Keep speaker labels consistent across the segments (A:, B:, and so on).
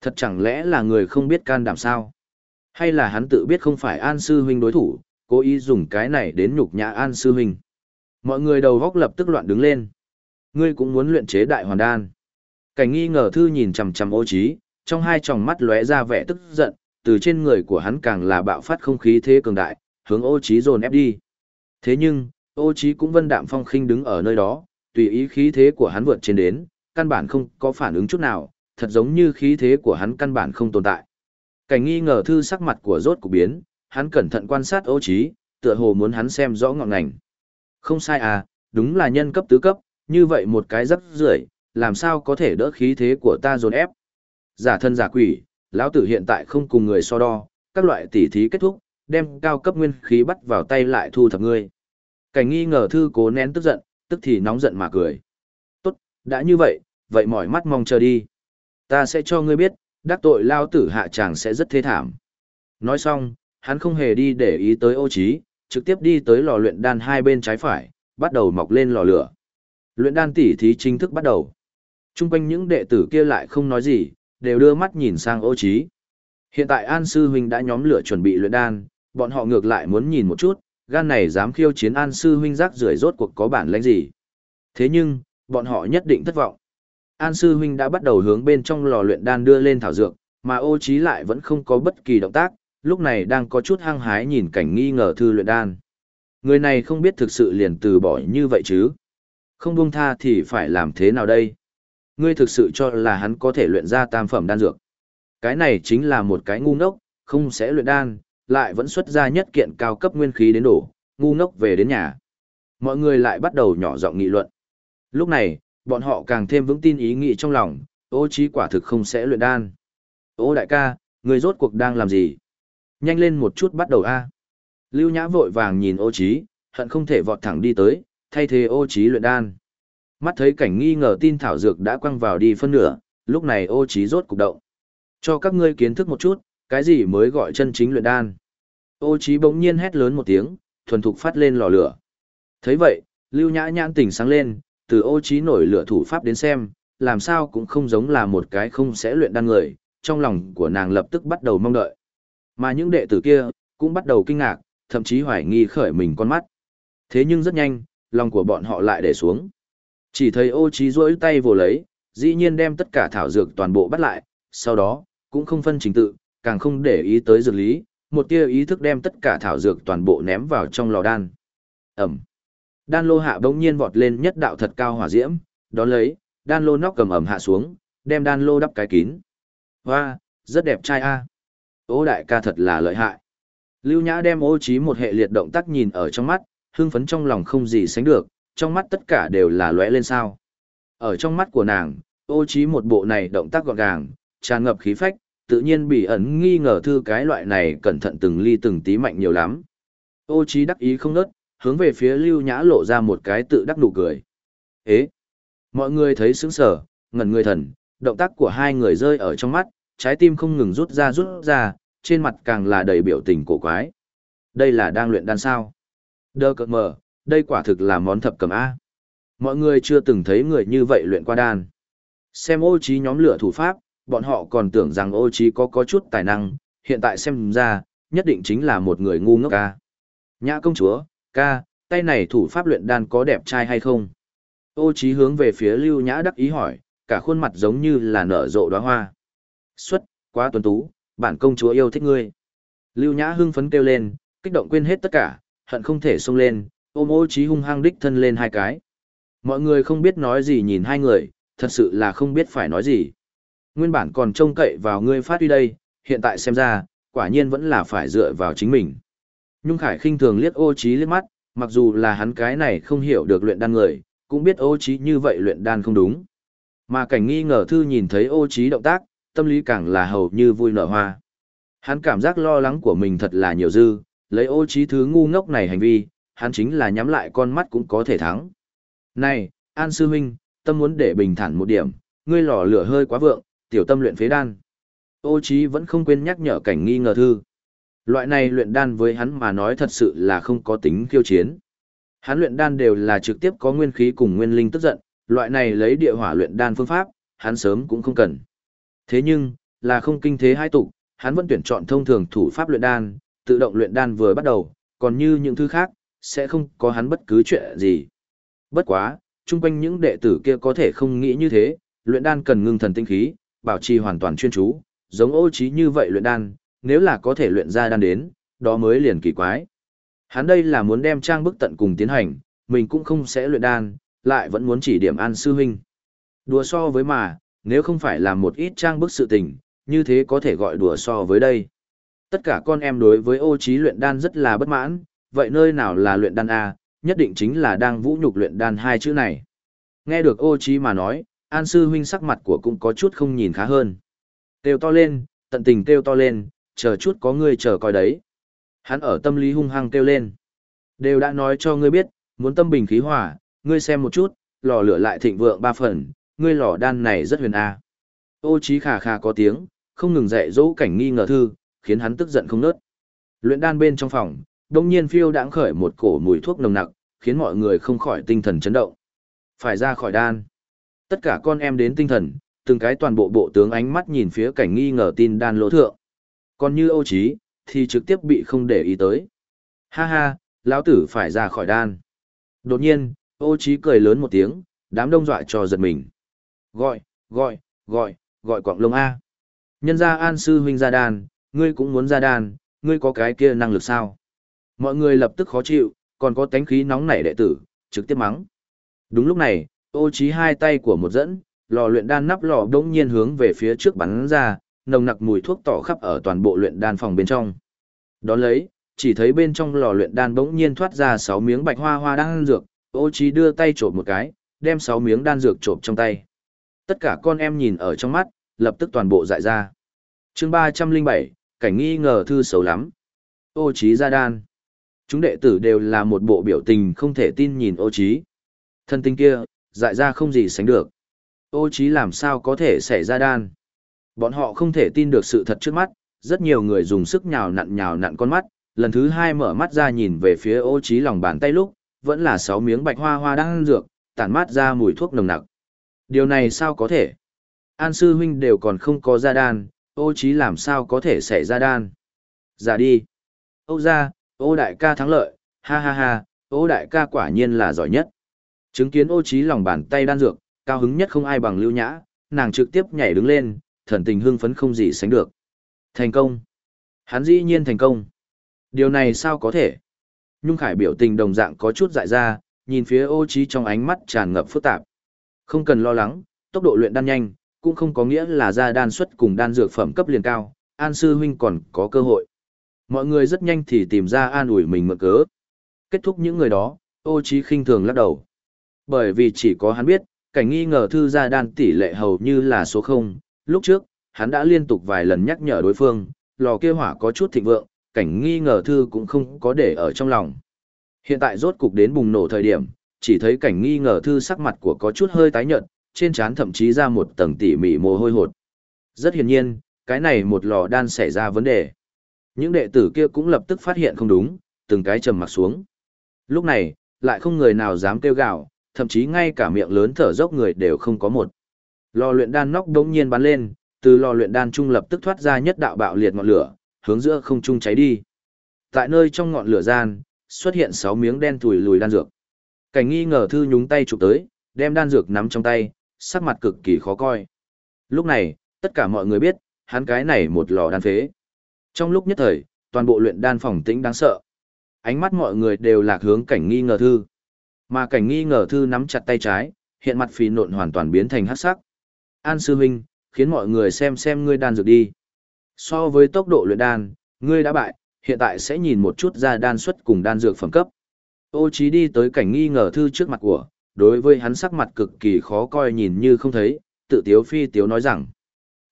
A: Thật chẳng lẽ là người không biết can đảm sao? Hay là hắn tự biết không phải An Sư Huynh đối thủ, cố ý dùng cái này đến nhục nhã An Sư Huynh? Mọi người đầu góc lập tức loạn đứng lên. Ngươi cũng muốn luyện chế đại hoàn đan. Cảnh nghi ngờ thư nhìn chằm chằm ô trí, trong hai tròng mắt lóe ra vẻ tức giận, từ trên người của hắn càng là bạo phát không khí thế cường đại, hướng ô trí dồn ép đi. Thế nhưng, ô trí cũng vân đạm phong khinh đứng ở nơi đó, tùy ý khí thế của hắn vượt trên đến, căn bản không có phản ứng chút nào, thật giống như khí thế của hắn căn bản không tồn tại. Cảnh nghi ngờ thư sắc mặt của rốt cục biến, hắn cẩn thận quan sát ô trí, tựa hồ muốn hắn xem rõ ngọn ngành. Không sai à, đúng là nhân cấp tứ cấp, như vậy một cái rất rưởi, làm sao có thể đỡ khí thế của ta dồn ép. Giả thân giả quỷ, lão tử hiện tại không cùng người so đo, các loại tỉ thí kết thúc, đem cao cấp nguyên khí bắt vào tay lại thu thập ngươi. Cảnh nghi ngờ thư cố nén tức giận, tức thì nóng giận mà cười. Tốt, đã như vậy, vậy mỏi mắt mong chờ đi. Ta sẽ cho ngươi biết, đắc tội lao tử hạ chàng sẽ rất thê thảm. Nói xong, hắn không hề đi để ý tới ô trí, trực tiếp đi tới lò luyện đan hai bên trái phải, bắt đầu mọc lên lò lửa. Luyện đan tỉ thí chính thức bắt đầu. Trung quanh những đệ tử kia lại không nói gì, đều đưa mắt nhìn sang ô trí. Hiện tại An Sư Huynh đã nhóm lửa chuẩn bị luyện đan, bọn họ ngược lại muốn nhìn một chút, gan này dám khiêu chiến An Sư Huynh rác rưởi rốt cuộc có bản lĩnh gì. Thế nhưng, bọn họ nhất định thất vọng. An Sư Huynh đã bắt đầu hướng bên trong lò luyện đan đưa lên thảo dược, mà ô trí lại vẫn không có bất kỳ động tác, lúc này đang có chút hăng hái nhìn cảnh nghi ngờ thư luyện đan. Người này không biết thực sự liền từ bỏ như vậy chứ. Không buông tha thì phải làm thế nào đây? Ngươi thực sự cho là hắn có thể luyện ra tam phẩm đan dược. Cái này chính là một cái ngu ngốc, không sẽ luyện đan, lại vẫn xuất ra nhất kiện cao cấp nguyên khí đến đổ, ngu ngốc về đến nhà. Mọi người lại bắt đầu nhỏ giọng nghị luận. Lúc này, bọn họ càng thêm vững tin ý nghĩ trong lòng, ô trí quả thực không sẽ luyện đan. Ô đại ca, người rốt cuộc đang làm gì? Nhanh lên một chút bắt đầu a. Lưu Nhã vội vàng nhìn ô trí, hận không thể vọt thẳng đi tới, thay thế ô trí luyện đan. Mắt thấy cảnh nghi ngờ tin thảo dược đã quăng vào đi phân nửa, lúc này ô trí rốt cục động. Cho các ngươi kiến thức một chút, cái gì mới gọi chân chính luyện đan. Ô trí bỗng nhiên hét lớn một tiếng, thuần thục phát lên lò lửa. thấy vậy, lưu nhã nhãn tỉnh sáng lên, từ ô trí nổi lửa thủ pháp đến xem, làm sao cũng không giống là một cái không sẽ luyện đan người, trong lòng của nàng lập tức bắt đầu mong đợi. Mà những đệ tử kia, cũng bắt đầu kinh ngạc, thậm chí hoài nghi khởi mình con mắt. Thế nhưng rất nhanh, lòng của bọn họ lại để xuống. Chỉ thấy ô trí rỗi tay vồ lấy, dĩ nhiên đem tất cả thảo dược toàn bộ bắt lại, sau đó, cũng không phân trình tự, càng không để ý tới dược lý, một tia ý thức đem tất cả thảo dược toàn bộ ném vào trong lò đan. Ẩm. Đan lô hạ bỗng nhiên vọt lên nhất đạo thật cao hỏa diễm, đón lấy, đan lô nóc cầm ẩm hạ xuống, đem đan lô đắp cái kín. Hoa, rất đẹp trai a. Ô đại ca thật là lợi hại. Lưu Nhã đem ô trí một hệ liệt động tác nhìn ở trong mắt, hưng phấn trong lòng không gì sánh được, trong mắt tất cả đều là lóe lên sao. Ở trong mắt của nàng, ô trí một bộ này động tác gọn gàng, tràn ngập khí phách, tự nhiên bị ẩn nghi ngờ thư cái loại này cẩn thận từng ly từng tí mạnh nhiều lắm. Ô trí đắc ý không nớt, hướng về phía lưu nhã lộ ra một cái tự đắc nụ cười. Ế! Mọi người thấy sững sờ, ngẩn người thần, động tác của hai người rơi ở trong mắt, trái tim không ngừng rút ra rút ra, trên mặt càng là đầy biểu tình cổ quái. Đây là đang luyện đan sao? Đơ cợt mờ, đây quả thực là món thập cầm A. Mọi người chưa từng thấy người như vậy luyện qua đan. Xem ô trí nhóm lửa thủ pháp, bọn họ còn tưởng rằng ô trí có có chút tài năng, hiện tại xem ra, nhất định chính là một người ngu ngốc a, Nhã công chúa, ca, tay này thủ pháp luyện đan có đẹp trai hay không? Ô trí hướng về phía lưu nhã đắc ý hỏi, cả khuôn mặt giống như là nở rộ đóa hoa. Xuất, quá tuấn tú, bản công chúa yêu thích ngươi. Lưu nhã hưng phấn kêu lên, kích động quên hết tất cả, hận không thể xông lên, ôm ô trí hung hăng đích thân lên hai cái. Mọi người không biết nói gì nhìn hai người, thật sự là không biết phải nói gì. Nguyên bản còn trông cậy vào ngươi phát huy đây, hiện tại xem ra, quả nhiên vẫn là phải dựa vào chính mình. Nhung Khải khinh thường liếc ô trí liếc mắt, mặc dù là hắn cái này không hiểu được luyện đan người, cũng biết ô trí như vậy luyện đan không đúng. Mà cảnh nghi ngờ thư nhìn thấy ô trí động tác, tâm lý càng là hầu như vui nở hoa. Hắn cảm giác lo lắng của mình thật là nhiều dư, lấy ô trí thứ ngu ngốc này hành vi, hắn chính là nhắm lại con mắt cũng có thể thắng. Này, An Sư Minh, tâm muốn để bình thản một điểm, ngươi lò lửa hơi quá vượng, tiểu tâm luyện phế đan. Ô Chí vẫn không quên nhắc nhở cảnh nghi ngờ thư. Loại này luyện đan với hắn mà nói thật sự là không có tính khiêu chiến. Hắn luyện đan đều là trực tiếp có nguyên khí cùng nguyên linh tức giận, loại này lấy địa hỏa luyện đan phương pháp, hắn sớm cũng không cần. Thế nhưng, là không kinh thế hai tục, hắn vẫn tuyển chọn thông thường thủ pháp luyện đan, tự động luyện đan vừa bắt đầu, còn như những thứ khác, sẽ không có hắn bất cứ chuyện gì. Bất quá, chung quanh những đệ tử kia có thể không nghĩ như thế, luyện đan cần ngưng thần tinh khí, bảo trì hoàn toàn chuyên chú, giống ô trí như vậy luyện đan, nếu là có thể luyện ra đan đến, đó mới liền kỳ quái. Hắn đây là muốn đem trang bức tận cùng tiến hành, mình cũng không sẽ luyện đan, lại vẫn muốn chỉ điểm an sư huynh. Đùa so với mà, nếu không phải làm một ít trang bức sự tình, như thế có thể gọi đùa so với đây. Tất cả con em đối với ô trí luyện đan rất là bất mãn, vậy nơi nào là luyện đan A, nhất định chính là đang vũ nhục luyện đan hai chữ này. Nghe được ô trí mà nói, an sư huynh sắc mặt của cũng có chút không nhìn khá hơn. Têu to lên, tận tình kêu to lên, chờ chút có người chờ coi đấy. Hắn ở tâm lý hung hăng kêu lên. Đều đã nói cho ngươi biết, muốn tâm bình khí hòa, ngươi xem một chút, lò lửa lại thịnh vượng ba phần, ngươi lò đan này rất huyền a. Ô trí khà khà có tiếng, không ngừng dạy dỗ cảnh nghi ngờ thư, khiến hắn tức giận không nớt. Luyện đan bên trong phòng, đông nhiên phiêu đãng khởi một cổ mùi thuốc nồng nặc, khiến mọi người không khỏi tinh thần chấn động. Phải ra khỏi đan. Tất cả con em đến tinh thần, từng cái toàn bộ bộ tướng ánh mắt nhìn phía cảnh nghi ngờ tin đan lỗ thượng. Còn như Âu Chí, thì trực tiếp bị không để ý tới. Ha ha, lão tử phải ra khỏi đan. Đột nhiên, Âu Chí cười lớn một tiếng, đám đông dọa cho giật mình. Gọi, gọi, gọi, gọi quạng lông A. Nhân gia an sư huynh ra đan, ngươi cũng muốn ra đan, ngươi có cái kia năng lực sao? Mọi người lập tức khó chịu, còn có tánh khí nóng nảy đệ tử, trực tiếp mắng. Đúng lúc này, ô trí hai tay của một dẫn, lò luyện đan nắp lò đống nhiên hướng về phía trước bắn ra, nồng nặc mùi thuốc tỏ khắp ở toàn bộ luyện đan phòng bên trong. Đón lấy, chỉ thấy bên trong lò luyện đan bỗng nhiên thoát ra sáu miếng bạch hoa hoa đan dược, ô trí đưa tay trộm một cái, đem sáu miếng đan dược trộm trong tay. Tất cả con em nhìn ở trong mắt, lập tức toàn bộ dại ra. Chương 307, cảnh nghi ngờ thư xấu lắm. Ô trí ra đan. Chúng đệ tử đều là một bộ biểu tình không thể tin nhìn ô trí. Thân tinh kia, dại ra không gì sánh được. Ô trí làm sao có thể xảy ra đan. Bọn họ không thể tin được sự thật trước mắt, rất nhiều người dùng sức nhào nặn nhào nặn con mắt, lần thứ hai mở mắt ra nhìn về phía ô trí lòng bàn tay lúc, vẫn là sáu miếng bạch hoa hoa đang dược, tản mát ra mùi thuốc nồng nặc. Điều này sao có thể? An sư huynh đều còn không có ra đan, ô trí làm sao có thể xảy ra đan? Giả đi. Âu ra, ô đại ca thắng lợi, ha ha ha, ô đại ca quả nhiên là giỏi nhất. Chứng kiến ô trí lòng bàn tay đan dược, cao hứng nhất không ai bằng lưu nhã, nàng trực tiếp nhảy đứng lên, thần tình hưng phấn không gì sánh được. Thành công. Hắn dĩ nhiên thành công. Điều này sao có thể? Nhung Khải biểu tình đồng dạng có chút dại ra, nhìn phía ô trí trong ánh mắt tràn ngập phức tạp. Không cần lo lắng, tốc độ luyện đan nhanh, cũng không có nghĩa là ra đan suất cùng đan dược phẩm cấp liền cao, An Sư Huynh còn có cơ hội. Mọi người rất nhanh thì tìm ra an ủi mình mượn cớ. Kết thúc những người đó, ô trí khinh thường lắc đầu. Bởi vì chỉ có hắn biết, cảnh nghi ngờ thư ra đan tỷ lệ hầu như là số 0, lúc trước, hắn đã liên tục vài lần nhắc nhở đối phương, lò kia hỏa có chút thịnh vượng, cảnh nghi ngờ thư cũng không có để ở trong lòng. Hiện tại rốt cục đến bùng nổ thời điểm, chỉ thấy cảnh nghi ngờ thư sắc mặt của có chút hơi tái nhợt, trên trán thậm chí ra một tầng tỉ mỉ mồ hôi hột. Rất hiển nhiên, cái này một lò đan xảy ra vấn đề. Những đệ tử kia cũng lập tức phát hiện không đúng, từng cái trầm mặt xuống. Lúc này, lại không người nào dám kêu gào, thậm chí ngay cả miệng lớn thở dốc người đều không có một. Lò luyện đan nóc đống nhiên bắn lên, từ lò luyện đan trung lập tức thoát ra nhất đạo bạo liệt ngọn lửa, hướng giữa không trung cháy đi. Tại nơi trong ngọn lửa gian, xuất hiện sáu miếng đen thùi lùi đan dược. Cảnh nghi ngờ thư nhúng tay chụp tới, đem đan dược nắm trong tay, sắc mặt cực kỳ khó coi. Lúc này, tất cả mọi người biết, hắn cái này một lò đan phế. Trong lúc nhất thời, toàn bộ luyện đan phòng tĩnh đáng sợ. Ánh mắt mọi người đều lạc hướng cảnh nghi ngờ thư. Mà cảnh nghi ngờ thư nắm chặt tay trái, hiện mặt phì nộn hoàn toàn biến thành hắc sắc. An sư huynh, khiến mọi người xem xem ngươi đan dược đi. So với tốc độ luyện đan, ngươi đã bại, hiện tại sẽ nhìn một chút ra đan xuất cùng đan dược phẩm cấp. Ô Chí đi tới cảnh nghi ngờ thư trước mặt của, đối với hắn sắc mặt cực kỳ khó coi nhìn như không thấy, tự tiếu phi tiếu nói rằng.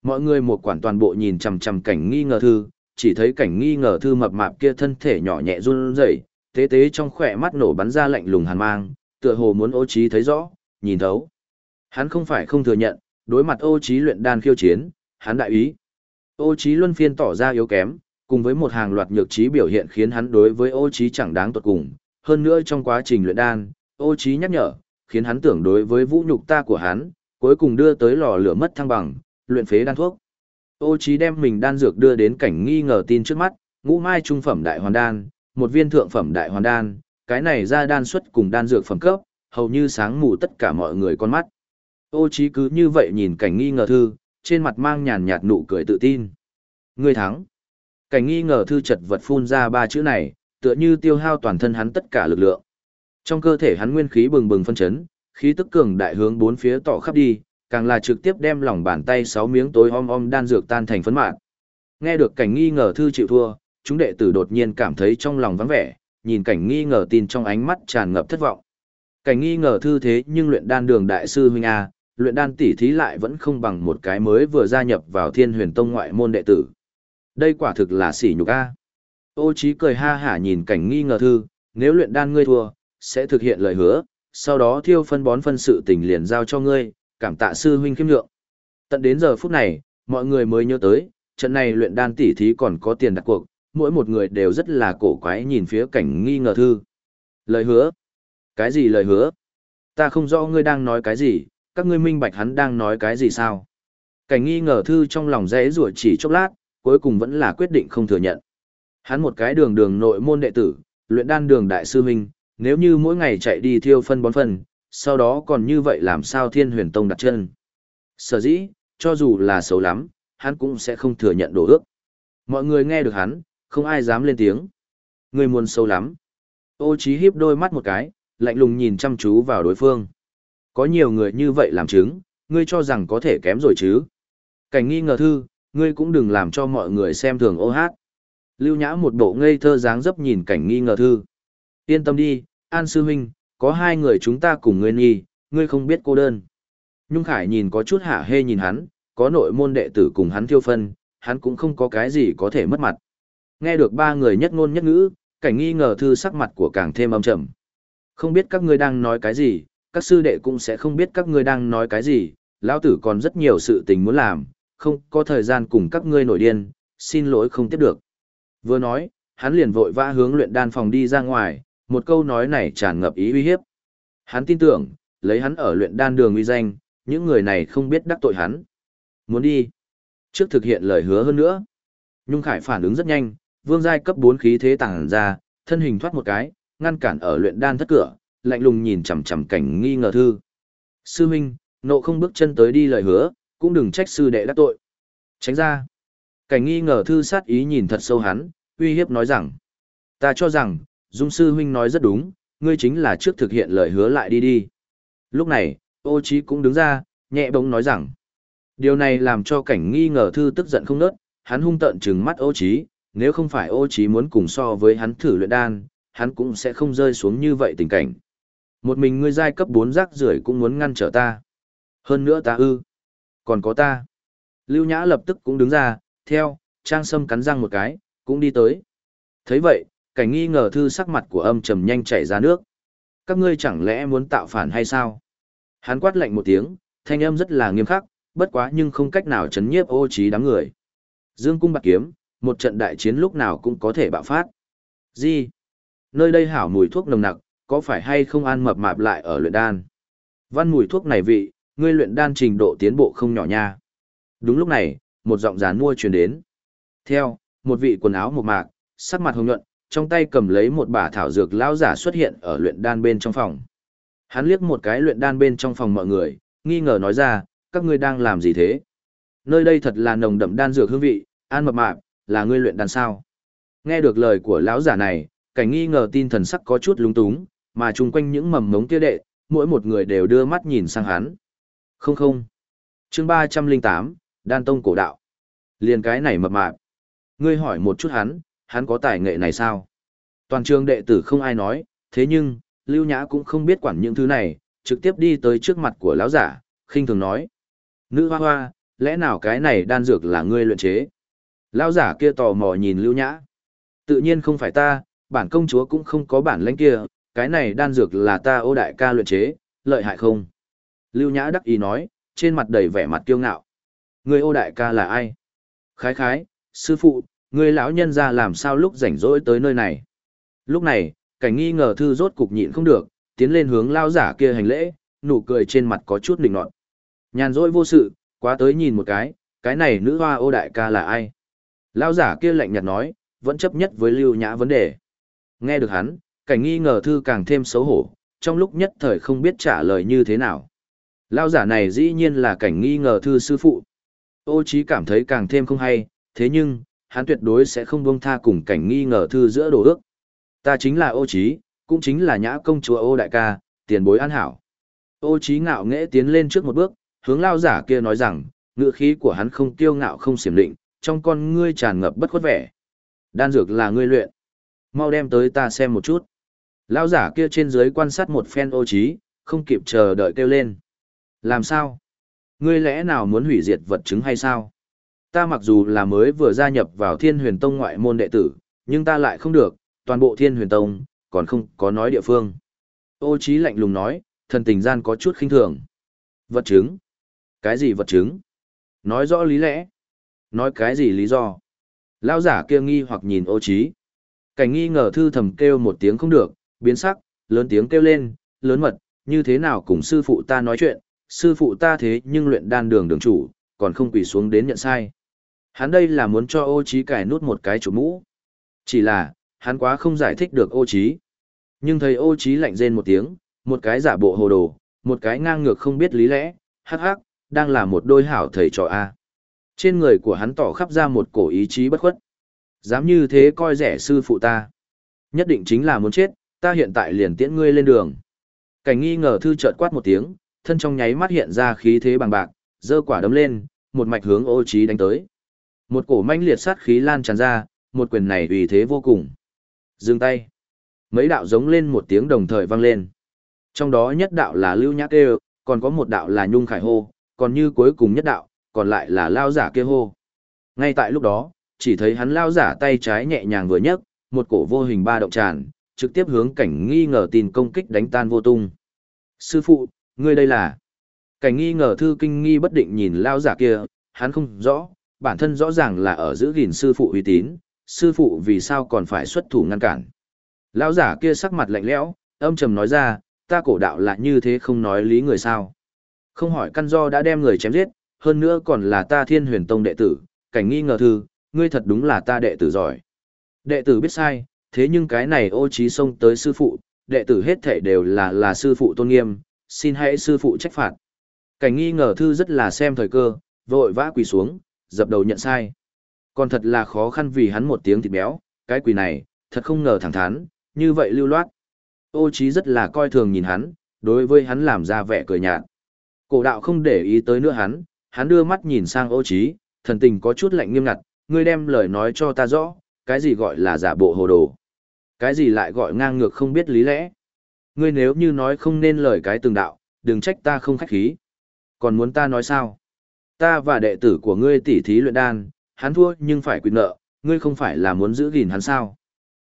A: Mọi người một quản toàn bộ nhìn chằm chằm cảnh nghi ngờ thư, chỉ thấy cảnh nghi ngờ thư mập mạp kia thân thể nhỏ nhẹ run rẩy, tế tế trong khỏe mắt nổ bắn ra lạnh lùng hàn mang, tựa hồ muốn ô trí thấy rõ, nhìn thấu. Hắn không phải không thừa nhận, đối mặt ô trí luyện đan khiêu chiến, hắn đại ý. Ô trí luân phiên tỏ ra yếu kém, cùng với một hàng loạt nhược trí biểu hiện khiến hắn đối với ô trí chẳng đáng tuột cùng. Hơn nữa trong quá trình luyện đan, ô trí nhắc nhở, khiến hắn tưởng đối với vũ nhục ta của hắn, cuối cùng đưa tới lò lửa mất thăng bằng, luyện phế đan thuốc. Ô Chí đem mình đan dược đưa đến cảnh nghi ngờ tin trước mắt, ngũ mai trung phẩm đại hoàn đan, một viên thượng phẩm đại hoàn đan, cái này ra đan suất cùng đan dược phẩm cấp, hầu như sáng mù tất cả mọi người con mắt. Ô Chí cứ như vậy nhìn cảnh nghi ngờ thư, trên mặt mang nhàn nhạt nụ cười tự tin. Người thắng. Cảnh nghi ngờ thư chật vật phun ra ba chữ này, tựa như tiêu hao toàn thân hắn tất cả lực lượng. Trong cơ thể hắn nguyên khí bừng bừng phân chấn, khí tức cường đại hướng bốn phía tỏ khắp đi, càng là trực tiếp đem lòng bàn tay sáu miếng tối om om đan dược tan thành phấn mạn. Nghe được cảnh nghi ngờ thư chịu thua, chúng đệ tử đột nhiên cảm thấy trong lòng vắng vẻ, nhìn cảnh nghi ngờ tin trong ánh mắt tràn ngập thất vọng. Cảnh nghi ngờ thư thế nhưng luyện đan đường đại sư huynh a, luyện đan tỷ thí lại vẫn không bằng một cái mới vừa gia nhập vào Thiên Huyền Tông ngoại môn đệ tử. Đây quả thực là sỉ nhục a. Ô Chí cười ha hả nhìn cảnh nghi ngờ thư, nếu luyện đan ngươi thua, sẽ thực hiện lời hứa, sau đó thiêu phân bón phân sự tình liền giao cho ngươi, cảm tạ sư huynh khiêm lượng. Tận đến giờ phút này, mọi người mới nhớ tới, trận này luyện đan tỷ thí còn có tiền đặt cuộc, mỗi một người đều rất là cổ quái nhìn phía cảnh nghi ngờ thư. Lời hứa? Cái gì lời hứa? Ta không rõ ngươi đang nói cái gì, các ngươi minh bạch hắn đang nói cái gì sao? Cảnh nghi ngờ thư trong lòng dễ rủa chỉ chốc lát, cuối cùng vẫn là quyết định không thừa nhận. Hắn một cái đường đường nội môn đệ tử, luyện đan đường đại sư huynh, nếu như mỗi ngày chạy đi thiêu phân bón phân, sau đó còn như vậy làm sao thiên huyền tông đặt chân. Sở dĩ, cho dù là xấu lắm, hắn cũng sẽ không thừa nhận đồ ước. Mọi người nghe được hắn, không ai dám lên tiếng. Người muốn xấu lắm. Ô trí hiếp đôi mắt một cái, lạnh lùng nhìn chăm chú vào đối phương. Có nhiều người như vậy làm chứng, ngươi cho rằng có thể kém rồi chứ. Cảnh nghi ngờ thư, ngươi cũng đừng làm cho mọi người xem thường ô hát. Lưu Nhã một bộ ngây thơ dáng dấp nhìn cảnh nghi ngờ thư. Yên tâm đi, An Sư Huynh, có hai người chúng ta cùng ngươi nghi, ngươi không biết cô đơn. Nhung Khải nhìn có chút hạ hê nhìn hắn, có nội môn đệ tử cùng hắn thiêu phân, hắn cũng không có cái gì có thể mất mặt. Nghe được ba người nhất ngôn nhất ngữ, cảnh nghi ngờ thư sắc mặt của càng thêm âm trầm. Không biết các ngươi đang nói cái gì, các sư đệ cũng sẽ không biết các ngươi đang nói cái gì, lão tử còn rất nhiều sự tình muốn làm, không có thời gian cùng các ngươi nổi điên, xin lỗi không tiếp được. Vừa nói, hắn liền vội vã hướng luyện đan phòng đi ra ngoài, một câu nói này tràn ngập ý uy hiếp. Hắn tin tưởng, lấy hắn ở luyện đan đường uy danh, những người này không biết đắc tội hắn. Muốn đi. Trước thực hiện lời hứa hơn nữa. Nhung Khải phản ứng rất nhanh, vương giai cấp 4 khí thế tàng ra, thân hình thoát một cái, ngăn cản ở luyện đan thất cửa, lạnh lùng nhìn chằm chằm cảnh nghi ngờ thư. Sư huynh, nộ không bước chân tới đi lời hứa, cũng đừng trách sư đệ đắc tội. Tránh ra. Cảnh nghi ngờ thư sát ý nhìn thật sâu hắn, uy hiếp nói rằng. Ta cho rằng, Dung sư huynh nói rất đúng, ngươi chính là trước thực hiện lời hứa lại đi đi. Lúc này, ô trí cũng đứng ra, nhẹ bóng nói rằng. Điều này làm cho cảnh nghi ngờ thư tức giận không nớt, hắn hung tợn trừng mắt ô trí nếu không phải ô trí muốn cùng so với hắn thử luyện đan, hắn cũng sẽ không rơi xuống như vậy tình cảnh. Một mình ngươi giai cấp 4 rác rưởi cũng muốn ngăn trở ta. Hơn nữa ta ư. Còn có ta. Lưu Nhã lập tức cũng đứng ra, theo, Trang Sâm cắn răng một cái, cũng đi tới. thấy vậy, cảnh nghi ngờ thư sắc mặt của âm trầm nhanh chảy ra nước. Các ngươi chẳng lẽ muốn tạo phản hay sao? Hắn quát lạnh một tiếng, thanh âm rất là nghiêm khắc, bất quá nhưng không cách nào chấn nhiếp ô trí đám người. Dương cung bạc kiếm, một trận đại chiến lúc nào cũng có thể bạo phát. Gì? Nơi đây hảo mùi thuốc nồng nặc, có phải hay không ăn mập mạp lại ở luyện đan? Văn mùi thuốc này vị, ngươi luyện đan trình độ tiến bộ không nhỏ nha. Đúng lúc này, một giọng gián mua truyền đến. Theo, một vị quần áo một mạc, sắc mặt hồng nhuận, trong tay cầm lấy một bả thảo dược lão giả xuất hiện ở luyện đan bên trong phòng. Hắn liếc một cái luyện đan bên trong phòng mọi người, nghi ngờ nói ra, các ngươi đang làm gì thế? Nơi đây thật là nồng đậm đan dược hương vị, an mập mạp, là ngươi luyện đan sao? Nghe được lời của lão giả này, cảnh nghi ngờ tin thần sắc có chút lúng túng, mà chung quanh những mầm mống kia đệ, mỗi một người đều đưa mắt nhìn sang hắn. Không không. chương 308, Đan Tông cổ đạo. Liền cái này mập mạp. Ngươi hỏi một chút hắn, hắn có tài nghệ này sao? Toàn trường đệ tử không ai nói, thế nhưng, Lưu Nhã cũng không biết quản những thứ này, trực tiếp đi tới trước mặt của lão giả, khinh thường nói. Nữ hoa hoa, lẽ nào cái này đan dược là ngươi luyện chế? Lão giả kia tò mò nhìn Lưu Nhã. Tự nhiên không phải ta, bản công chúa cũng không có bản lãnh kia, cái này đan dược là ta ô đại ca luyện chế, lợi hại không? Lưu Nhã đắc ý nói, trên mặt đầy vẻ mặt kiêu ngạo. Người ô đại ca là ai? Khái khái, sư phụ, người lão nhân ra làm sao lúc rảnh rỗi tới nơi này. Lúc này, cảnh nghi ngờ thư rốt cục nhịn không được, tiến lên hướng lao giả kia hành lễ, nụ cười trên mặt có chút định nọt. Nhàn rỗi vô sự, quá tới nhìn một cái, Cái này nữ hoa ô đại ca là ai? Lao giả kia lạnh nhạt nói, vẫn chấp nhất với lưu nhã vấn đề. Nghe được hắn, cảnh nghi ngờ thư càng thêm xấu hổ, trong lúc nhất thời không biết trả lời như thế nào. Lao giả này dĩ nhiên là cảnh nghi ngờ thư sư phụ. Ô trí cảm thấy càng thêm không hay, thế nhưng, hắn tuyệt đối sẽ không buông tha cùng cảnh nghi ngờ thư giữa đồ ước. Ta chính là ô trí, cũng chính là nhã công chúa ô đại ca, tiền bối an hảo. Ô trí ngạo nghễ tiến lên trước một bước, hướng lao giả kia nói rằng, ngựa khí của hắn không kiêu ngạo không xiểm định, trong con ngươi tràn ngập bất khuất vẻ. Đan dược là ngươi luyện. Mau đem tới ta xem một chút. Lão giả kia trên dưới quan sát một phen ô trí, không kịp chờ đợi kêu lên. Làm sao? Ngươi lẽ nào muốn hủy diệt vật chứng hay sao? Ta mặc dù là mới vừa gia nhập vào thiên huyền tông ngoại môn đệ tử, nhưng ta lại không được, toàn bộ thiên huyền tông, còn không có nói địa phương. Ô trí lạnh lùng nói, thần tình gian có chút khinh thường. Vật chứng? Cái gì vật chứng? Nói rõ lý lẽ. Nói cái gì lý do? Lão giả kia nghi hoặc nhìn ô trí. Cảnh nghi ngờ thư thầm kêu một tiếng không được, biến sắc, lớn tiếng kêu lên, lớn mật, như thế nào cùng sư phụ ta nói chuyện, sư phụ ta thế nhưng luyện đan đường đường chủ, còn không quỳ xuống đến nhận sai. Hắn đây là muốn cho ô trí cài nút một cái chủ mũ. Chỉ là, hắn quá không giải thích được ô trí. Nhưng thấy ô trí lạnh rên một tiếng, một cái giả bộ hồ đồ, một cái ngang ngược không biết lý lẽ, hắc hắc, đang là một đôi hảo thầy trò A. Trên người của hắn tỏ khắp ra một cổ ý chí bất khuất. Dám như thế coi rẻ sư phụ ta. Nhất định chính là muốn chết, ta hiện tại liền tiễn ngươi lên đường. Cảnh nghi ngờ thư chợt quát một tiếng, thân trong nháy mắt hiện ra khí thế bằng bạc, dơ quả đấm lên, một mạch hướng ô trí đánh tới. Một cổ manh liệt sát khí lan tràn ra, một quyền này uy thế vô cùng. Dừng tay. Mấy đạo giống lên một tiếng đồng thời vang lên. Trong đó nhất đạo là lưu nhã kêu, còn có một đạo là nhung khải hô, còn như cuối cùng nhất đạo, còn lại là lao giả kêu hô. Ngay tại lúc đó, chỉ thấy hắn lao giả tay trái nhẹ nhàng vừa nhấc, một cổ vô hình ba động tràn, trực tiếp hướng cảnh nghi ngờ tin công kích đánh tan vô tung. Sư phụ, ngươi đây là... Cảnh nghi ngờ thư kinh nghi bất định nhìn lao giả kia, hắn không rõ, bản thân rõ ràng là ở giữ gìn sư phụ uy tín, sư phụ vì sao còn phải xuất thủ ngăn cản. Lão giả kia sắc mặt lạnh lẽo, âm trầm nói ra, ta cổ đạo là như thế không nói lý người sao. Không hỏi căn do đã đem người chém giết, hơn nữa còn là ta thiên huyền tông đệ tử, cảnh nghi ngờ thư, ngươi thật đúng là ta đệ tử giỏi. Đệ tử biết sai, thế nhưng cái này ô trí xông tới sư phụ, đệ tử hết thể đều là là sư phụ tôn nghiêm, xin hãy sư phụ trách phạt. Cảnh nghi ngờ thư rất là xem thời cơ, vội vã quỳ xuống, dập đầu nhận sai. Còn thật là khó khăn vì hắn một tiếng thịt béo, cái quỳ này, thật không ngờ thẳng thắn, như vậy lưu loát. Ô trí rất là coi thường nhìn hắn, đối với hắn làm ra vẻ cười nhạt. Cổ đạo không để ý tới nữa hắn, hắn đưa mắt nhìn sang ô trí, thần tình có chút lạnh nghiêm ngặt, ngươi đem lời nói cho ta rõ, cái gì gọi là giả bộ hồ đồ. Cái gì lại gọi ngang ngược không biết lý lẽ. Ngươi nếu như nói không nên lời cái từng đạo, đừng trách ta không khách khí. Còn muốn ta nói sao? Ta và đệ tử của ngươi tỉ thí luyện đan, hắn thua nhưng phải quy nợ, ngươi không phải là muốn giữ gìn hắn sao?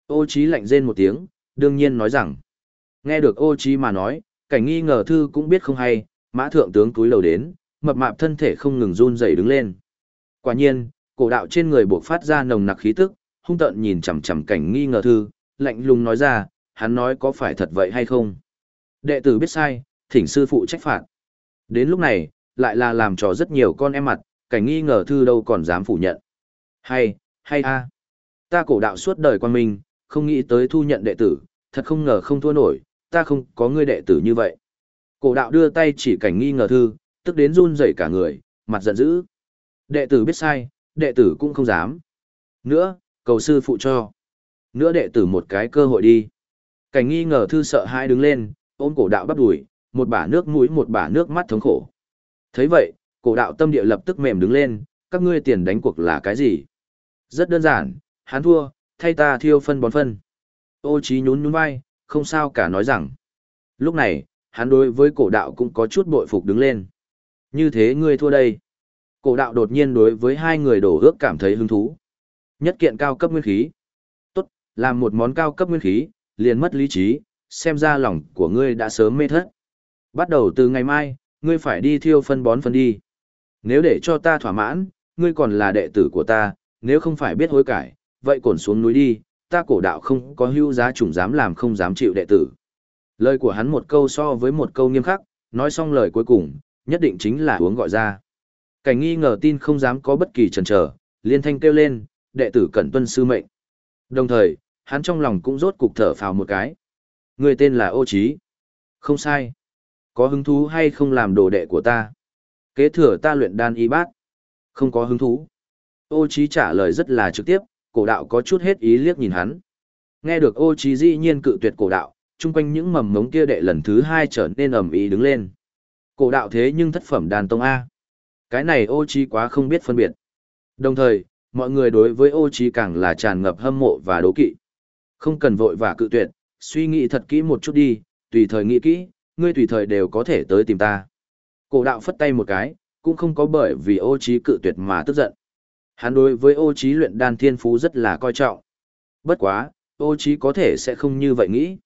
A: Ô trí lạnh rên một tiếng, đương nhiên nói rằng. Nghe được ô trí mà nói, cảnh nghi ngờ thư cũng biết không hay, mã thượng tướng túi lầu đến, mập mạp thân thể không ngừng run rẩy đứng lên. Quả nhiên, cổ đạo trên người buộc phát ra nồng nặc khí tức, hung tợn nhìn chằm chằm cảnh nghi ngờ thư, lạnh lùng nói ra, hắn nói có phải thật vậy hay không? Đệ tử biết sai, thỉnh sư phụ trách phạt. Đến lúc này, lại là làm trò rất nhiều con em mặt, cảnh nghi ngờ thư đâu còn dám phủ nhận. Hay, hay a, Ta cổ đạo suốt đời quan minh, không nghĩ tới thu nhận đệ tử, thật không ngờ không thua nổi, ta không có ngươi đệ tử như vậy. Cổ đạo đưa tay chỉ cảnh nghi ngờ thư, tức đến run rẩy cả người, mặt giận dữ. Đệ tử biết sai, đệ tử cũng không dám. Nữa, cầu sư phụ cho. Nữa đệ tử một cái cơ hội đi. Cảnh nghi ngờ thư sợ hai đứng lên, ôm cổ đạo bắt đuổi, một bả nước mũi một bả nước mắt thống khổ. thấy vậy, cổ đạo tâm địa lập tức mềm đứng lên, các ngươi tiền đánh cuộc là cái gì? Rất đơn giản, hắn thua, thay ta thiêu phân bón phân. Ô trí nhún nhún vai, không sao cả nói rằng. Lúc này, hắn đối với cổ đạo cũng có chút bội phục đứng lên. Như thế ngươi thua đây. Cổ đạo đột nhiên đối với hai người đổ ước cảm thấy hứng thú. Nhất kiện cao cấp nguyên khí. Làm một món cao cấp nguyên khí, liền mất lý trí, xem ra lòng của ngươi đã sớm mê thất. Bắt đầu từ ngày mai, ngươi phải đi thiêu phân bón phân đi. Nếu để cho ta thỏa mãn, ngươi còn là đệ tử của ta, nếu không phải biết hối cải, vậy cổn xuống núi đi, ta cổ đạo không có hưu giá chủng dám làm không dám chịu đệ tử. Lời của hắn một câu so với một câu nghiêm khắc, nói xong lời cuối cùng, nhất định chính là uống gọi ra. Cảnh nghi ngờ tin không dám có bất kỳ chần chờ, liên thanh kêu lên, đệ tử cẩn tuân sư mệnh. Đồng thời, hắn trong lòng cũng rốt cục thở phào một cái. Người tên là ô Chí. Không sai. Có hứng thú hay không làm đồ đệ của ta? Kế thừa ta luyện đan y bát. Không có hứng thú. Ô Chí trả lời rất là trực tiếp, cổ đạo có chút hết ý liếc nhìn hắn. Nghe được ô Chí dĩ nhiên cự tuyệt cổ đạo, chung quanh những mầm mống kia đệ lần thứ hai trở nên ầm ĩ đứng lên. Cổ đạo thế nhưng thất phẩm đàn tông A. Cái này ô Chí quá không biết phân biệt. Đồng thời, mọi người đối với ô Chí càng là tràn ngập hâm mộ và đố kỵ. Không cần vội và cự tuyệt, suy nghĩ thật kỹ một chút đi, tùy thời nghĩ kỹ, ngươi tùy thời đều có thể tới tìm ta. Cổ đạo phất tay một cái, cũng không có bởi vì ô Chí cự tuyệt mà tức giận. Hắn đối với ô Chí luyện đan thiên phú rất là coi trọng. Bất quá, ô Chí có thể sẽ không như vậy nghĩ.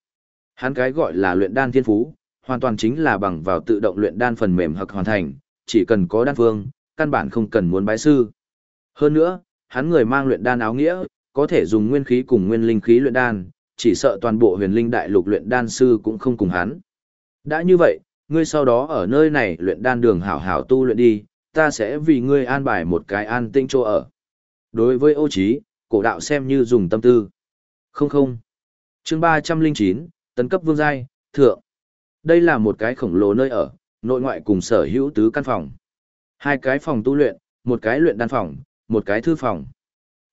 A: Hắn cái gọi là luyện đan thiên phú, hoàn toàn chính là bằng vào tự động luyện đan phần mềm hoặc hoàn thành, chỉ cần có đan phương, căn bản không cần muốn bái sư. Hơn nữa, hắn người mang luyện đan áo nghĩa, có thể dùng nguyên khí cùng nguyên linh khí luyện đan, chỉ sợ toàn bộ huyền linh đại lục luyện đan sư cũng không cùng hắn. Đã như vậy, ngươi sau đó ở nơi này luyện đan đường hảo hảo tu luyện đi, ta sẽ vì ngươi an bài một cái an tinh chỗ ở. Đối với ô trí, cổ đạo xem như dùng tâm tư. Không không. Chương 309, tấn cấp vương giai, thượng. Đây là một cái khổng lồ nơi ở, nội ngoại cùng sở hữu tứ căn phòng. Hai cái phòng tu luyện, một cái luyện đan phòng, một cái thư phòng.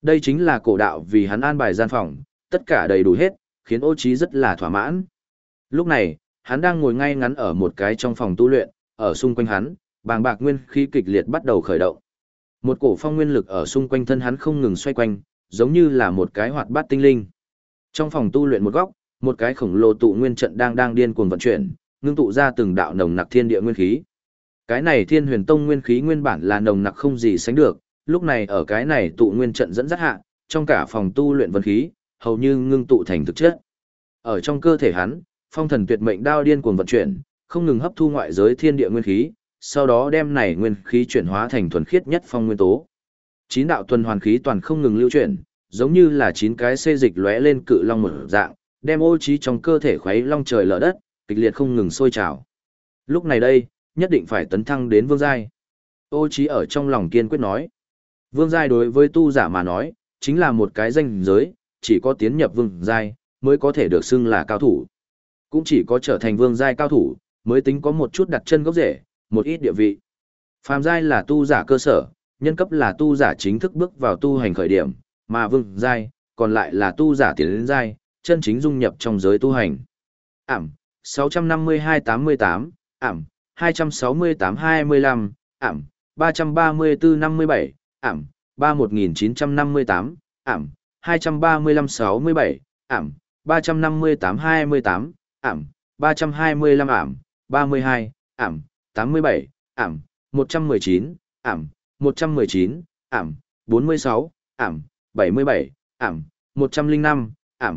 A: Đây chính là cổ đạo vì hắn an bài gian phòng, tất cả đầy đủ hết, khiến ô trí rất là thỏa mãn. Lúc này, hắn đang ngồi ngay ngắn ở một cái trong phòng tu luyện, ở xung quanh hắn, bàng bạc nguyên khí kịch liệt bắt đầu khởi động. Một cổ phong nguyên lực ở xung quanh thân hắn không ngừng xoay quanh, giống như là một cái hoạt bát tinh linh. Trong phòng tu luyện một góc, một cái khổng lồ tụ nguyên trận đang đang điên cuồng vận chuyển, ngưng tụ ra từng đạo nồng nặc thiên địa nguyên khí. Cái này Thiên Huyền Tông nguyên khí nguyên bản là nồng nặc không gì sánh được, lúc này ở cái này tụ nguyên trận dẫn dắt hạ, trong cả phòng tu luyện vân khí, hầu như ngưng tụ thành thực chất. Ở trong cơ thể hắn, phong thần tuyệt mệnh đao điên cuồng vận chuyển, không ngừng hấp thu ngoại giới thiên địa nguyên khí, sau đó đem này nguyên khí chuyển hóa thành thuần khiết nhất phong nguyên tố. Chín đạo tuần hoàn khí toàn không ngừng lưu chuyển, giống như là chín cái xê dịch lóe lên cự long mở dạng, đem ô trí trong cơ thể khuấy long trời lở đất, kịch liệt không ngừng sôi trào. Lúc này đây, nhất định phải tấn thăng đến vương giai. Ô trí ở trong lòng kiên quyết nói. Vương giai đối với tu giả mà nói, chính là một cái danh giới, chỉ có tiến nhập vương giai, mới có thể được xưng là cao thủ. Cũng chỉ có trở thành vương giai cao thủ, mới tính có một chút đặt chân gốc rễ, một ít địa vị. Phàm giai là tu giả cơ sở, nhân cấp là tu giả chính thức bước vào tu hành khởi điểm, mà vương giai, còn lại là tu giả tiến đến giai, chân chính dung nhập trong giới tu hành. Ảm, 652-88, ảm, 268-25, ảm, 334-57, ảm, 31958, ảm, 23567, ảm, 35828, ảm, 325 ảm, 32, ảm, 87, ảm, 119, ảm, 119, ảm, 46, ảm, 77, ảm, 105, ảm,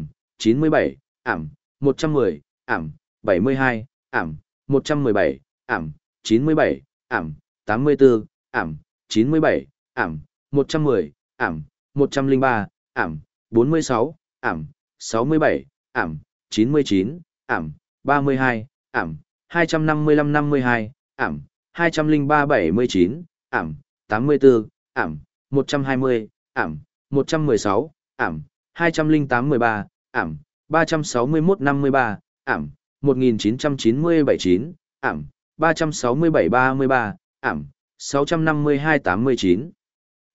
A: 97, ảm, 110, ảm, 72, ảm, 117, ảm, 97, ảm, 84, ảm, 97, ảm, 110, ảm, 103, ảm, 46, ảm, 67, ảm, 99, ảm, 32, ảm, 255-52, ảm, 203-79, ảm, 84, ảm, 120, ảm, 116, ảm, 208-13, ảm, 361-53, ảm, 1990-79, ảm, 367-33, ảm, 652-89.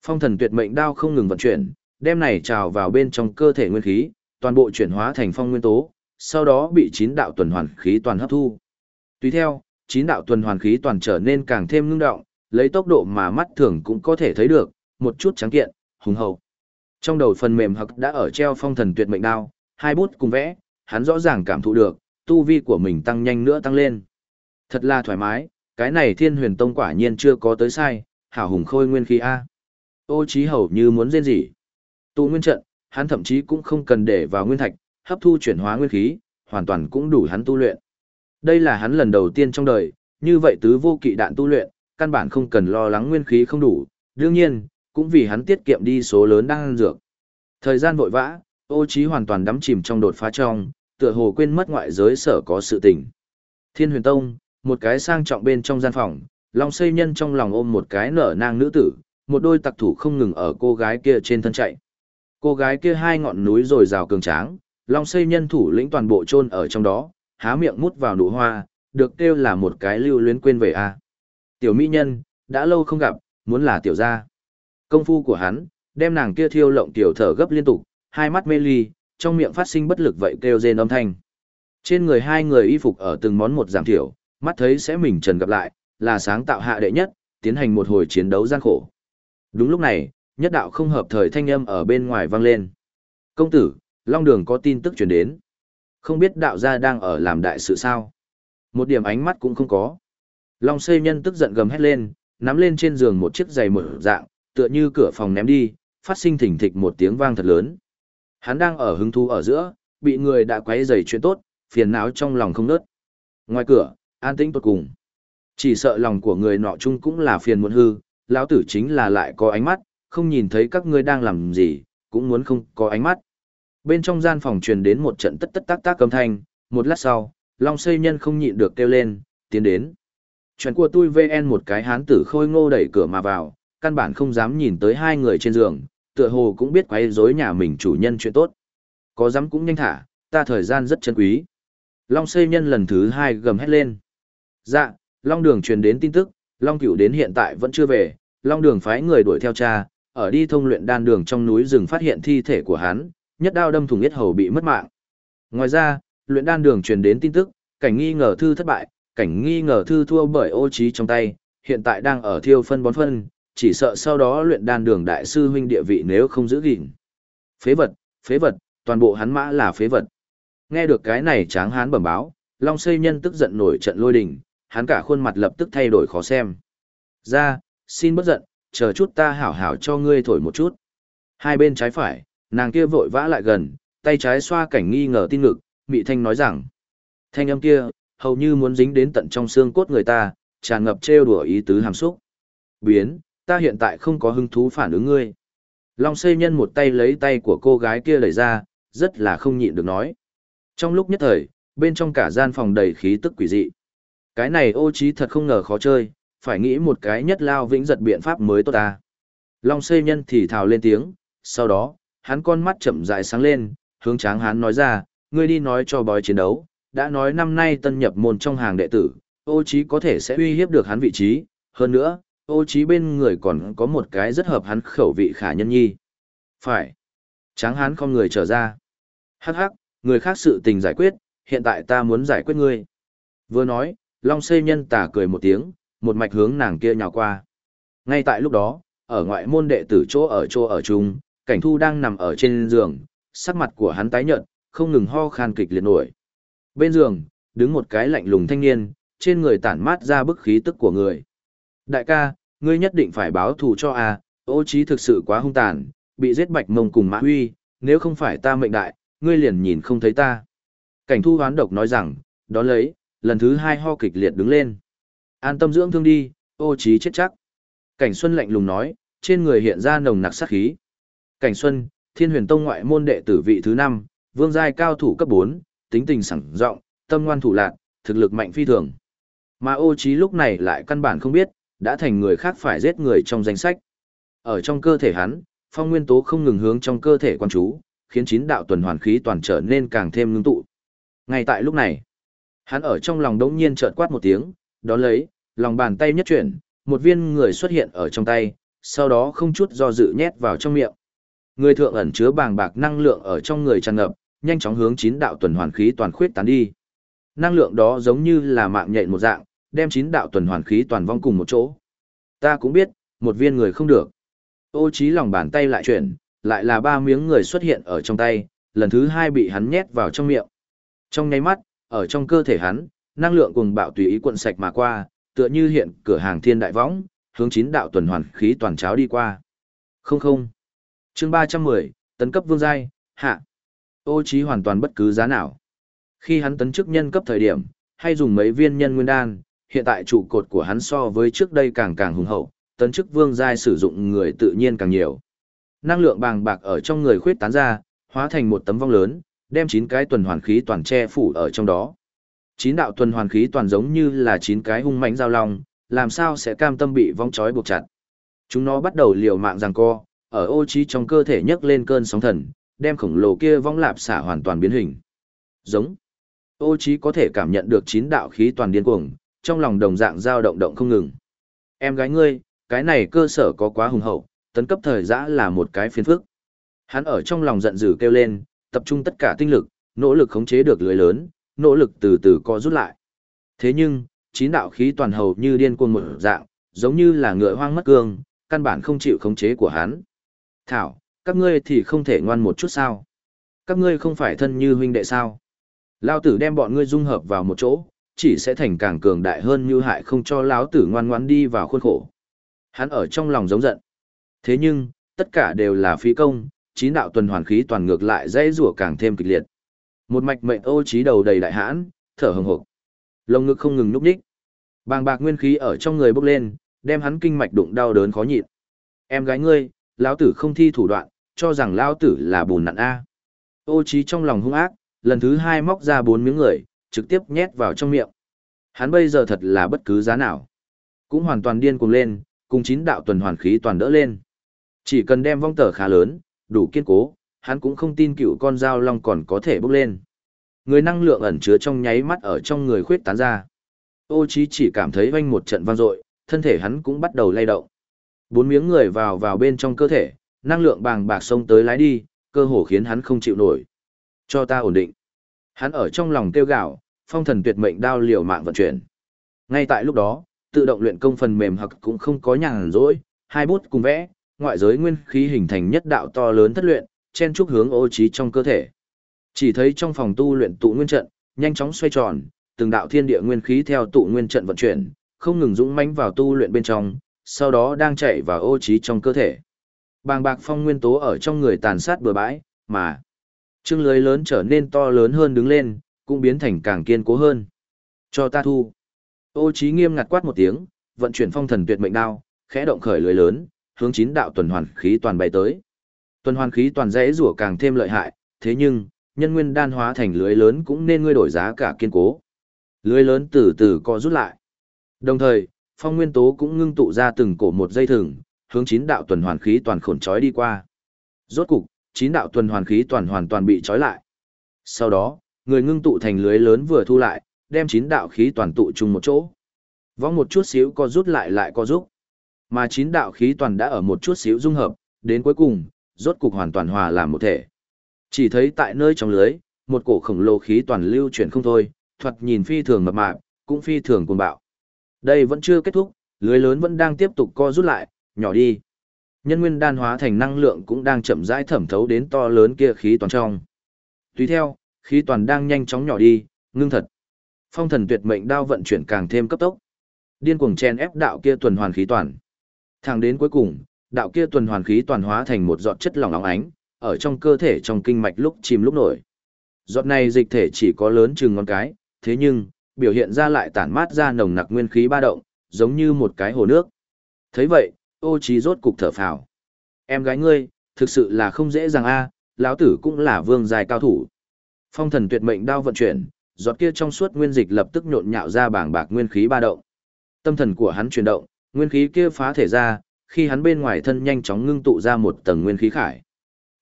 A: Phong thần tuyệt mệnh đao không ngừng vận chuyển, đem này trào vào bên trong cơ thể nguyên khí, toàn bộ chuyển hóa thành phong nguyên tố, sau đó bị chín đạo tuần hoàn khí toàn hấp thu. Tùy theo, chín đạo tuần hoàn khí toàn trở nên càng thêm ngưng động, lấy tốc độ mà mắt thường cũng có thể thấy được, một chút trắng kiện, hùng hậu. Trong đầu phần mềm hặc đã ở treo phong thần tuyệt mệnh đao, hai bút cùng vẽ, hắn rõ ràng cảm thụ được, tu vi của mình tăng nhanh nữa tăng lên. Thật là thoải mái, cái này thiên huyền tông quả nhiên chưa có tới sai, hảo hùng khôi nguyên khí A. Ô trí hầu như muốn rên gì. Tu nguyên trận, hắn thậm chí cũng không cần để vào nguyên thạch, hấp thu chuyển hóa nguyên khí, hoàn toàn cũng đủ hắn tu luyện. Đây là hắn lần đầu tiên trong đời, như vậy tứ vô kỵ đạn tu luyện, căn bản không cần lo lắng nguyên khí không đủ, đương nhiên, cũng vì hắn tiết kiệm đi số lớn đang ăn dược. Thời gian vội vã, ô trí hoàn toàn đắm chìm trong đột phá trong, tựa hồ quên mất ngoại giới sở có sự tình. Thiên huyền tông, một cái sang trọng bên trong gian phòng, Long xây nhân trong lòng ôm một cái nở nang nữ tử, một đôi tặc thủ không ngừng ở cô gái kia trên thân chạy. Cô gái kia hai ngọn núi rồi rào cường tráng, Long xây nhân thủ lĩnh toàn bộ chôn ở trong đó, há miệng mút vào nụ hoa, được kêu là một cái lưu luyến quên về a. Tiểu mỹ nhân, đã lâu không gặp, muốn là tiểu gia. Công phu của hắn, đem nàng kia thiêu lộng tiểu thở gấp liên tục, hai mắt mê ly, trong miệng phát sinh bất lực vậy kêu rên âm thanh. Trên người hai người y phục ở từng món một giảm thiểu, mắt thấy sẽ mình trần gặp lại, là sáng tạo hạ đệ nhất, tiến hành một hồi chiến đấu gian khổ. Đúng lúc này, nhất đạo không hợp thời thanh âm ở bên ngoài vang lên. Công tử, Long Đường có tin tức truyền đến. Không biết đạo gia đang ở làm đại sự sao? Một điểm ánh mắt cũng không có. Long xây nhân tức giận gầm hét lên, nắm lên trên giường một chiếc giày mở dạng, tựa như cửa phòng ném đi, phát sinh thỉnh thịch một tiếng vang thật lớn. Hắn đang ở hứng thú ở giữa, bị người đã quấy giày chuyện tốt, phiền não trong lòng không nớt. Ngoài cửa, an tĩnh tốt cùng. Chỉ sợ lòng của người nọ chung cũng là phiền muộn hư, lão tử chính là lại có ánh mắt, không nhìn thấy các ngươi đang làm gì, cũng muốn không có ánh mắt. Bên trong gian phòng truyền đến một trận tất tất tác tác âm thanh, một lát sau, Long Xây Nhân không nhịn được kêu lên, tiến đến. Chuyện của tôi VN một cái hán tử khôi ngô đẩy cửa mà vào, căn bản không dám nhìn tới hai người trên giường, tựa hồ cũng biết quấy rối nhà mình chủ nhân chuyện tốt. Có dám cũng nhanh thả, ta thời gian rất chân quý. Long Xây Nhân lần thứ hai gầm hét lên. Dạ, Long Đường truyền đến tin tức, Long Cửu đến hiện tại vẫn chưa về, Long Đường phái người đuổi theo cha, ở đi thông luyện đan đường trong núi rừng phát hiện thi thể của hắn, nhất đao đâm thủng yết hầu bị mất mạng. Ngoài ra, luyện đan đường truyền đến tin tức, cảnh nghi ngờ thư thất bại, cảnh nghi ngờ thư thua bởi ô trí trong tay, hiện tại đang ở thiêu phân bón phân, chỉ sợ sau đó luyện đan đường đại sư huynh địa vị nếu không giữ gìn. Phế vật, phế vật, toàn bộ hắn mã là phế vật. Nghe được cái này tráng hán bẩm báo, Long Xây Nhân tức giận nổi trận lôi đình, hắn cả khuôn mặt lập tức thay đổi khó xem. Ra, xin bất giận, chờ chút ta hảo hảo cho ngươi thổi một chút. Hai bên trái phải, nàng kia vội vã lại gần, tay trái xoa cảnh nghi ngờ tin ngực, mị thanh nói rằng. Thanh âm kia, hầu như muốn dính đến tận trong xương cốt người ta, tràn ngập trêu đùa ý tứ hàm xúc. Biến, ta hiện tại không có hứng thú phản ứng ngươi. Long xây nhân một tay lấy tay của cô gái kia lấy ra, rất là không nhịn được nói. Trong lúc nhất thời, bên trong cả gian phòng đầy khí tức quỷ dị. Cái này ô trí thật không ngờ khó chơi, phải nghĩ một cái nhất lao vĩnh giật biện pháp mới tốt ta. Long xây nhân thì thào lên tiếng, sau đó, hắn con mắt chậm rãi sáng lên, hướng tráng hắn nói ra, ngươi đi nói cho bói chiến đấu, đã nói năm nay tân nhập môn trong hàng đệ tử, ô trí có thể sẽ uy hiếp được hắn vị trí, hơn nữa, ô trí bên người còn có một cái rất hợp hắn khẩu vị khả nhân nhi. Phải. Tráng hắn không người trở ra. Hắc hắc, người khác sự tình giải quyết, hiện tại ta muốn giải quyết ngươi. Vừa nói, Long xây nhân tà cười một tiếng, một mạch hướng nàng kia nhào qua. Ngay tại lúc đó, ở ngoại môn đệ tử chỗ ở chỗ ở chung, cảnh thu đang nằm ở trên giường, sắc mặt của hắn tái nhợt, không ngừng ho khan kịch liệt nổi. Bên giường, đứng một cái lạnh lùng thanh niên, trên người tản mát ra bức khí tức của người. Đại ca, ngươi nhất định phải báo thù cho a, ô trí thực sự quá hung tàn, bị giết bạch mông cùng mã huy, nếu không phải ta mệnh đại, ngươi liền nhìn không thấy ta. Cảnh thu hoán độc nói rằng, đó lấy, lần thứ hai ho kịch liệt đứng lên. An tâm dưỡng thương đi, ô trí chết chắc. Cảnh Xuân lạnh lùng nói, trên người hiện ra nồng nặc sát khí. Cảnh Xuân, Thiên Huyền Tông ngoại môn đệ tử vị thứ 5, vương giai cao thủ cấp 4, tính tình sẵn rộng, tâm ngoan thủ lạc, thực lực mạnh phi thường. Mà ô trí lúc này lại căn bản không biết, đã thành người khác phải giết người trong danh sách. Ở trong cơ thể hắn, phong nguyên tố không ngừng hướng trong cơ thể quan chú, khiến chín đạo tuần hoàn khí toàn trở nên càng thêm ngưng tụ. Ngay tại lúc này, hắn ở trong lòng đống nhiên chợt quát một tiếng, đó lấy, lòng bàn tay nhất chuyển, một viên người xuất hiện ở trong tay, sau đó không chút do dự nhét vào trong miệng. Người thượng ẩn chứa bàng bạc năng lượng ở trong người tràn ngập, nhanh chóng hướng chín đạo tuần hoàn khí toàn khuyết tán đi. Năng lượng đó giống như là mạng nhện một dạng, đem chín đạo tuần hoàn khí toàn vong cùng một chỗ. Ta cũng biết, một viên người không được. Ô trí lòng bàn tay lại chuyển, lại là ba miếng người xuất hiện ở trong tay, lần thứ hai bị hắn nhét vào trong miệng. Trong nháy mắt, ở trong cơ thể hắn, năng lượng cùng bạo tùy ý cuộn sạch mà qua, tựa như hiện cửa hàng thiên đại võng, hướng chín đạo tuần hoàn khí toàn cháo đi qua. Không không. Chương 310, tấn cấp vương giai, hạ. Ô trí hoàn toàn bất cứ giá nào. Khi hắn tấn chức nhân cấp thời điểm, hay dùng mấy viên nhân nguyên đan, hiện tại trụ cột của hắn so với trước đây càng càng hùng hậu, tấn chức vương giai sử dụng người tự nhiên càng nhiều. Năng lượng bàng bạc ở trong người khuyết tán ra, hóa thành một tấm vong lớn, đem chín cái tuần hoàn khí toàn che phủ ở trong đó. Chín đạo tuần hoàn khí toàn giống như là chín cái hung mãnh giao long, làm sao sẽ cam tâm bị vong trói buộc chặt. Chúng nó bắt đầu liều mạng giằng co, ở ô trí trong cơ thể nhấc lên cơn sóng thần, đem khổng lồ kia vong lạp xả hoàn toàn biến hình. Giống. Ô trí có thể cảm nhận được chín đạo khí toàn điên cuồng, trong lòng đồng dạng dao động động không ngừng. Em gái ngươi, cái này cơ sở có quá hùng hậu, tấn cấp thời giã là một cái phiền phức. Hắn ở trong lòng giận dữ kêu lên, tập trung tất cả tinh lực, nỗ lực khống chế được lưới lớn, nỗ lực từ từ co rút lại. Thế nhưng, chín đạo khí toàn hầu như điên cuồng một dạng, giống như là ngựa hoang mất cương, căn bản không chịu khống chế của hắn. Thảo, các ngươi thì không thể ngoan một chút sao? Các ngươi không phải thân như huynh đệ sao? Lao tử đem bọn ngươi dung hợp vào một chỗ, chỉ sẽ thành càng cường đại hơn như hại không cho lão tử ngoan ngoãn đi vào khuôn khổ. Hắn ở trong lòng giống giận. Thế nhưng, tất cả đều là phí công, chín đạo tuần hoàn khí toàn ngược lại dây rủa càng thêm kịch liệt. Một mạch mệnh ô trí đầu đầy đại hãn, thở hừng hực. Lồng ngực không ngừng nhúc nhích. Bàng bạc nguyên khí ở trong người bốc lên, đem hắn kinh mạch đụng đau đớn khó nhịn. Em gái ngươi, lão tử không thi thủ đoạn, cho rằng lão tử là bùn nặn a. Ô trí trong lòng hung ác, lần thứ hai móc ra bốn miếng người, trực tiếp nhét vào trong miệng. Hắn bây giờ thật là bất cứ giá nào. Cũng hoàn toàn điên cuồng lên, cùng chín đạo tuần hoàn khí toàn đỡ lên. Chỉ cần đem vong tờ khá lớn, đủ kiên cố, hắn cũng không tin cựu con dao long còn có thể bốc lên. Người năng lượng ẩn chứa trong nháy mắt ở trong người khuyết tán ra. Ô chí chỉ cảm thấy vanh một trận vang dội, thân thể hắn cũng bắt đầu lay động. Bốn miếng người vào vào bên trong cơ thể, năng lượng bàng bạc xông tới lái đi, cơ hồ khiến hắn không chịu nổi. Cho ta ổn định. Hắn ở trong lòng kêu gào, phong thần tuyệt mệnh đao liều mạng vận chuyển. Ngay tại lúc đó, tự động luyện công phần mềm hoặc cũng không có nhàn rỗi, hai bút cùng vẽ, ngoại giới nguyên khí hình thành nhất đạo to lớn thất luyện, chen trúc hướng ô trí trong cơ thể. Chỉ thấy trong phòng tu luyện tụ nguyên trận, nhanh chóng xoay tròn, từng đạo thiên địa nguyên khí theo tụ nguyên trận vận chuyển, không ngừng dũng mãnh vào tu luyện bên trong, sau đó đang chạy vào ô trí trong cơ thể. Bàng bạc phong nguyên tố ở trong người tàn sát bừa bãi, mà chương lưới lớn trở nên to lớn hơn đứng lên, cũng biến thành càng kiên cố hơn. Cho ta thu. Ô trí nghiêm ngặt quát một tiếng, vận chuyển phong thần tuyệt mệnh đao, khẽ động khởi lưới lớn, hướng chín đạo tuần hoàn khí toàn bay tới. Tuần hoàn khí toàn dễ rủa càng thêm lợi hại, thế nhưng, nhân nguyên đan hóa thành lưới lớn cũng nên ngươi đổi giá cả kiên cố. Lưới lớn từ từ co rút lại. Đồng thời, phong nguyên tố cũng ngưng tụ ra từng cổ một dây thừng, hướng chín đạo tuần hoàn khí toàn khổn trói đi qua. Rốt cục, chín đạo tuần hoàn khí toàn hoàn toàn bị trói lại. Sau đó, người ngưng tụ thành lưới lớn vừa thu lại, đem chín đạo khí toàn tụ chung một chỗ. Vong một chút xíu co rút lại lại co rút. Mà chín đạo khí toàn đã ở một chút xíu dung hợp, đến cuối cùng, rốt cục hoàn toàn hòa làm một thể. Chỉ thấy tại nơi trong lưới, một cổ khổng lồ khí toàn lưu chuyển không thôi, thoạt nhìn phi thường mập mạp, cũng phi thường cuồng bạo. Đây vẫn chưa kết thúc, lưới lớn vẫn đang tiếp tục co rút lại, nhỏ đi. Nhân nguyên đan hóa thành năng lượng cũng đang chậm rãi thẩm thấu đến to lớn kia khí toàn trong. Tùy theo, khí toàn đang nhanh chóng nhỏ đi, ngưng thật. Phong thần tuyệt mệnh đao vận chuyển càng thêm cấp tốc. Điên cuồng chen ép đạo kia tuần hoàn khí toàn. Thẳng đến cuối cùng, đạo kia tuần hoàn khí toàn hóa thành một giọt chất lỏng óng ánh, ở trong cơ thể trong kinh mạch lúc chìm lúc nổi. Giọt này dịch thể chỉ có lớn chừng ngón cái, thế nhưng, biểu hiện ra lại tản mát ra nồng nặc nguyên khí ba động, giống như một cái hồ nước. thấy vậy, ô trí rốt cục thở phào. Em gái ngươi, thực sự là không dễ dàng a, lão tử cũng là vương dài cao thủ. Phong thần tuyệt mệnh đao vận chuyển, giọt kia trong suốt nguyên dịch lập tức nhộn nhạo ra bảng bạc nguyên khí ba động. Tâm thần của hắn chuyển động, nguyên khí kia phá thể ra, khi hắn bên ngoài thân nhanh chóng ngưng tụ ra một tầng nguyên khí khải.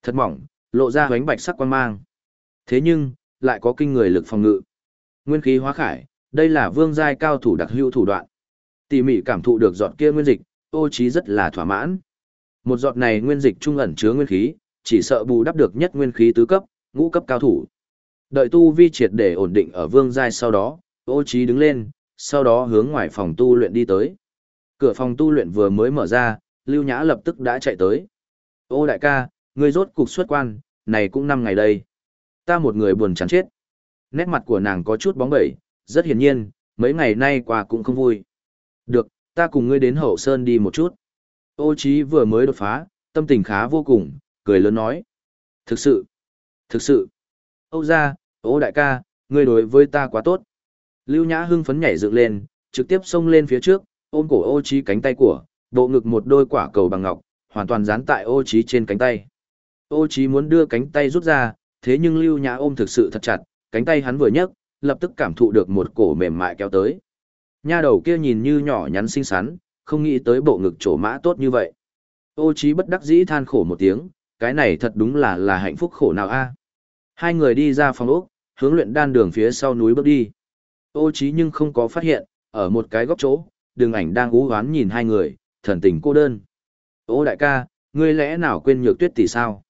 A: Thật mỏng, lộ ra ánh bạch sắc quan mang. Thế nhưng, lại có kinh người lực phòng ngự. Nguyên khí hóa khải, đây là vương giai cao thủ đặc hữu thủ đoạn. Tỉ mỉ cảm thụ được giọt kia nguyên dịch, ô trí rất là thỏa mãn. Một giọt này nguyên dịch trung ẩn chứa nguyên khí, chỉ sợ bù đắp được nhất nguyên khí tứ cấp, ngũ cấp cao thủ. Đợi tu vi triệt để ổn định ở vương giai sau đó, ô trí đứng lên, sau đó hướng ngoài phòng tu luyện đi tới. Cửa phòng tu luyện vừa mới mở ra, Lưu Nhã lập tức đã chạy tới. Ô đại ca, ngươi rốt cục xuất quan, này cũng năm ngày đây. Ta một người buồn chán chết. Nét mặt của nàng có chút bóng bẩy, rất hiển nhiên, mấy ngày nay qua cũng không vui. Được, ta cùng ngươi đến hậu sơn đi một chút. Ô Chí vừa mới đột phá, tâm tình khá vô cùng, cười lớn nói. Thực sự, thực sự. Âu gia, ô đại ca, ngươi đối với ta quá tốt. Lưu Nhã hưng phấn nhảy dựng lên, trực tiếp xông lên phía trước, ôm cổ ô trí cánh tay của, bộ ngực một đôi quả cầu bằng ngọc, hoàn toàn dán tại ô trí trên cánh tay. Ô trí muốn đưa cánh tay rút ra, thế nhưng Lưu Nhã ôm thực sự thật chặt, cánh tay hắn vừa nhấc, lập tức cảm thụ được một cổ mềm mại kéo tới. Nha đầu kia nhìn như nhỏ nhắn xinh xắn, không nghĩ tới bộ ngực trổ mã tốt như vậy. Ô trí bất đắc dĩ than khổ một tiếng, cái này thật đúng là là hạnh phúc khổ nào a. Hai người đi ra phòng ốc, hướng luyện đan đường phía sau núi bước đi. Ô trí nhưng không có phát hiện, ở một cái góc chỗ, đường ảnh đang ú hoán nhìn hai người, thần tình cô đơn. Ô đại ca, ngươi lẽ nào quên nhược tuyết tỷ sao?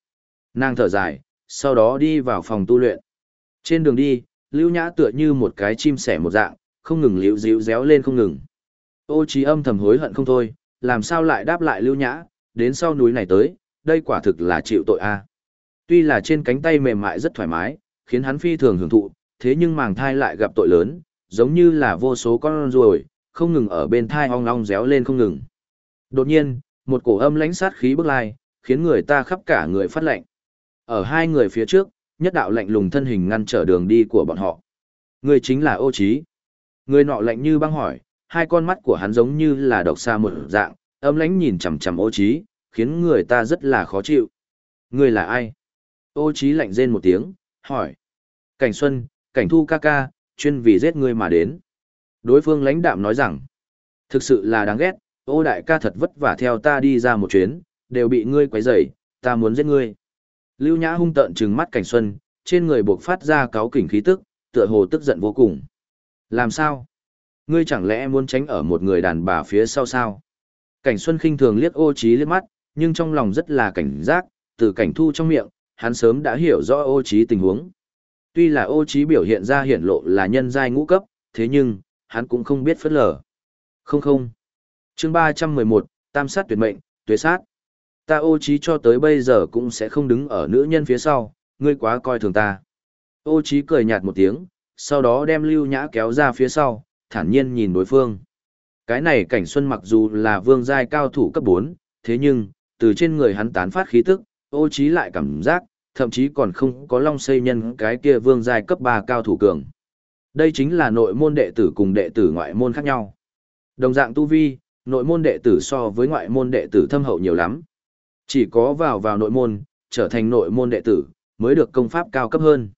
A: Nàng thở dài, sau đó đi vào phòng tu luyện. Trên đường đi, Lưu Nhã tựa như một cái chim sẻ một dạng, không ngừng liễu díu réo lên không ngừng. Ô trí âm thầm hối hận không thôi, làm sao lại đáp lại Lưu Nhã, đến sau núi này tới, đây quả thực là chịu tội a. Tuy là trên cánh tay mềm mại rất thoải mái, khiến hắn phi thường hưởng thụ, thế nhưng màng thai lại gặp tội lớn, giống như là vô số con ruồi, không ngừng ở bên thai ong ong réo lên không ngừng. Đột nhiên, một cổ âm lãnh sát khí bước lai, khiến người ta khắp cả người phát lạnh. Ở hai người phía trước, nhất đạo lạnh lùng thân hình ngăn trở đường đi của bọn họ. Người chính là ô Chí. Người nọ lạnh như băng hỏi, hai con mắt của hắn giống như là độc xa một dạng, âm lãnh nhìn chằm chằm ô Chí, khiến người ta rất là khó chịu. Người là ai? Ô Chí lạnh rên một tiếng, hỏi. Cảnh Xuân, Cảnh Thu ca ca, chuyên vì giết ngươi mà đến. Đối phương lãnh đạm nói rằng, thực sự là đáng ghét, ô đại ca thật vất vả theo ta đi ra một chuyến, đều bị ngươi quấy rầy, ta muốn giết ngươi. Lưu Nhã hung tợn trừng mắt Cảnh Xuân, trên người buộc phát ra cáo kỉnh khí tức, tựa hồ tức giận vô cùng. Làm sao? Ngươi chẳng lẽ muốn tránh ở một người đàn bà phía sau sao? Cảnh Xuân khinh thường liếc ô trí liếc mắt, nhưng trong lòng rất là cảnh giác, từ cảnh thu trong miệng, hắn sớm đã hiểu rõ ô trí tình huống. Tuy là ô trí biểu hiện ra hiển lộ là nhân giai ngũ cấp, thế nhưng, hắn cũng không biết phớt lờ. Không không. Chương 311, Tam sát tuyệt mệnh, tuyệt sát. Ta ô trí cho tới bây giờ cũng sẽ không đứng ở nữ nhân phía sau, ngươi quá coi thường ta. Ô trí cười nhạt một tiếng, sau đó đem lưu nhã kéo ra phía sau, thản nhiên nhìn đối phương. Cái này cảnh xuân mặc dù là vương giai cao thủ cấp 4, thế nhưng, từ trên người hắn tán phát khí tức, ô trí lại cảm giác, thậm chí còn không có long xây nhân cái kia vương giai cấp 3 cao thủ cường. Đây chính là nội môn đệ tử cùng đệ tử ngoại môn khác nhau. Đồng dạng tu vi, nội môn đệ tử so với ngoại môn đệ tử thâm hậu nhiều lắm. Chỉ có vào vào nội môn, trở thành nội môn đệ tử, mới được công pháp cao cấp hơn.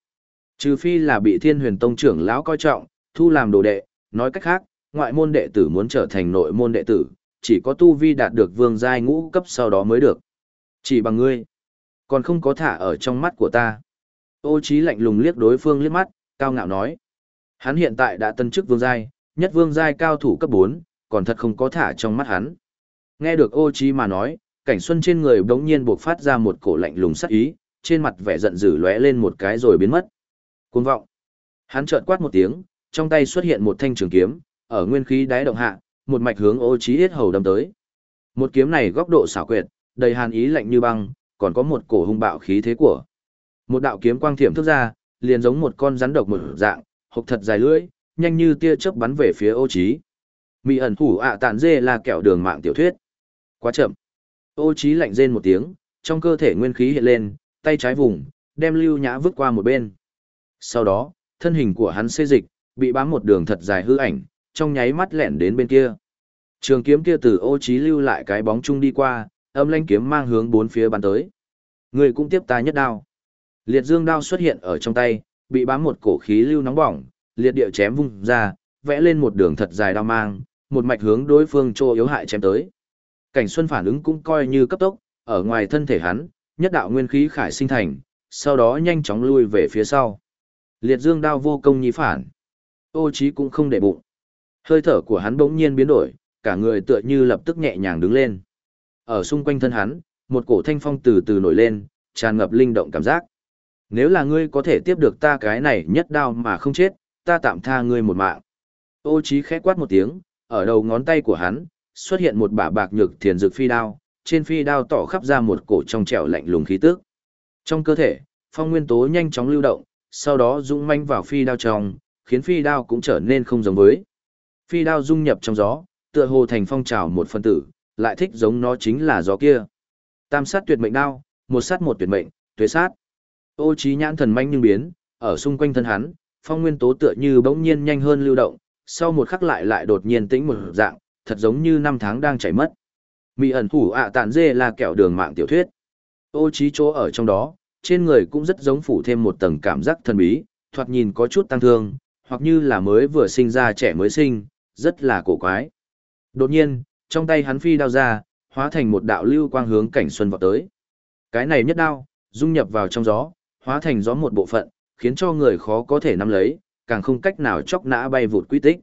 A: Trừ phi là bị thiên huyền tông trưởng lão coi trọng, thu làm đồ đệ, nói cách khác, ngoại môn đệ tử muốn trở thành nội môn đệ tử, chỉ có tu vi đạt được vương giai ngũ cấp sau đó mới được. Chỉ bằng ngươi, còn không có thả ở trong mắt của ta. Ô trí lạnh lùng liếc đối phương liếc mắt, cao ngạo nói. Hắn hiện tại đã tân chức vương giai, nhất vương giai cao thủ cấp 4, còn thật không có thả trong mắt hắn. Nghe được ô Chi mà nói, cảnh xuân trên người đống nhiên buộc phát ra một cổ lạnh lùng sắc ý, trên mặt vẻ giận dữ lóe lên một cái rồi biến mất. Cuồng vọng. Hắn chợt quát một tiếng, trong tay xuất hiện một thanh trường kiếm, ở nguyên khí đáy động hạ, một mạch hướng ô Chi hết hầu đâm tới. Một kiếm này góc độ xảo quyệt, đầy hàn ý lạnh như băng, còn có một cổ hung bạo khí thế của. Một đạo kiếm quang thiểm thức ra, liền giống một con rắn độc một dạng, hộp thật dài lưỡi, nhanh như tia chớp bắn về phía ô trí. Mị ẩn thủ ạ tản dê là kẹo đường mạng tiểu thuyết. Quá chậm. Ô trí lạnh rên một tiếng, trong cơ thể nguyên khí hiện lên, tay trái vùng, đem lưu nhã vứt qua một bên. Sau đó, thân hình của hắn xê dịch, bị bám một đường thật dài hư ảnh, trong nháy mắt lẻn đến bên kia. Trường kiếm kia từ ô trí lưu lại cái bóng chung đi qua, âm lanh kiếm mang hướng bốn phía bắn tới. Người cũng tiếp ta nhất đao. Liệt dương đao xuất hiện ở trong tay, bị bám một cổ khí lưu nóng bỏng, liệt địa chém vung ra, vẽ lên một đường thật dài đao mang, một mạch hướng đối phương trô yếu hại chém tới. Cảnh Xuân phản ứng cũng coi như cấp tốc, ở ngoài thân thể hắn, nhất đạo nguyên khí khải sinh thành, sau đó nhanh chóng lui về phía sau. Liệt dương đao vô công nhi phản. Ô trí cũng không để bụng. Hơi thở của hắn bỗng nhiên biến đổi, cả người tựa như lập tức nhẹ nhàng đứng lên. Ở xung quanh thân hắn, một cổ thanh phong từ từ nổi lên, tràn ngập linh động cảm giác. Nếu là ngươi có thể tiếp được ta cái này nhất đao mà không chết, ta tạm tha ngươi một mạng. Ô trí khẽ quát một tiếng, ở đầu ngón tay của hắn, xuất hiện một bả bạc nhược thiền dược phi đao, trên phi đao tỏ khắp ra một cổ trong trẻo lạnh lùng khí tức. Trong cơ thể, phong nguyên tố nhanh chóng lưu động, sau đó dũng manh vào phi đao trong, khiến phi đao cũng trở nên không giống với. Phi đao dung nhập trong gió, tựa hồ thành phong trào một phân tử, lại thích giống nó chính là gió kia. Tam sát tuyệt mệnh đao, một sát một tuyệt mệnh, tuyệt sát. Ô trí nhãn thần manh nhưng biến, ở xung quanh thân hắn, phong nguyên tố tựa như bỗng nhiên nhanh hơn lưu động, sau một khắc lại lại đột nhiên tĩnh một dạng, thật giống như năm tháng đang chảy mất. Mị ẩn thủ ạ tàn dê là kẹo đường mạng tiểu thuyết. Ô trí chỗ ở trong đó, trên người cũng rất giống phủ thêm một tầng cảm giác thần bí, thoạt nhìn có chút tăng thương, hoặc như là mới vừa sinh ra trẻ mới sinh, rất là cổ quái. Đột nhiên, trong tay hắn phi đao ra, hóa thành một đạo lưu quang hướng cảnh xuân vọt tới. Cái này nhất đao, dung nhập vào trong gió, hóa thành gió một bộ phận, khiến cho người khó có thể nắm lấy, càng không cách nào chọc nã bay vụt quy tích.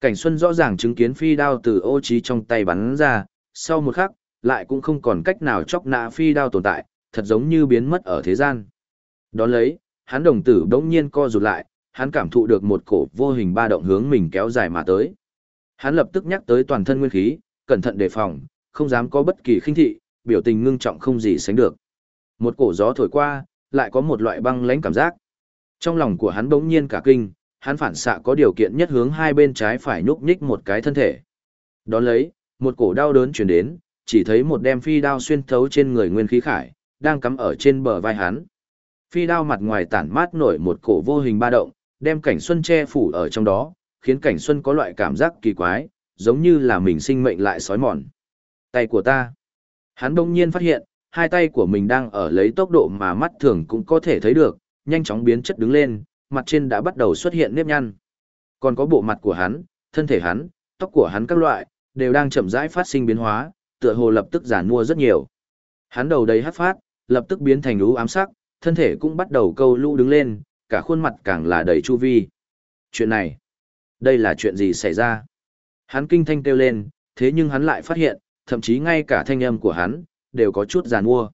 A: Cảnh xuân rõ ràng chứng kiến phi đao từ ô trí trong tay bắn ra, sau một khắc, lại cũng không còn cách nào chọc nã phi đao tồn tại, thật giống như biến mất ở thế gian. Đón lấy, hắn đồng tử đống nhiên co rụt lại, hắn cảm thụ được một cổ vô hình ba động hướng mình kéo dài mà tới. Hắn lập tức nhắc tới toàn thân nguyên khí, cẩn thận đề phòng, không dám có bất kỳ khinh thị, biểu tình ngưng trọng không gì sánh được. Một cổ gió thổi qua, lại có một loại băng lãnh cảm giác. Trong lòng của hắn bỗng nhiên cả kinh, hắn phản xạ có điều kiện nhất hướng hai bên trái phải nhúc nhích một cái thân thể. Đón lấy, một cổ đau đớn chuyển đến, chỉ thấy một đem phi đao xuyên thấu trên người nguyên khí khải, đang cắm ở trên bờ vai hắn. Phi đao mặt ngoài tản mát nổi một cổ vô hình ba động, đem cảnh xuân che phủ ở trong đó, khiến cảnh xuân có loại cảm giác kỳ quái, giống như là mình sinh mệnh lại sói mòn. Tay của ta. Hắn đông nhiên phát hiện, hai tay của mình đang ở lấy tốc độ mà mắt thường cũng có thể thấy được, nhanh chóng biến chất đứng lên, mặt trên đã bắt đầu xuất hiện nếp nhăn. Còn có bộ mặt của hắn, thân thể hắn, tóc của hắn các loại, đều đang chậm rãi phát sinh biến hóa, tựa hồ lập tức giản mua rất nhiều. Hắn đầu đầy hắt phát, lập tức biến thành lũ ám sắc, thân thể cũng bắt đầu câu lũ đứng lên, cả khuôn mặt càng là đầy chu vi. Chuyện này, đây là chuyện gì xảy ra? Hắn kinh thanh kêu lên, thế nhưng hắn lại phát hiện, thậm chí ngay cả thanh âm của hắn, đều có chút giàn mua.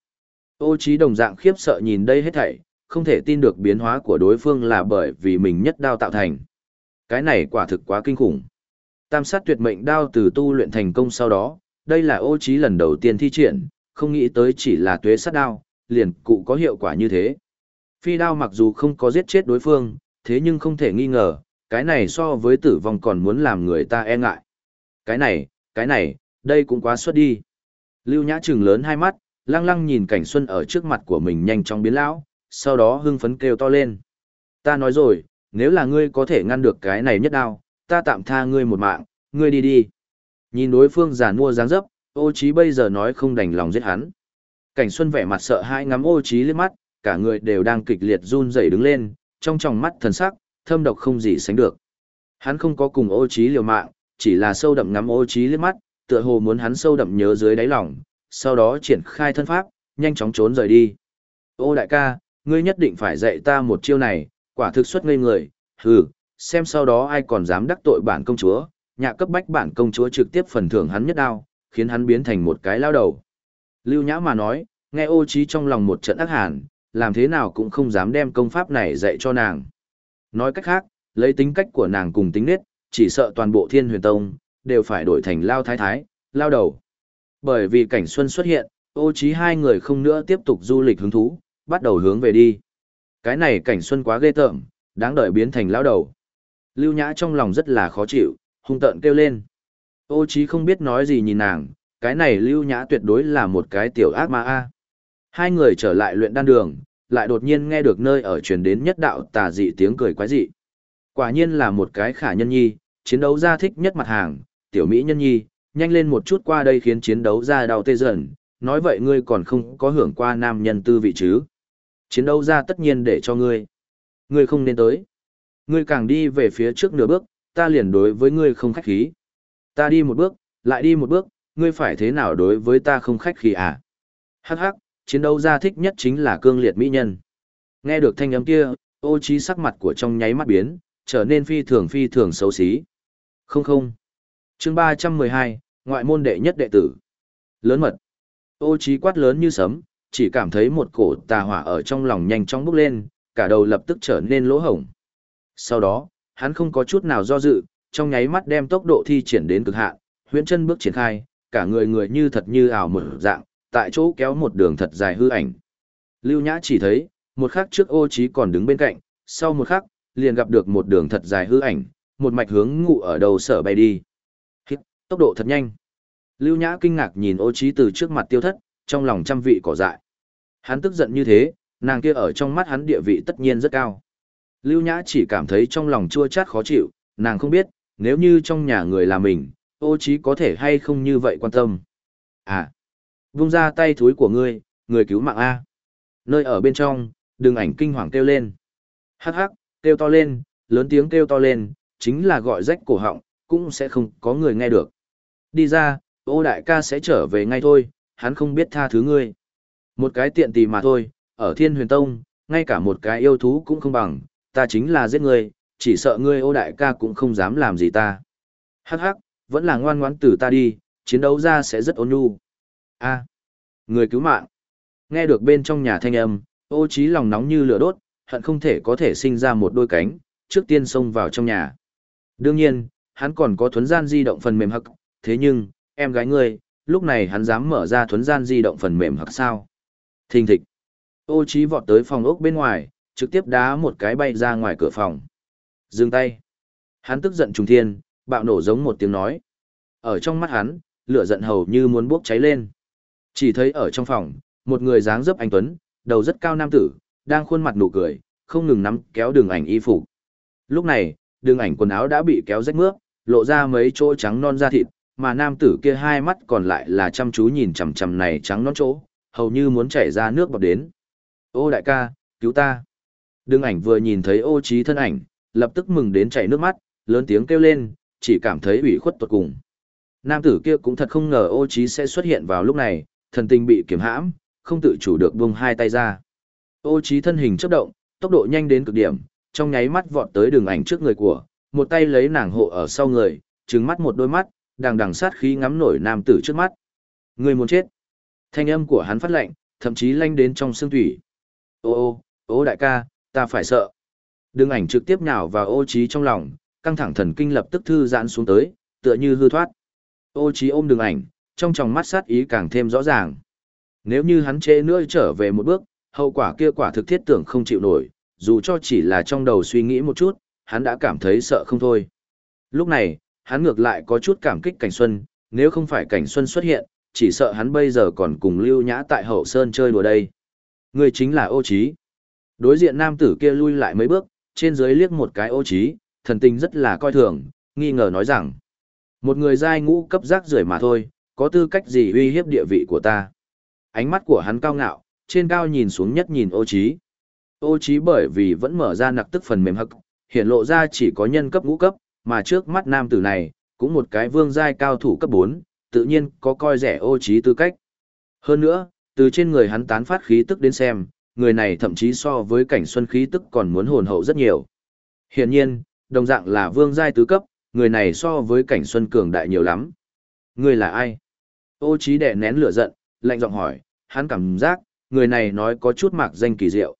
A: Ô trí đồng dạng khiếp sợ nhìn đây hết thảy, không thể tin được biến hóa của đối phương là bởi vì mình nhất đao tạo thành. Cái này quả thực quá kinh khủng. Tam sát tuyệt mệnh đao từ tu luyện thành công sau đó, đây là ô trí lần đầu tiên thi triển, không nghĩ tới chỉ là tuế sát đao, liền cụ có hiệu quả như thế. Phi đao mặc dù không có giết chết đối phương, thế nhưng không thể nghi ngờ, cái này so với tử vong còn muốn làm người ta e ngại. Cái này, cái này, đây cũng quá xuất đi. Lưu Nhã trừng lớn hai mắt, lăng lăng nhìn cảnh xuân ở trước mặt của mình nhanh chóng biến lão, sau đó hưng phấn kêu to lên. Ta nói rồi, nếu là ngươi có thể ngăn được cái này nhất đao, ta tạm tha ngươi một mạng, ngươi đi đi. Nhìn đối phương giàn mua dáng dấp, ô Chí bây giờ nói không đành lòng giết hắn. Cảnh xuân vẻ mặt sợ hãi ngắm ô Chí lên mắt, cả người đều đang kịch liệt run rẩy đứng lên, trong tròng mắt thần sắc, thâm độc không gì sánh được. Hắn không có cùng ô Chí liều mạng, chỉ là sâu đậm ngắm ô Chí lên mắt, tựa hồ muốn hắn sâu đậm nhớ dưới đáy lòng, sau đó triển khai thân pháp, nhanh chóng trốn rời đi. Ô đại ca, ngươi nhất định phải dạy ta một chiêu này, quả thực xuất ngây người, hừ, xem sau đó ai còn dám đắc tội bản công chúa, nhà cấp bách bản công chúa trực tiếp phần thưởng hắn nhất đao, khiến hắn biến thành một cái lao đầu. Lưu Nhã mà nói, nghe ô trí trong lòng một trận ác hàn, làm thế nào cũng không dám đem công pháp này dạy cho nàng. Nói cách khác, lấy tính cách của nàng cùng tính nết, chỉ sợ toàn bộ thiên huyền tông, đều phải đổi thành lao thái thái, lao đầu. Bởi vì cảnh xuân xuất hiện, ô trí hai người không nữa tiếp tục du lịch hứng thú, bắt đầu hướng về đi. Cái này cảnh xuân quá ghê tởm, đáng đợi biến thành lao đầu. Lưu Nhã trong lòng rất là khó chịu, hung tợn kêu lên. Ô trí không biết nói gì nhìn nàng, cái này Lưu Nhã tuyệt đối là một cái tiểu ác ma a. Hai người trở lại luyện đan đường, lại đột nhiên nghe được nơi ở truyền đến nhất đạo tà dị tiếng cười quái dị. Quả nhiên là một cái khả nhân nhi, chiến đấu ra thích nhất mặt hàng, tiểu mỹ nhân nhi, nhanh lên một chút qua đây khiến chiến đấu ra đau tê dần, nói vậy ngươi còn không có hưởng qua nam nhân tư vị chứ. Chiến đấu ra tất nhiên để cho ngươi. Ngươi không nên tới. Ngươi càng đi về phía trước nửa bước, ta liền đối với ngươi không khách khí. Ta đi một bước, lại đi một bước, ngươi phải thế nào đối với ta không khách khí à? Hắc hắc, chiến đấu ra thích nhất chính là cương liệt mỹ nhân. Nghe được thanh âm kia, ô trí sắc mặt của trong nháy mắt biến, trở nên phi thường phi thường xấu xí. Không không. Chương 312, ngoại môn đệ nhất đệ tử. Lớn mật. Ô trí quát lớn như sấm, chỉ cảm thấy một cổ tà hỏa ở trong lòng nhanh chóng bốc lên, cả đầu lập tức trở nên lỗ hổng. Sau đó, hắn không có chút nào do dự, trong nháy mắt đem tốc độ thi triển đến cực hạn, huyễn chân bước triển khai, cả người người như thật như ảo một dạng, tại chỗ kéo một đường thật dài hư ảnh. Lưu Nhã chỉ thấy, một khắc trước ô trí còn đứng bên cạnh, sau một khắc, liền gặp được một đường thật dài hư ảnh, một mạch hướng ngụ ở đầu sở bay đi. Tốc độ thật nhanh. Lưu Nhã kinh ngạc nhìn ô Chí từ trước mặt tiêu thất, trong lòng trăm vị cỏ dại. Hắn tức giận như thế, nàng kia ở trong mắt hắn địa vị tất nhiên rất cao. Lưu Nhã chỉ cảm thấy trong lòng chua chát khó chịu, nàng không biết, nếu như trong nhà người là mình, ô Chí có thể hay không như vậy quan tâm. À, vung ra tay thúi của ngươi, người cứu mạng A. Nơi ở bên trong, đừng ảnh kinh hoàng kêu lên. Hắc hắc, kêu to lên, lớn tiếng kêu to lên, chính là gọi rách cổ họng, cũng sẽ không có người nghe được. Đi ra, ô đại ca sẽ trở về ngay thôi, hắn không biết tha thứ ngươi. Một cái tiện tì mà thôi, ở thiên huyền tông, ngay cả một cái yêu thú cũng không bằng, ta chính là giết ngươi, chỉ sợ ngươi ô đại ca cũng không dám làm gì ta. Hắc hắc, vẫn là ngoan ngoãn từ ta đi, chiến đấu ra sẽ rất ôn nhu. A, người cứu mạng. Nghe được bên trong nhà thanh âm, ô trí lòng nóng như lửa đốt, hận không thể có thể sinh ra một đôi cánh, trước tiên xông vào trong nhà. Đương nhiên, hắn còn có thuấn gian di động phần mềm hắc, thế nhưng, em gái ngươi, lúc này hắn dám mở ra thuấn gian di động phần mềm hoặc sao. Thình thịch. Ô trí vọt tới phòng ốc bên ngoài, trực tiếp đá một cái bay ra ngoài cửa phòng. Dừng tay. Hắn tức giận trùng thiên, bạo nổ giống một tiếng nói. Ở trong mắt hắn, lửa giận hầu như muốn bốc cháy lên. Chỉ thấy ở trong phòng, một người dáng dấp anh Tuấn, đầu rất cao nam tử, đang khuôn mặt nụ cười, không ngừng nắm kéo đường ảnh y phục. Lúc này, đường ảnh quần áo đã bị kéo rách mướp, lộ ra mấy chỗ trắng non da thịt, mà nam tử kia hai mắt còn lại là chăm chú nhìn chằm chằm này trắng nón chỗ, hầu như muốn chảy ra nước bọt đến. Ô đại ca, cứu ta. Đường ảnh vừa nhìn thấy ô trí thân ảnh, lập tức mừng đến chảy nước mắt, lớn tiếng kêu lên, chỉ cảm thấy ủy khuất tuột cùng. Nam tử kia cũng thật không ngờ ô trí sẽ xuất hiện vào lúc này, thần tình bị kiểm hãm, không tự chủ được buông hai tay ra. Ô trí thân hình chớp động, tốc độ nhanh đến cực điểm, trong nháy mắt vọt tới đường ảnh trước người của, một tay lấy nàng hộ ở sau người, trừng mắt một đôi mắt, đằng đằng sát khí ngắm nổi nam tử trước mắt. Người muốn chết. Thanh âm của hắn phát lạnh, thậm chí lanh đến trong xương thủy. Ô ô, ô đại ca, ta phải sợ. Đường ảnh trực tiếp nhào vào ô trí trong lòng, căng thẳng thần kinh lập tức thư giãn xuống tới, tựa như hư thoát. Ô trí ôm đường ảnh, trong tròng mắt sát ý càng thêm rõ ràng. Nếu như hắn trễ nữa trở về một bước, hậu quả kia quả thực thiết tưởng không chịu nổi, dù cho chỉ là trong đầu suy nghĩ một chút, hắn đã cảm thấy sợ không thôi. Lúc này, hắn ngược lại có chút cảm kích Cảnh Xuân, nếu không phải Cảnh Xuân xuất hiện, chỉ sợ hắn bây giờ còn cùng Lưu Nhã tại hậu sơn chơi đùa đây. Người chính là ô trí. Đối diện nam tử kia lui lại mấy bước, trên dưới liếc một cái ô trí, thần tình rất là coi thường, nghi ngờ nói rằng. Một người giai ngũ cấp rác rưởi mà thôi, có tư cách gì uy hiếp địa vị của ta. Ánh mắt của hắn cao ngạo, trên cao nhìn xuống nhất nhìn ô trí. Ô trí bởi vì vẫn mở ra nặc tức phần mềm hực, hiện lộ ra chỉ có nhân cấp ngũ cấp, mà trước mắt nam tử này, cũng một cái vương giai cao thủ cấp 4, tự nhiên có coi rẻ ô trí tư cách. Hơn nữa, từ trên người hắn tán phát khí tức đến xem, người này thậm chí so với cảnh xuân khí tức còn muốn hồn hậu rất nhiều. Hiển nhiên, đồng dạng là vương giai tứ cấp, người này so với cảnh xuân cường đại nhiều lắm. Người là ai? Ô trí đẻ nén lửa giận, lạnh giọng hỏi, hắn cảm giác, người này nói có chút mạc danh kỳ diệu.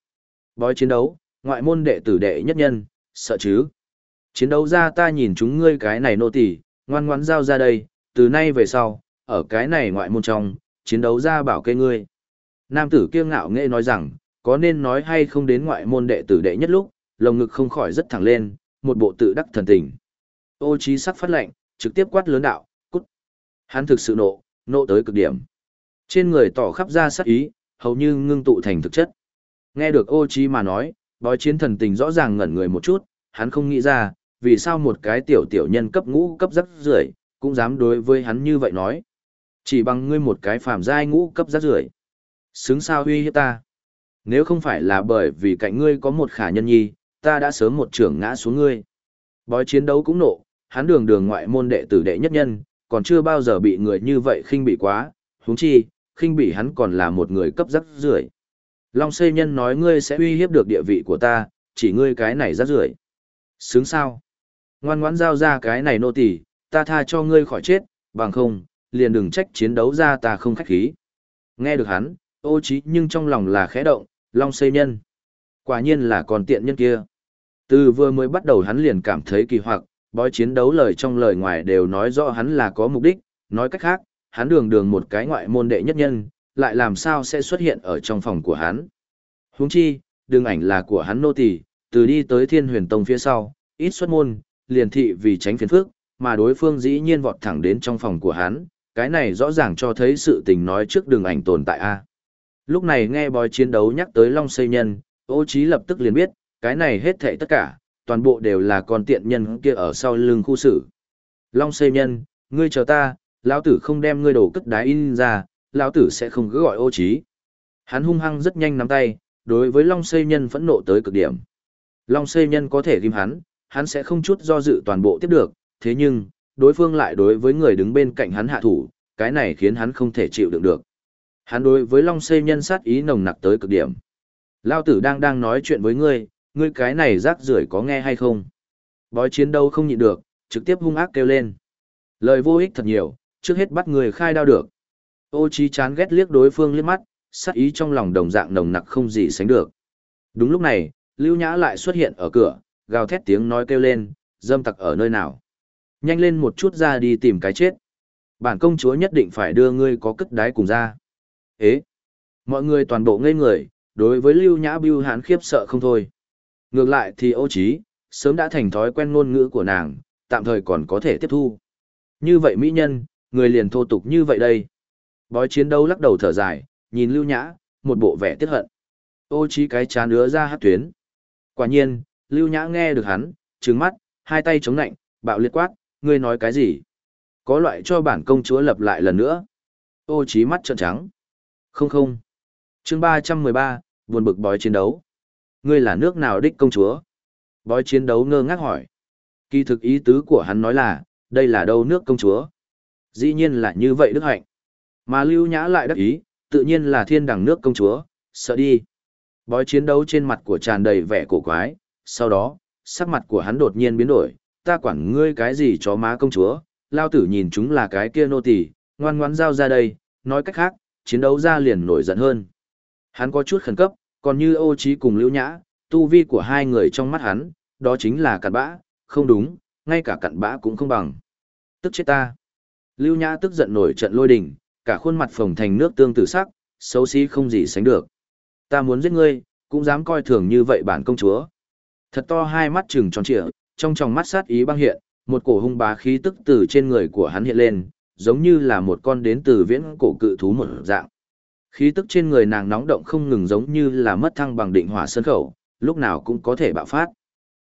A: Bói chiến đấu, ngoại môn đệ tử đệ nhất nhân, sợ chứ? Chiến đấu ra ta nhìn chúng ngươi cái này nô tỳ, ngoan ngoãn giao ra đây, từ nay về sau, ở cái này ngoại môn trong, chiến đấu ra bảo kê ngươi. Nam tử kiêu ngạo nghệ nói rằng, có nên nói hay không đến ngoại môn đệ tử đệ nhất lúc, lồng ngực không khỏi rất thẳng lên, một bộ tự đắc thần tình. Ô trí sắc phát lệnh, trực tiếp quát lớn đạo, cút. Hắn thực sự nộ, nộ tới cực điểm. Trên người tỏ khắp ra sắc ý, hầu như ngưng tụ thành thực chất. Nghe được ô trí mà nói, bói chiến thần tình rõ ràng ngẩn người một chút, hắn không nghĩ ra, vì sao một cái tiểu tiểu nhân cấp ngũ cấp rất rưởi cũng dám đối với hắn như vậy nói. Chỉ bằng ngươi một cái phàm giai ngũ cấp rất rưởi Xứng sao huy hiếp ta. Nếu không phải là bởi vì cạnh ngươi có một khả nhân nhi, ta đã sớm một trưởng ngã xuống ngươi. Bói chiến đấu cũng nộ, hắn đường đường ngoại môn đệ tử đệ nhất nhân, còn chưa bao giờ bị người như vậy khinh bị quá, huống chi, khinh bị hắn còn là một người cấp rắc rưởi. Long xây nhân nói ngươi sẽ uy hiếp được địa vị của ta, chỉ ngươi cái này rắc rưởi. Sướng sao? Ngoan ngoãn giao ra cái này nô tỳ, ta tha cho ngươi khỏi chết, bằng không, liền đừng trách chiến đấu ra ta không khách khí. Nghe được hắn, ô trí nhưng trong lòng là khẽ động, long xây nhân. Quả nhiên là còn tiện nhân kia. Từ vừa mới bắt đầu hắn liền cảm thấy kỳ hoặc, bói chiến đấu lời trong lời ngoài đều nói rõ hắn là có mục đích, nói cách khác, hắn đường đường một cái ngoại môn đệ nhất nhân, lại làm sao sẽ xuất hiện ở trong phòng của hắn. Huống chi, đường ảnh là của hắn nô tỳ, từ đi tới thiên huyền tông phía sau, ít xuất môn, liền thị vì tránh phiền phức, mà đối phương dĩ nhiên vọt thẳng đến trong phòng của hắn, cái này rõ ràng cho thấy sự tình nói trước đường ảnh tồn tại a. Lúc này nghe bói chiến đấu nhắc tới Long Xây Nhân, ô trí lập tức liền biết, cái này hết thảy tất cả, toàn bộ đều là con tiện nhân kia ở sau lưng khu xử. Long Xây Nhân, ngươi chờ ta, lão tử không đem ngươi đổ cất đá in ra, lão tử sẽ không cứ gọi ô trí. Hắn hung hăng rất nhanh nắm tay, đối với Long Xây Nhân phẫn nộ tới cực điểm. Long Xây Nhân có thể ghim hắn, hắn sẽ không chút do dự toàn bộ tiếp được, thế nhưng, đối phương lại đối với người đứng bên cạnh hắn hạ thủ, cái này khiến hắn không thể chịu đựng được. Hắn đối với Long Xê nhân sát ý nồng nặc tới cực điểm. Lao tử đang đang nói chuyện với ngươi, ngươi cái này rác rưởi có nghe hay không? Bói chiến đâu không nhịn được, trực tiếp hung ác kêu lên. Lời vô ích thật nhiều, trước hết bắt người khai đao được. Ô chí chán ghét liếc đối phương liếc mắt, sát ý trong lòng đồng dạng nồng nặc không gì sánh được. Đúng lúc này, Lưu Nhã lại xuất hiện ở cửa, gào thét tiếng nói kêu lên, dâm tặc ở nơi nào. Nhanh lên một chút ra đi tìm cái chết. Bản công chúa nhất định phải đưa ngươi có cất đái cùng ra. Ế! Mọi người toàn bộ ngây người, đối với Lưu Nhã Biêu hán khiếp sợ không thôi. Ngược lại thì ô trí, sớm đã thành thói quen ngôn ngữ của nàng, tạm thời còn có thể tiếp thu. Như vậy mỹ nhân, người liền thô tục như vậy đây. Bói chiến đấu lắc đầu thở dài, nhìn Lưu Nhã, một bộ vẻ tiếc hận. Ô trí cái chán ứa ra hát tuyến. Quả nhiên, Lưu Nhã nghe được hắn, trừng mắt, hai tay chống nạnh, bạo liệt quát, ngươi nói cái gì? Có loại cho bản công chúa lập lại lần nữa. Ô trí mắt trợn trắng. Không không. Chương 313, buồn bực bói chiến đấu. Ngươi là nước nào đích công chúa? Bói chiến đấu ngơ ngác hỏi. Kỳ thực ý tứ của hắn nói là, đây là đâu nước công chúa? Dĩ nhiên là như vậy đức hạnh. Mà lưu nhã lại đắc ý, tự nhiên là thiên đẳng nước công chúa, sợ đi. Bói chiến đấu trên mặt của tràn đầy vẻ cổ quái, sau đó, sắc mặt của hắn đột nhiên biến đổi, ta quản ngươi cái gì chó má công chúa, lao tử nhìn chúng là cái kia nô tỳ, ngoan ngoãn giao ra đây, nói cách khác, chiến đấu ra liền nổi giận hơn. Hắn có chút khẩn cấp, còn như ô trí cùng lưu nhã, tu vi của hai người trong mắt hắn, đó chính là cặn bã, không đúng, ngay cả cặn bã cũng không bằng. Tức chết ta. Lưu nhã tức giận nổi trận lôi đình, cả khuôn mặt phồng thành nước tương tự sắc, xấu xí không gì sánh được. Ta muốn giết ngươi, cũng dám coi thường như vậy bản công chúa. Thật to hai mắt trừng tròn trịa, trong tròng mắt sát ý băng hiện, một cổ hung bá khí tức từ trên người của hắn hiện lên, giống như là một con đến từ viễn cổ cự thú một dạng. Khí tức trên người nàng nóng động không ngừng giống như là mất thăng bằng định hỏa sân khẩu, lúc nào cũng có thể bạo phát.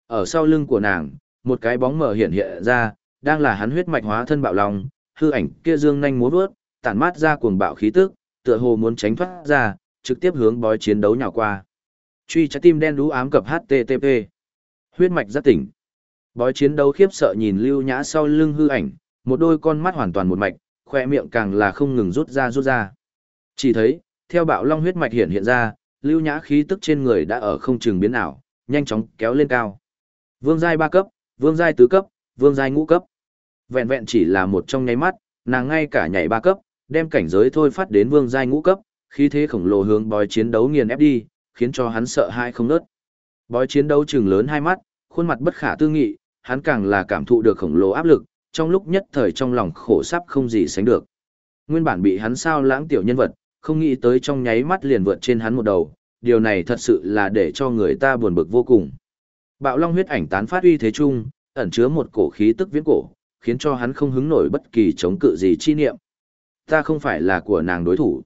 A: Ở sau lưng của nàng, một cái bóng mờ hiện hiện ra, đang là hắn huyết mạch hóa thân bạo lòng, hư ảnh kia dương nhanh múa vớt, tản mát ra cuồng bạo khí tức, tựa hồ muốn tránh thoát ra, trực tiếp hướng bói chiến đấu nhào qua. Truy trái tim đen đú ám cập HTTP. Huyết mạch giác tỉnh. Bói chiến đấu khiếp sợ nhìn Lưu Nhã sau lưng hư ảnh, một đôi con mắt hoàn toàn một mạch, khoe miệng càng là không ngừng rút ra rút ra. Chỉ thấy, theo bạo long huyết mạch hiện hiện ra, Lưu Nhã khí tức trên người đã ở không chừng biến ảo, nhanh chóng kéo lên cao. Vương giai ba cấp, vương giai tứ cấp, vương giai ngũ cấp. Vẹn vẹn chỉ là một trong nháy mắt, nàng ngay cả nhảy ba cấp, đem cảnh giới thôi phát đến vương giai ngũ cấp, khí thế khổng lồ hướng bói chiến đấu nghiền ép đi, khiến cho hắn sợ hãi không nớt. Bói chiến đấu trừng lớn hai mắt, khuôn mặt bất khả tư nghị, hắn càng là cảm thụ được khổng lồ áp lực, trong lúc nhất thời trong lòng khổ sắp không gì sánh được. Nguyên bản bị hắn sao lãng tiểu nhân vật, không nghĩ tới trong nháy mắt liền vượt trên hắn một đầu, điều này thật sự là để cho người ta buồn bực vô cùng. Bạo long huyết ảnh tán phát uy thế chung, ẩn chứa một cổ khí tức viễn cổ, khiến cho hắn không hứng nổi bất kỳ chống cự gì chi niệm. Ta không phải là của nàng đối thủ.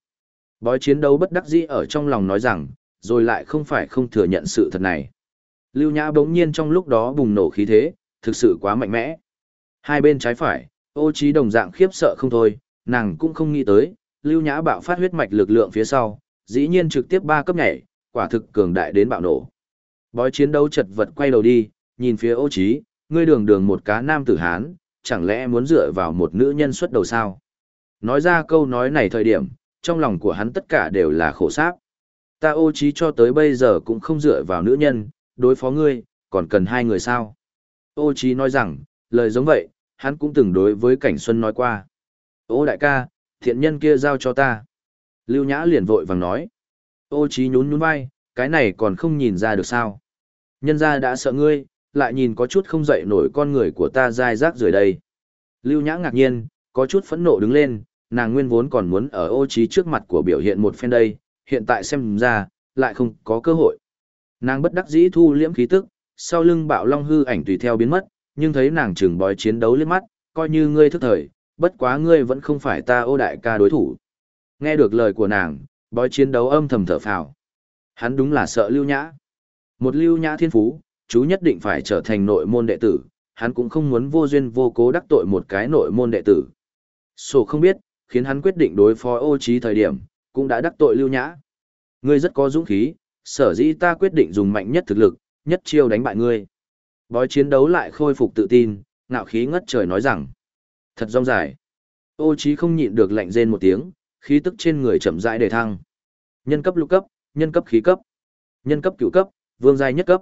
A: Bói chiến đấu bất đắc dĩ ở trong lòng nói rằng, rồi lại không phải không thừa nhận sự thật này. Lưu Nhã bỗng nhiên trong lúc đó bùng nổ khí thế, thực sự quá mạnh mẽ. Hai bên trái phải, ô trí đồng dạng khiếp sợ không thôi, nàng cũng không nghĩ tới, Lưu Nhã bạo phát huyết mạch lực lượng phía sau, dĩ nhiên trực tiếp ba cấp nhảy, quả thực cường đại đến bạo nổ. Bói chiến đấu chật vật quay đầu đi, nhìn phía ô trí, ngươi đường đường một cá nam tử Hán, chẳng lẽ muốn dựa vào một nữ nhân xuất đầu sao? Nói ra câu nói này thời điểm, trong lòng của hắn tất cả đều là khổ sáp. Ta ô trí cho tới bây giờ cũng không dựa vào nữ nhân, đối phó ngươi, còn cần hai người sao? Ô Chí nói rằng, lời giống vậy, hắn cũng từng đối với Cảnh Xuân nói qua. Ô đại ca, thiện nhân kia giao cho ta. Lưu Nhã liền vội vàng nói. Ô Chí nhún nhún vai, cái này còn không nhìn ra được sao. Nhân gia đã sợ ngươi, lại nhìn có chút không dậy nổi con người của ta dai rác rời đây. Lưu Nhã ngạc nhiên, có chút phẫn nộ đứng lên, nàng nguyên vốn còn muốn ở ô trí trước mặt của biểu hiện một phen đây, hiện tại xem ra, lại không có cơ hội. Nàng bất đắc dĩ thu liễm khí tức, sau lưng bạo long hư ảnh tùy theo biến mất, nhưng thấy nàng chừng bói chiến đấu liếc mắt, coi như ngươi thức thời, bất quá ngươi vẫn không phải ta ô đại ca đối thủ. Nghe được lời của nàng, bói chiến đấu âm thầm thở phào. Hắn đúng là sợ lưu nhã. Một lưu nhã thiên phú, chú nhất định phải trở thành nội môn đệ tử, hắn cũng không muốn vô duyên vô cố đắc tội một cái nội môn đệ tử. Sổ không biết, khiến hắn quyết định đối phó ô trí thời điểm, cũng đã đắc tội lưu nhã. Ngươi rất có dũng khí, sở dĩ ta quyết định dùng mạnh nhất thực lực, nhất chiêu đánh bại ngươi. Bói chiến đấu lại khôi phục tự tin, ngạo khí ngất trời nói rằng, Thật rong dài. Ô Chí không nhịn được lạnh rên một tiếng, khí tức trên người chậm rãi đề thăng. Nhân cấp lục cấp, nhân cấp khí cấp, nhân cấp cửu cấp, vương giai nhất cấp.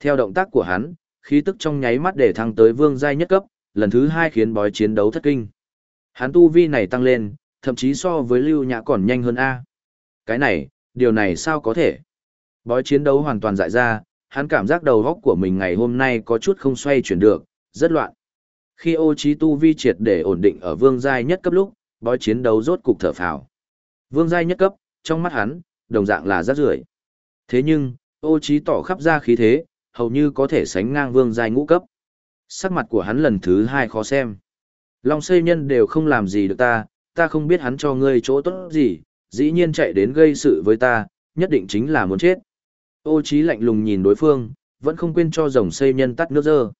A: Theo động tác của hắn, khí tức trong nháy mắt để thăng tới vương giai nhất cấp, lần thứ hai khiến bói chiến đấu thất kinh. Hắn tu vi này tăng lên, thậm chí so với Lưu Nhã còn nhanh hơn A. Cái này, điều này sao có thể? Bói chiến đấu hoàn toàn dại ra, hắn cảm giác đầu góc của mình ngày hôm nay có chút không xoay chuyển được, rất loạn. Khi ô trí tu vi triệt để ổn định ở vương giai nhất cấp lúc, bói chiến đấu rốt cục thở phào. Vương giai nhất cấp, trong mắt hắn, đồng dạng là rất rưởi. Thế nhưng, ô trí tỏ khắp ra khí thế, hầu như có thể sánh ngang vương giai ngũ cấp. Sắc mặt của hắn lần thứ hai khó xem. Long xây nhân đều không làm gì được ta, ta không biết hắn cho ngươi chỗ tốt gì, dĩ nhiên chạy đến gây sự với ta, nhất định chính là muốn chết. Ô Chí lạnh lùng nhìn đối phương, vẫn không quên cho rồng xây nhân tắt nước dơ.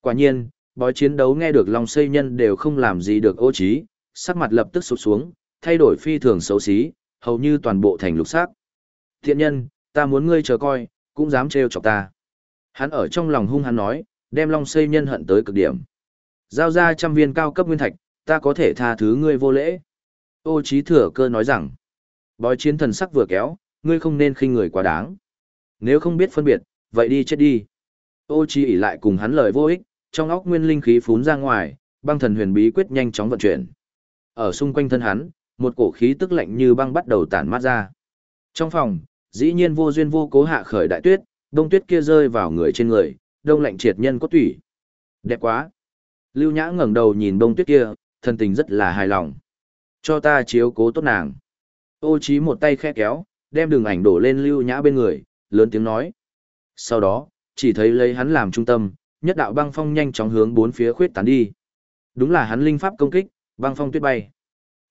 A: Quả nhiên, bói chiến đấu nghe được Long xây nhân đều không làm gì được ô Chí, sắc mặt lập tức sụt xuống, thay đổi phi thường xấu xí, hầu như toàn bộ thành lục sắc. Thiện nhân, ta muốn ngươi chờ coi, cũng dám trêu chọc ta. Hắn ở trong lòng hung hắn nói, đem Long xây nhân hận tới cực điểm. Giao ra trăm viên cao cấp nguyên thạch, ta có thể tha thứ ngươi vô lễ. Ô Chí thừa cơ nói rằng, bói chiến thần sắc vừa kéo, ngươi không nên khinh người quá đáng. Nếu không biết phân biệt, vậy đi chết đi. Ô chi ỉ lại cùng hắn lời vô ích, trong óc nguyên linh khí phún ra ngoài, băng thần huyền bí quyết nhanh chóng vận chuyển. Ở xung quanh thân hắn, một cổ khí tức lạnh như băng bắt đầu tản mát ra. Trong phòng, dĩ nhiên vô duyên vô cố hạ khởi đại tuyết, đông tuyết kia rơi vào người trên người, đông lạnh triệt nhân có tủy. Đẹp quá. Lưu Nhã ngẩng đầu nhìn đông tuyết kia, thân tình rất là hài lòng. Cho ta chiếu cố tốt nàng. Ô Chí một tay khẽ kéo, đem đường ảnh đổ lên Lưu Nhã bên người, lớn tiếng nói. Sau đó, chỉ thấy lấy hắn làm trung tâm, nhất đạo băng phong nhanh chóng hướng bốn phía khuyết tán đi. Đúng là hắn linh pháp công kích, băng phong tuyết bay.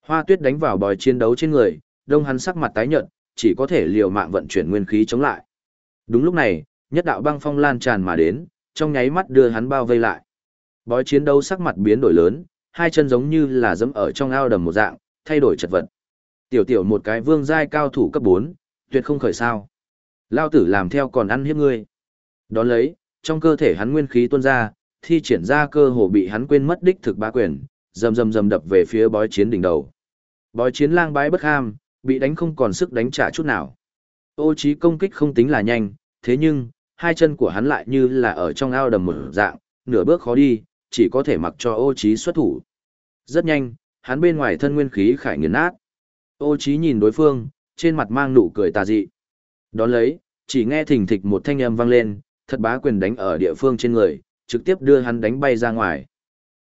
A: Hoa tuyết đánh vào bòi chiến đấu trên người, đông hắn sắc mặt tái nhợt, chỉ có thể liều mạng vận chuyển nguyên khí chống lại. Đúng lúc này, nhất đạo băng phong lan tràn mà đến, trong nháy mắt đưa hắn bao vây lại. Bói chiến đấu sắc mặt biến đổi lớn, hai chân giống như là dẫm ở trong ao đầm một dạng, thay đổi chật vật. Tiểu tiểu một cái vương giai cao thủ cấp 4, tuyệt không khởi sao. Lao tử làm theo còn ăn hiếp ngươi. Đón lấy, trong cơ thể hắn nguyên khí tuôn ra, thi triển ra cơ hồ bị hắn quên mất đích thực ba quyền, rầm rầm rầm đập về phía bói chiến đỉnh đầu. Bói chiến lang bái bất ham, bị đánh không còn sức đánh trả chút nào. Ô trí công kích không tính là nhanh, thế nhưng, hai chân của hắn lại như là ở trong ao đầm mở dạng, nửa bước khó đi, chỉ có thể mặc cho ô trí xuất thủ. Rất nhanh, hắn bên ngoài thân nguyên khí khải nghiền nát. Ô trí nhìn đối phương, trên mặt mang nụ cười tà dị. Đón lấy, chỉ nghe thình thịch một thanh âm vang lên, thật bá quyền đánh ở địa phương trên người, trực tiếp đưa hắn đánh bay ra ngoài.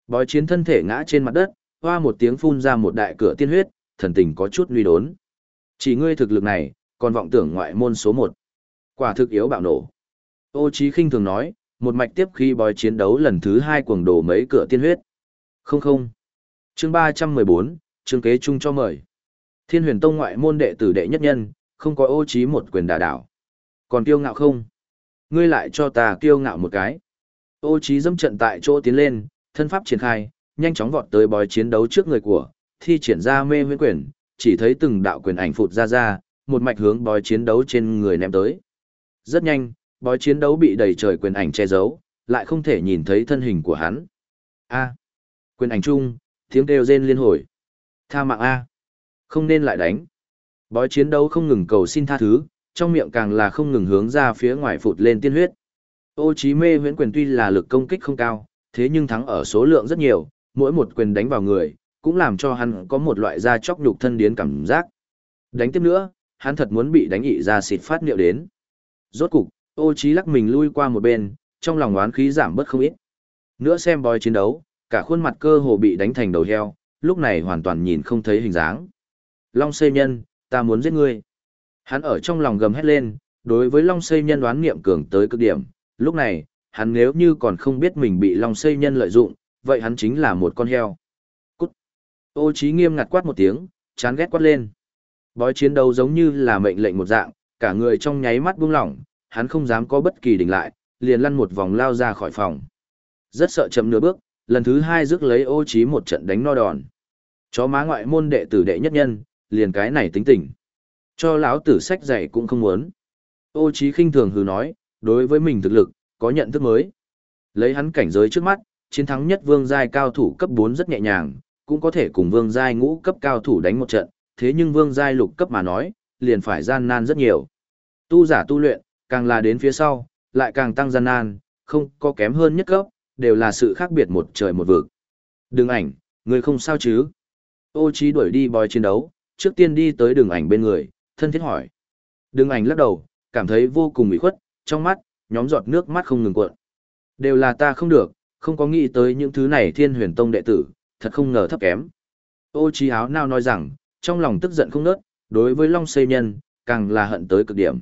A: Bói chiến thân thể ngã trên mặt đất, hoa một tiếng phun ra một đại cửa tiên huyết, thần tình có chút nguy đốn. Chỉ ngươi thực lực này, còn vọng tưởng ngoại môn số 1. Quả thực yếu bạo nổ. Ô Chí khinh thường nói, một mạch tiếp khi bói chiến đấu lần thứ hai cuồng đổ mấy cửa tiên huyết. Không không. Chương 314, chương kế chung cho mời. Thiên huyền tông ngoại môn đệ tử đệ nhất nhân, không có ô Chí một quyền đả đảo. Còn kiêu ngạo không? Ngươi lại cho ta kiêu ngạo một cái. Ô Chí dâm trận tại chỗ tiến lên, thân pháp triển khai, nhanh chóng vọt tới bói chiến đấu trước người của, thi triển ra mê huyễn quyền, chỉ thấy từng đạo quyền ảnh phụt ra ra, một mạch hướng bói chiến đấu trên người ném tới. Rất nhanh, bói chiến đấu bị đầy trời quyền ảnh che giấu, lại không thể nhìn thấy thân hình của hắn. A. Quyền ảnh chung, tiếng kêu rên liên hồi. Tha mạng A. Không nên lại đánh. Bói chiến đấu không ngừng cầu xin tha thứ, trong miệng càng là không ngừng hướng ra phía ngoài phụt lên tiên huyết. Ô chí mê huyễn quyền tuy là lực công kích không cao, thế nhưng thắng ở số lượng rất nhiều, mỗi một quyền đánh vào người, cũng làm cho hắn có một loại da chóc nhục thân điến cảm giác. Đánh tiếp nữa, hắn thật muốn bị đánh ị ra xịt phát niệu đến. Rốt cục, ô Chí lắc mình lui qua một bên, trong lòng oán khí giảm bớt không ít. Nữa xem bói chiến đấu, cả khuôn mặt cơ hồ bị đánh thành đầu heo, lúc này hoàn toàn nhìn không thấy hình dáng. Long Xê nhân, ta muốn giết ngươi. Hắn ở trong lòng gầm hét lên, đối với Long xây nhân đoán nghiệm cường tới cực điểm, lúc này, hắn nếu như còn không biết mình bị Long xây nhân lợi dụng, vậy hắn chính là một con heo. Cút. Ô Chí nghiêm ngặt quát một tiếng, chán ghét quát lên. Bói chiến đấu giống như là mệnh lệnh một dạng, cả người trong nháy mắt buông lỏng, hắn không dám có bất kỳ đỉnh lại, liền lăn một vòng lao ra khỏi phòng. Rất sợ chậm nửa bước, lần thứ hai rước lấy ô Chí một trận đánh no đòn. Chó má ngoại môn đệ tử đệ nhất nhân, liền cái này tính tình. Cho lão tử sách dạy cũng không muốn. Ô Chí khinh thường hừ nói, đối với mình thực lực, có nhận thức mới. Lấy hắn cảnh giới trước mắt, chiến thắng nhất vương giai cao thủ cấp 4 rất nhẹ nhàng, cũng có thể cùng vương giai ngũ cấp cao thủ đánh một trận, thế nhưng vương giai lục cấp mà nói, liền phải gian nan rất nhiều. Tu giả tu luyện, càng là đến phía sau, lại càng tăng gian nan, không có kém hơn nhất cấp, đều là sự khác biệt một trời một vực. Đừng ảnh, người không sao chứ? Ô Chí đuổi đi bòi chiến đấu, trước tiên đi tới đường ảnh bên người, thân thiết hỏi. Đường ảnh lắc đầu, cảm thấy vô cùng ủy khuất, trong mắt, nhóm giọt nước mắt không ngừng cuộn. Đều là ta không được, không có nghĩ tới những thứ này thiên huyền tông đệ tử, thật không ngờ thấp kém. Ô trí áo nào nói rằng, trong lòng tức giận không nớt, đối với Long Xây Nhân, càng là hận tới cực điểm.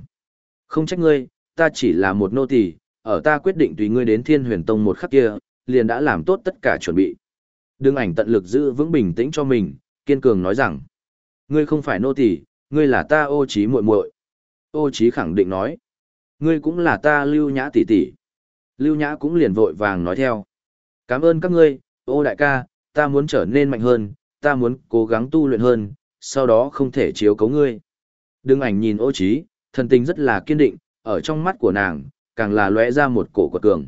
A: Không trách ngươi, ta chỉ là một nô tỳ, ở ta quyết định tùy ngươi đến thiên huyền tông một khắc kia, liền đã làm tốt tất cả chuẩn bị. đường ảnh tận lực giữ vững bình tĩnh cho mình, kiên cường nói rằng, ngươi không phải nô tỳ, ngươi là ta ô trí muội muội. Ô trí khẳng định nói, ngươi cũng là ta lưu nhã tỷ tỷ. Lưu nhã cũng liền vội vàng nói theo. Cảm ơn các ngươi, ô đại ca, ta muốn trở nên mạnh hơn, ta muốn cố gắng tu luyện hơn, sau đó không thể chiếu cấu ngươi. Đương ảnh nhìn ô trí, thần tình rất là kiên định, ở trong mắt của nàng, càng là lóe ra một cổ quật cường.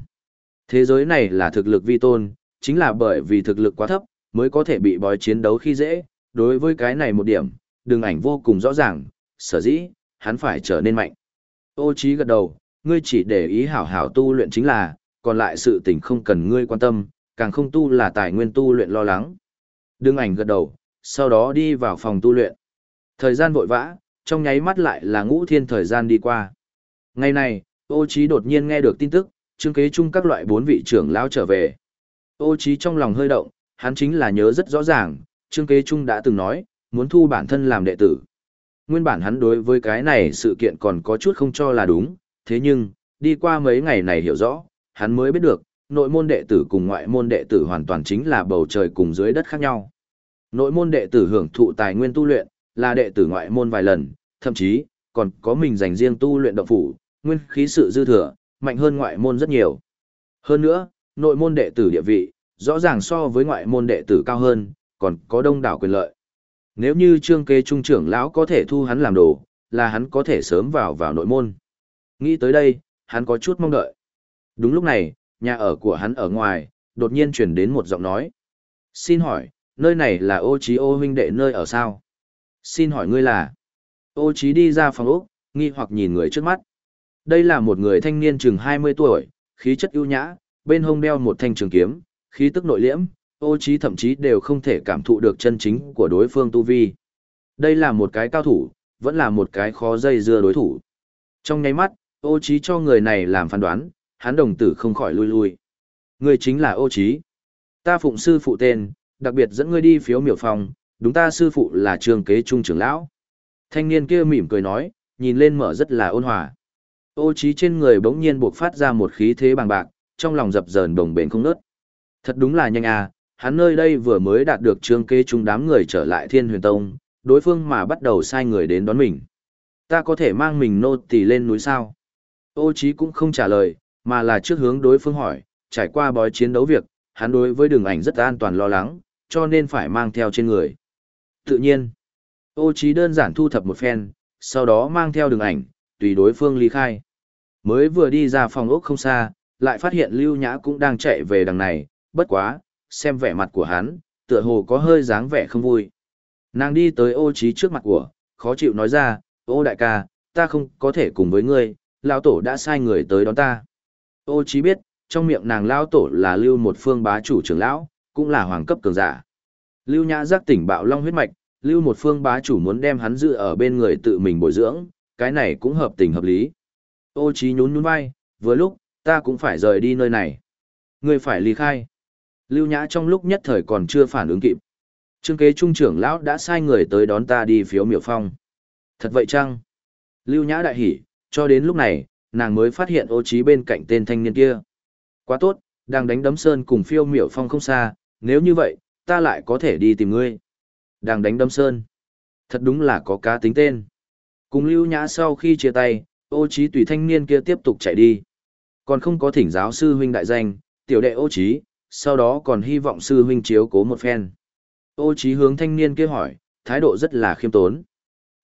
A: Thế giới này là thực lực vi tôn, chính là bởi vì thực lực quá thấp, mới có thể bị bói chiến đấu khi dễ, đối với cái này một điểm, đường ảnh vô cùng rõ ràng, sở dĩ, hắn phải trở nên mạnh. Ô trí gật đầu, ngươi chỉ để ý hảo hảo tu luyện chính là, còn lại sự tình không cần ngươi quan tâm, càng không tu là tài nguyên tu luyện lo lắng. Đường ảnh gật đầu, sau đó đi vào phòng tu luyện. Thời gian vội vã, trong nháy mắt lại là ngũ thiên thời gian đi qua. Ngày này, ô trí đột nhiên nghe được tin tức, trương kế chung các loại bốn vị trưởng lão trở về. Ô trí trong lòng hơi động, hắn chính là nhớ rất rõ ràng, trương kế Trung đã từng nói, muốn thu bản thân làm đệ tử. Nguyên bản hắn đối với cái này sự kiện còn có chút không cho là đúng, thế nhưng, đi qua mấy ngày này hiểu rõ, hắn mới biết được, nội môn đệ tử cùng ngoại môn đệ tử hoàn toàn chính là bầu trời cùng dưới đất khác nhau. Nội môn đệ tử hưởng thụ tài nguyên tu luyện, là đệ tử ngoại môn vài lần, thậm chí, còn có mình dành riêng tu luyện động phủ, nguyên khí sự dư thừa, mạnh hơn ngoại môn rất nhiều. Hơn nữa, nội môn đệ tử địa vị, rõ ràng so với ngoại môn đệ tử cao hơn, còn có đông đảo quyền lợi. Nếu như trương kế trung trưởng lão có thể thu hắn làm đồ, là hắn có thể sớm vào vào nội môn. Nghĩ tới đây, hắn có chút mong đợi. Đúng lúc này, nhà ở của hắn ở ngoài, đột nhiên chuyển đến một giọng nói. Xin hỏi, nơi này là ô trí ô huynh đệ nơi ở sao? Xin hỏi ngươi là? Ô trí đi ra phòng ốc, nghi hoặc nhìn người trước mắt. Đây là một người thanh niên chừng 20 tuổi, khí chất ưu nhã, bên hông đeo một thanh trường kiếm, khí tức nội liễm, ô trí thậm chí đều không thể cảm thụ được chân chính của đối phương tu vi. Đây là một cái cao thủ, vẫn là một cái khó dây dưa đối thủ. Trong nháy mắt, ô trí cho người này làm phán đoán, hắn đồng tử không khỏi lui lui. Người chính là ô trí. Ta phụng sư phụ tên, đặc biệt dẫn ngươi đi phiếu miểu phòng, đúng ta sư phụ là trường kế trung trưởng lão. Thanh niên kia mỉm cười nói, nhìn lên mở rất là ôn hòa. Ô trí trên người bỗng nhiên buộc phát ra một khí thế bằng bạc, trong lòng dập dờn đồng bền không nớt. Thật đúng là nhanh à, hắn nơi đây vừa mới đạt được trương kế chung đám người trở lại thiên huyền tông, đối phương mà bắt đầu sai người đến đón mình. Ta có thể mang mình nô tỳ lên núi sao? Ô Chí cũng không trả lời, mà là trước hướng đối phương hỏi, trải qua bói chiến đấu việc, hắn đối với đường ảnh rất an toàn lo lắng, cho nên phải mang theo trên người. Tự nhiên, ô Chí đơn giản thu thập một phen, sau đó mang theo đường ảnh, tùy đối phương ly khai. Mới vừa đi ra phòng ốc không xa, lại phát hiện Lưu Nhã cũng đang chạy về đằng này, bất quá, xem vẻ mặt của hắn, tựa hồ có hơi dáng vẻ không vui. Nàng đi tới ô trí trước mặt của, khó chịu nói ra, ô đại ca, ta không có thể cùng với ngươi, lão tổ đã sai người tới đón ta. Ô trí biết, trong miệng nàng lão tổ là lưu một phương bá chủ trưởng lão, cũng là hoàng cấp cường giả. Lưu Nhã giác tỉnh bạo long huyết mạch, lưu một phương bá chủ muốn đem hắn giữ ở bên người tự mình bồi dưỡng, cái này cũng hợp tình hợp lý. Ô trí nhún nhún vai, vừa lúc, ta cũng phải rời đi nơi này. Ngươi phải ly khai. Lưu Nhã trong lúc nhất thời còn chưa phản ứng kịp. Trương kế trung trưởng lão đã sai người tới đón ta đi phiếu miểu phong. Thật vậy chăng? Lưu Nhã đại hỉ, cho đến lúc này, nàng mới phát hiện ô trí bên cạnh tên thanh niên kia. Quá tốt, đang đánh đấm sơn cùng phiêu miểu phong không xa, nếu như vậy, ta lại có thể đi tìm ngươi. Đang đánh đấm sơn. Thật đúng là có cá tính tên. Cùng Lưu Nhã sau khi chia tay, ô trí tùy thanh niên kia tiếp tục chạy đi. Còn không có thỉnh giáo sư huynh đại danh, tiểu đệ ô trí, sau đó còn hy vọng sư huynh chiếu cố một phen. Ô trí hướng thanh niên kia hỏi, thái độ rất là khiêm tốn.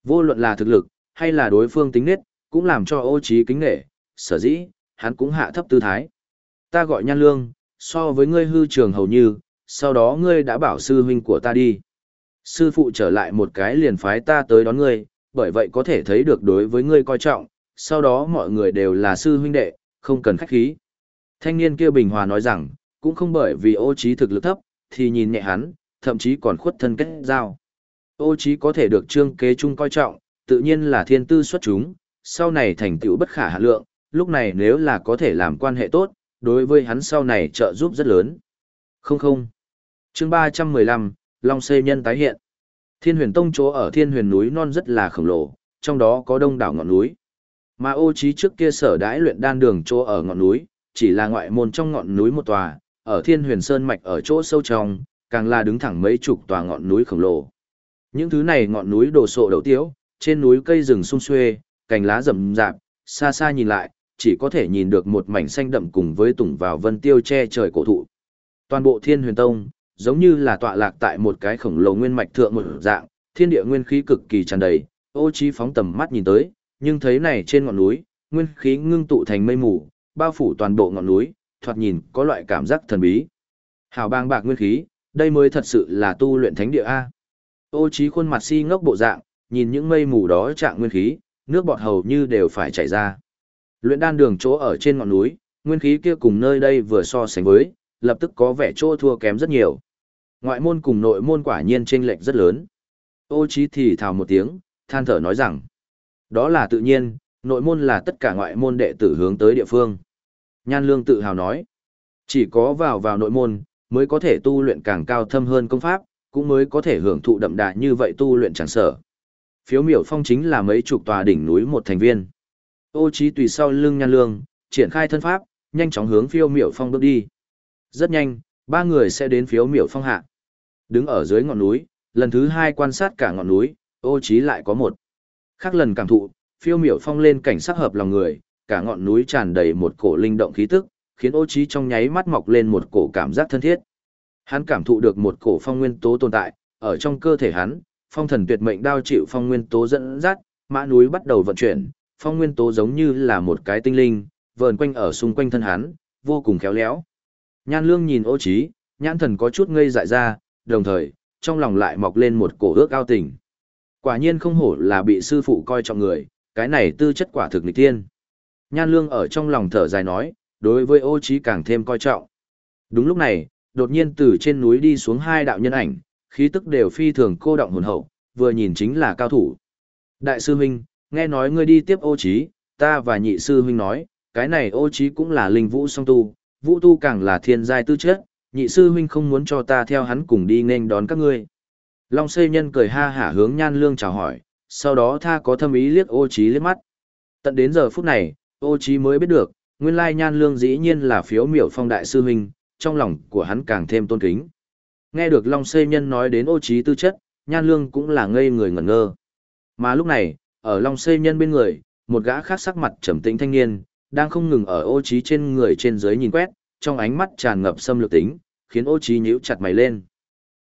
A: Vô luận là thực lực, hay là đối phương tính nết, cũng làm cho ô trí kính nghệ, sở dĩ, hắn cũng hạ thấp tư thái. Ta gọi nhan lương, so với ngươi hư trường hầu như, sau đó ngươi đã bảo sư huynh của ta đi. Sư phụ trở lại một cái liền phái ta tới đón ngươi, bởi vậy có thể thấy được đối với ngươi coi trọng, sau đó mọi người đều là sư huynh đệ, không cần khách khí. Thanh niên kia bình hòa nói rằng, cũng không bởi vì ô trí thực lực thấp, thì nhìn nhẹ hắn, thậm chí còn khuất thân kết giao. Ô trí có thể được trương kế trung coi trọng, tự nhiên là thiên tư xuất chúng, sau này thành tựu bất khả hạ lượng, lúc này nếu là có thể làm quan hệ tốt, đối với hắn sau này trợ giúp rất lớn. Không không. Chương 315, Long Xê Nhân tái hiện. Thiên huyền tông chỗ ở thiên huyền núi non rất là khổng lồ, trong đó có đông đảo ngọn núi. Mà ô trí trước kia sở đãi luyện đan đường chỗ ở ngọn núi, chỉ là ngoại môn trong ngọn núi một tòa, ở thiên huyền sơn mạch ở chỗ sâu trong, càng là đứng thẳng mấy chục tòa ngọn núi khổng lồ. Những thứ này ngọn núi đồ sộ đầu tiếu, trên núi cây rừng sung xuê, cành lá rậm rạp, xa xa nhìn lại, chỉ có thể nhìn được một mảnh xanh đậm cùng với tùng vào vân tiêu che trời cổ thụ. Toàn bộ thiên huyền tông, giống như là tọa lạc tại một cái khổng lồ nguyên mạch thượng một dạng, thiên địa nguyên khí cực kỳ tràn đầy, ô trí phóng tầm mắt nhìn tới, nhưng thấy này trên ngọn núi, nguyên khí ngưng tụ thành mây mù, bao phủ toàn bộ ngọn núi, thoạt nhìn có loại cảm giác thần bí. Hào bang bạc nguyên khí, đây mới thật sự là tu luyện thánh địa A. Ô trí khuôn mặt si ngốc bộ dạng, nhìn những mây mù đó trạng nguyên khí, nước bọt hầu như đều phải chảy ra. Luyện đan đường chỗ ở trên ngọn núi, nguyên khí kia cùng nơi đây vừa so sánh với, lập tức có vẻ chỗ thua kém rất nhiều. Ngoại môn cùng nội môn quả nhiên chênh lệch rất lớn. Ô trí thì thào một tiếng, than thở nói rằng, đó là tự nhiên, nội môn là tất cả ngoại môn đệ tử hướng tới địa phương. Nhan Lương tự hào nói, chỉ có vào vào nội môn, mới có thể tu luyện càng cao thâm hơn công pháp, cũng mới có thể hưởng thụ đậm đà như vậy tu luyện chẳng sở. Phiếu miểu phong chính là mấy chục tòa đỉnh núi một thành viên. Ô trí tùy sau lưng Nhan Lương, triển khai thân pháp, nhanh chóng hướng phiêu miểu phong bước đi. Rất nhanh, ba người sẽ đến phiếu miểu phong hạ. Đứng ở dưới ngọn núi, lần thứ hai quan sát cả ngọn núi, ô trí lại có một. Khác lần cảm thụ, phiêu miểu phong lên cảnh sắc hợp lòng người, cả ngọn núi tràn đầy một cổ linh động khí tức, khiến ô trí trong nháy mắt mọc lên một cổ cảm giác thân thiết. Hắn cảm thụ được một cổ phong nguyên tố tồn tại, ở trong cơ thể hắn, phong thần tuyệt mệnh đao chịu phong nguyên tố dẫn dắt, mã núi bắt đầu vận chuyển, phong nguyên tố giống như là một cái tinh linh, vờn quanh ở xung quanh thân hắn, vô cùng khéo léo. Nhan lương nhìn ô Chí, nhãn thần có chút ngây dại ra, đồng thời, trong lòng lại mọc lên một cổ ước ao tình. Quả nhiên không hổ là bị sư phụ coi trọng người, cái này tư chất quả thực nghịch tiên. Nhan lương ở trong lòng thở dài nói, đối với ô trí càng thêm coi trọng. Đúng lúc này, đột nhiên từ trên núi đi xuống hai đạo nhân ảnh, khí tức đều phi thường cô động hồn hậu, vừa nhìn chính là cao thủ. Đại sư huynh, nghe nói ngươi đi tiếp ô trí, ta và nhị sư huynh nói, cái này ô trí cũng là linh vũ song tu, vũ tu càng là thiên giai tư chất, nhị sư huynh không muốn cho ta theo hắn cùng đi nên đón các ngươi. Long xây nhân cười ha hả hướng nhan lương chào hỏi, sau đó tha có thâm ý liếc ô trí liếc mắt. Tận đến giờ phút này, ô trí mới biết được, nguyên lai nhan lương dĩ nhiên là phiếu miểu phong đại sư huynh, trong lòng của hắn càng thêm tôn kính. Nghe được Long xây nhân nói đến ô trí tư chất, nhan lương cũng là ngây người ngẩn ngơ. Mà lúc này, ở Long xây nhân bên người, một gã khác sắc mặt trầm tĩnh thanh niên, đang không ngừng ở ô trí trên người trên dưới nhìn quét, trong ánh mắt tràn ngập xâm lược tính, khiến ô trí nhíu chặt mày lên.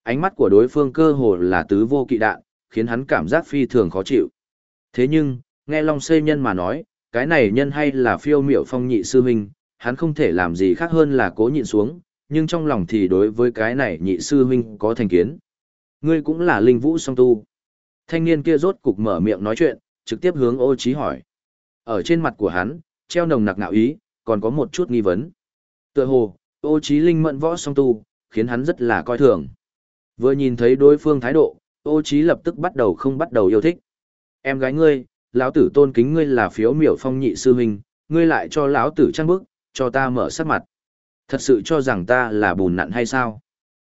A: Ánh mắt của đối phương cơ hồ là tứ vô kỵ đạn, khiến hắn cảm giác phi thường khó chịu. Thế nhưng, nghe Long Xây Nhân mà nói, cái này nhân hay là phiêu miểu phong nhị sư huynh, hắn không thể làm gì khác hơn là cố nhịn xuống, nhưng trong lòng thì đối với cái này nhị sư huynh có thành kiến. Ngươi cũng là linh vũ song tu. Thanh niên kia rốt cục mở miệng nói chuyện, trực tiếp hướng ô trí hỏi. Ở trên mặt của hắn, treo nồng nặc nạo ý, còn có một chút nghi vấn. Tựa hồ, ô trí linh mẫn võ song tu, khiến hắn rất là coi thường. Vừa nhìn thấy đối phương thái độ, ô trí lập tức bắt đầu không bắt đầu yêu thích. Em gái ngươi, lão tử tôn kính ngươi là phiếu miểu phong nhị sư huynh, ngươi lại cho lão tử trăng bức, cho ta mở sắc mặt. Thật sự cho rằng ta là bùn nặn hay sao?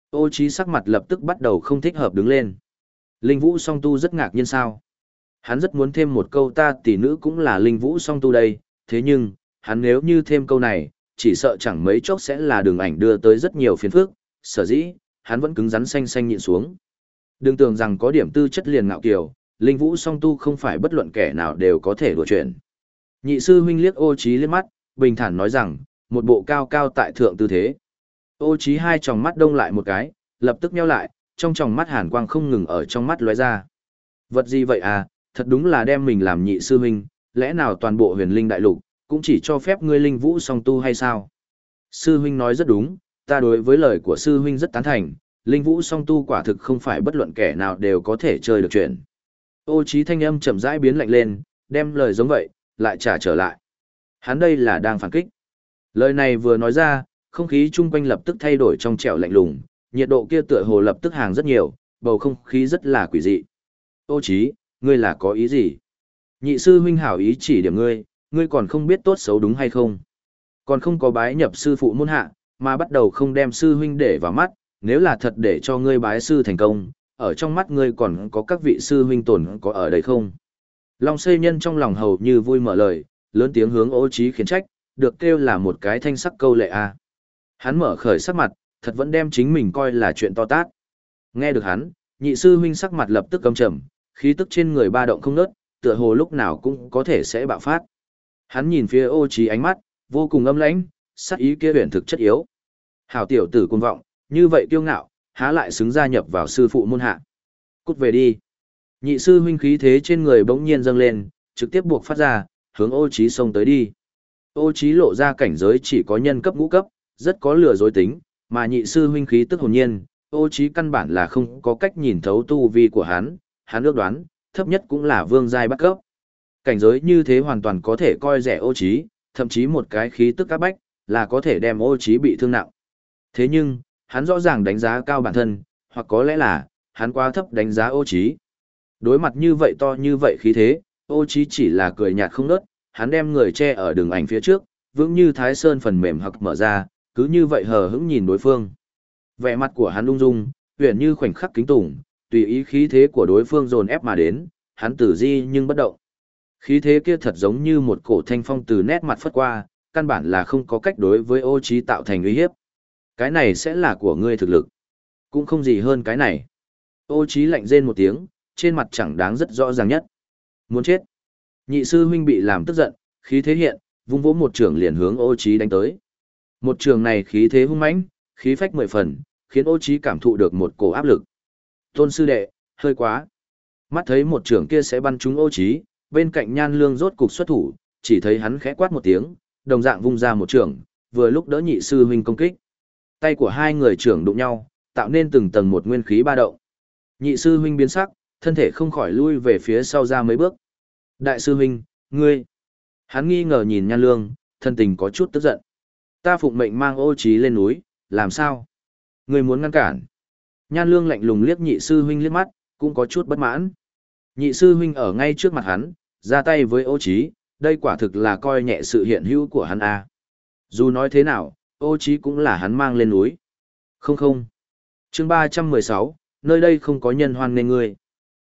A: Ô trí sắc mặt lập tức bắt đầu không thích hợp đứng lên. Linh vũ song tu rất ngạc nhiên sao? Hắn rất muốn thêm một câu ta tỷ nữ cũng là linh vũ song tu đây, thế nhưng, hắn nếu như thêm câu này, chỉ sợ chẳng mấy chốc sẽ là đường ảnh đưa tới rất nhiều phiền phức, sở dĩ, hắn vẫn cứng rắn xanh xanh nhịn xuống. Đừng tưởng rằng có điểm tư chất liền ngạo kiều, linh vũ song tu không phải bất luận kẻ nào đều có thể đùa chuyển. Nhị sư huynh liếc ô trí liếc mắt, bình thản nói rằng, một bộ cao cao tại thượng tư thế. Ô trí hai tròng mắt đông lại một cái, lập tức nheo lại, trong tròng mắt hàn quang không ngừng ở trong mắt lóe ra. Vật gì vậy à, thật đúng là đem mình làm nhị sư huynh, lẽ nào toàn bộ huyền linh đại lục, cũng chỉ cho phép ngươi linh vũ song tu hay sao? Sư huynh nói rất đúng, ta đối với lời của sư huynh rất tán thành, linh vũ song tu quả thực không phải bất luận kẻ nào đều có thể chơi được chuyện. Ô trí thanh âm chậm rãi biến lạnh lên, đem lời giống vậy, lại trả trở lại. Hắn đây là đang phản kích. Lời này vừa nói ra, không khí chung quanh lập tức thay đổi trong trẻo lạnh lùng, nhiệt độ kia tựa hồ lập tức hàng rất nhiều, bầu không khí rất là quỷ dị. Ô trí, ngươi là có ý gì? Nhị sư huynh hảo ý chỉ điểm ngươi, ngươi còn không biết tốt xấu đúng hay không? Còn không có bái nhập sư phụ môn hạ, mà bắt đầu không đem sư huynh để vào mắt, nếu là thật để cho ngươi bái sư thành công, ở trong mắt ngươi còn có các vị sư huynh tồn có ở đây không? Long xây nhân trong lòng hầu như vui mở lời, lớn tiếng hướng ô trí khiển trách, được kêu là một cái thanh sắc câu lệ a. À. Hắn mở khởi sắc mặt, thật vẫn đem chính mình coi là chuyện to tát. Nghe được hắn, nhị sư huynh sắc mặt lập tức căm trầm, khí tức trên người ba động không nớt, tựa hồ lúc nào cũng có thể sẽ bạo phát. Hắn nhìn phía ô trí ánh mắt, vô cùng âm lãnh, sắc ý kia huyền thực chất yếu. Hảo tiểu tử cuồng vọng, như vậy kiêu ngạo, há lại xứng gia nhập vào sư phụ môn hạ. Cút về đi. Nhị sư huynh khí thế trên người bỗng nhiên dâng lên, trực tiếp buộc phát ra, hướng ô trí xông tới đi. Ô trí lộ ra cảnh giới chỉ có nhân cấp ngũ cấp, rất có lừa dối tính, mà nhị sư huynh khí tức hồn nhiên, ô trí căn bản là không có cách nhìn thấu tu vi của hắn, hắn ước đoán, thấp nhất cũng là vương giai bắt cấp. Cảnh giới như thế hoàn toàn có thể coi rẻ ô trí, thậm chí một cái khí tức áp bách, là có thể đem ô trí bị thương nặng. Thế nhưng, hắn rõ ràng đánh giá cao bản thân, hoặc có lẽ là, hắn quá thấp đánh giá ô trí. Đối mặt như vậy to như vậy khí thế, ô trí chỉ là cười nhạt không nớt, hắn đem người che ở đường ảnh phía trước, vững như thái sơn phần mềm hoặc mở ra, cứ như vậy hờ hững nhìn đối phương. Vẻ mặt của hắn lung dung, huyền như khoảnh khắc kính tủng, tùy ý khí thế của đối phương dồn ép mà đến, hắn tử di nhưng bất động. Khí thế kia thật giống như một cổ thanh phong từ nét mặt phất qua, căn bản là không có cách đối với ô trí tạo thành uy hiếp. Cái này sẽ là của ngươi thực lực. Cũng không gì hơn cái này. Ô trí lạnh rên một tiếng, trên mặt chẳng đáng rất rõ ràng nhất. Muốn chết. Nhị sư huynh bị làm tức giận, khí thế hiện, vung vỗ một trường liền hướng ô trí đánh tới. Một trường này khí thế hung mãnh, khí phách mười phần, khiến ô trí cảm thụ được một cổ áp lực. Tôn sư đệ, hơi quá. Mắt thấy một trường kia sẽ bắn trúng ô trí, bên cạnh nhan lương rốt cục xuất thủ, chỉ thấy hắn khẽ quát một tiếng, đồng dạng vung ra một trường, vừa lúc đỡ nhị sư huynh công kích. Tay của hai người trưởng đụng nhau, tạo nên từng tầng một nguyên khí ba động. Nhị sư huynh biến sắc, thân thể không khỏi lui về phía sau ra mấy bước. Đại sư huynh, ngươi. Hắn nghi ngờ nhìn nhan lương, thân tình có chút tức giận. Ta phụng mệnh mang ô trí lên núi, làm sao? Ngươi muốn ngăn cản. Nhan lương lạnh lùng liếc nhị sư huynh liếc mắt, cũng có chút bất mãn. Nhị sư huynh ở ngay trước mặt hắn, ra tay với ô trí, đây quả thực là coi nhẹ sự hiện hữu của hắn a. À. Dù nói thế nào, ô trí cũng là hắn mang lên núi. Không không. Chương 316, nơi đây không có nhân hoan nên ngươi.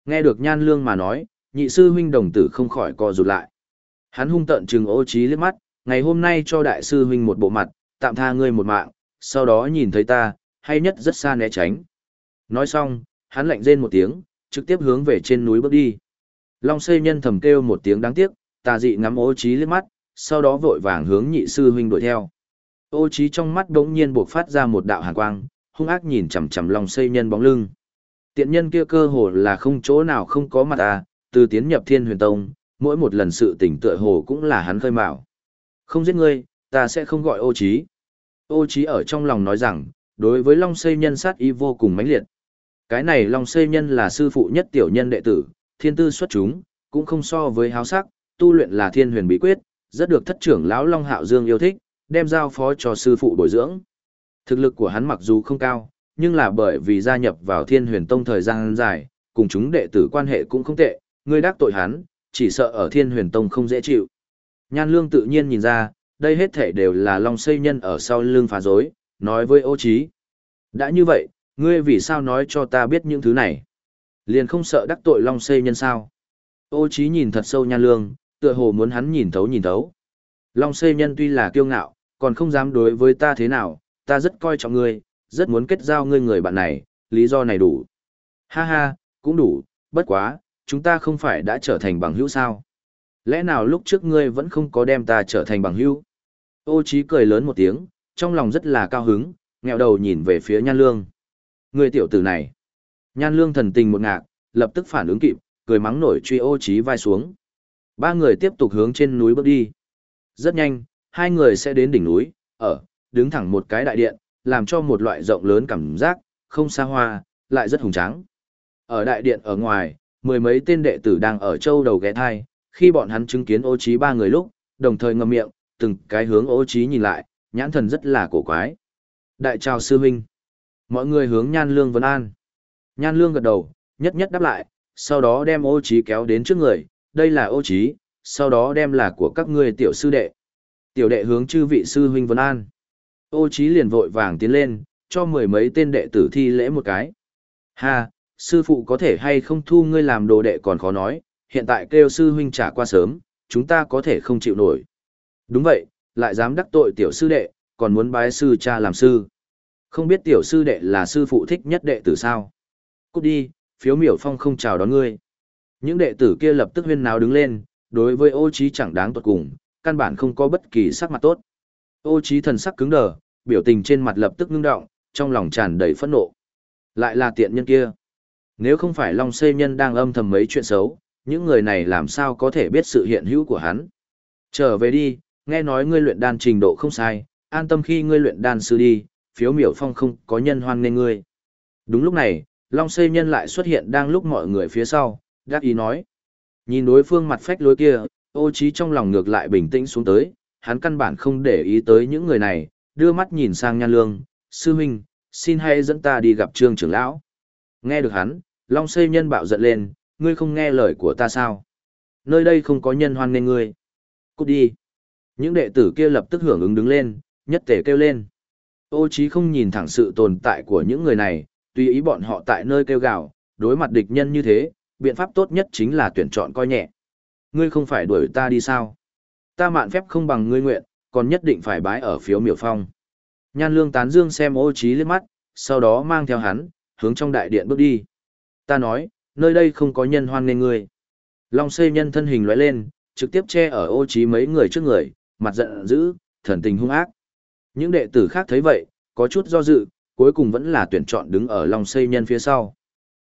A: Nghe được nhan lương mà nói, nhị sư huynh đồng tử không khỏi co rụt lại. Hắn hung tợn trừng ô trí liếc mắt, ngày hôm nay cho đại sư huynh một bộ mặt, tạm tha ngươi một mạng, sau đó nhìn thấy ta, hay nhất rất xa né tránh. Nói xong, hắn lạnh rên một tiếng, trực tiếp hướng về trên núi bước đi. Long xây nhân thầm kêu một tiếng đáng tiếc, tà dị ngắm ô trí liếc mắt, sau đó vội vàng hướng nhị sư huynh đuổi theo. Ô trí trong mắt đống nhiên bộc phát ra một đạo hàn quang, hung ác nhìn chằm chằm long xây nhân bóng lưng. Tiện nhân kia cơ hồ là không chỗ nào không có mặt à, từ tiến nhập thiên huyền tông, mỗi một lần sự tỉnh tựa hồ cũng là hắn khơi mào. Không giết ngươi, ta sẽ không gọi ô trí. Ô trí ở trong lòng nói rằng, đối với long xây nhân sát ý vô cùng mãnh liệt. Cái này long xây nhân là sư phụ nhất tiểu nhân đệ tử, thiên tư xuất chúng, cũng không so với háo sắc, tu luyện là thiên huyền bí quyết, rất được thất trưởng lão Long Hạo Dương yêu thích, đem giao phó cho sư phụ bồi dưỡng. Thực lực của hắn mặc dù không cao, nhưng là bởi vì gia nhập vào thiên huyền tông thời gian dài, cùng chúng đệ tử quan hệ cũng không tệ, người đắc tội hắn, chỉ sợ ở thiên huyền tông không dễ chịu. Nhan lương tự nhiên nhìn ra, đây hết thể đều là long xây nhân ở sau lưng phá dối, nói với ô trí. Đã như vậy, ngươi vì sao nói cho ta biết những thứ này? Liền không sợ đắc tội long xây nhân sao? Ô trí nhìn thật sâu nhan lương, tựa hồ muốn hắn nhìn thấu nhìn thấu. Long xây nhân tuy là kiêu ngạo, còn không dám đối với ta thế nào, ta rất coi trọng ngươi, rất muốn kết giao ngươi người bạn này, lý do này đủ. Ha ha, cũng đủ, bất quá, chúng ta không phải đã trở thành bằng hữu sao? Lẽ nào lúc trước ngươi vẫn không có đem ta trở thành bằng hữu? Ô Chí cười lớn một tiếng, trong lòng rất là cao hứng, ngẹo đầu nhìn về phía Nhan Lương. Ngươi tiểu tử này. Nhan Lương thần tình một ngạc, lập tức phản ứng kịp, cười mắng nổi truy Ô Chí vai xuống. Ba người tiếp tục hướng trên núi bước đi. Rất nhanh, hai người sẽ đến đỉnh núi, ở, đứng thẳng một cái đại điện, làm cho một loại rộng lớn cảm giác, không xa hoa, lại rất hùng tráng. Ở đại điện ở ngoài, mười mấy tên đệ tử đang ở châu đầu ghé thai, khi bọn hắn chứng kiến ô trí ba người lúc, đồng thời ngậm miệng, từng cái hướng ô trí nhìn lại, nhãn thần rất là cổ quái. Đại chào sư huynh. Mọi người hướng nhan lương vấn an. Nhan lương gật đầu, nhất nhất đáp lại, sau đó đem ô trí kéo đến trước người, đây là ô trí, sau đó đem là của các ngươi tiểu sư đệ. Tiểu đệ hướng chư vị sư huynh vấn an. Ô trí liền vội vàng tiến lên, cho mười mấy tên đệ tử thi lễ một cái. Ha, sư phụ có thể hay không thu ngươi làm đồ đệ còn khó nói, hiện tại kêu sư huynh trả qua sớm, chúng ta có thể không chịu nổi. Đúng vậy, lại dám đắc tội tiểu sư đệ, còn muốn bái sư cha làm sư. Không biết tiểu sư đệ là sư phụ thích nhất đệ tử sao? Cút đi, phiếu miểu phong không chào đón ngươi. Những đệ tử kia lập tức huyên náo đứng lên, đối với ô trí chẳng đáng tuật cùng, căn bản không có bất kỳ sắc mặt tốt. Ô trí thần sắc cứng đờ, biểu tình trên mặt lập tức ngưng động, trong lòng tràn đầy phẫn nộ. Lại là tiện nhân kia. Nếu không phải Long Xây Nhân đang âm thầm mấy chuyện xấu, những người này làm sao có thể biết sự hiện hữu của hắn. Trở về đi, nghe nói ngươi luyện đan trình độ không sai, an tâm khi ngươi luyện đan sư đi, phiếu miểu phong không có nhân hoan nên ngươi. Đúng lúc này, Long Xây Nhân lại xuất hiện đang lúc mọi người phía sau, gác ý nói. Nhìn đối phương mặt phách lối kia, ô trí trong lòng ngược lại bình tĩnh xuống tới, hắn căn bản không để ý tới những người này, đưa mắt nhìn sang nhan lương, sư huynh, xin hãy dẫn ta đi gặp trương trưởng lão. Nghe được hắn, Long Xây Nhân bạo giận lên, ngươi không nghe lời của ta sao? Nơi đây không có nhân hoan nên ngươi. Cút đi. Những đệ tử kia lập tức hưởng ứng đứng lên, nhất tề kêu lên. Ô chí không nhìn thẳng sự tồn tại của những người này, tùy ý bọn họ tại nơi kêu gào, đối mặt địch nhân như thế, biện pháp tốt nhất chính là tuyển chọn coi nhẹ. Ngươi không phải đuổi ta đi sao? Ta mạn phép không bằng ngươi nguyện, còn nhất định phải bái ở phiếu miểu phong. Nhan lương tán dương xem ô trí lên mắt, sau đó mang theo hắn, hướng trong đại điện bước đi. Ta nói, nơi đây không có nhân hoan nên ngươi. Long xây nhân thân hình lóe lên, trực tiếp che ở ô trí mấy người trước người, mặt giận dữ, thần tình hung ác. Những đệ tử khác thấy vậy, có chút do dự, cuối cùng vẫn là tuyển chọn đứng ở Long xây nhân phía sau.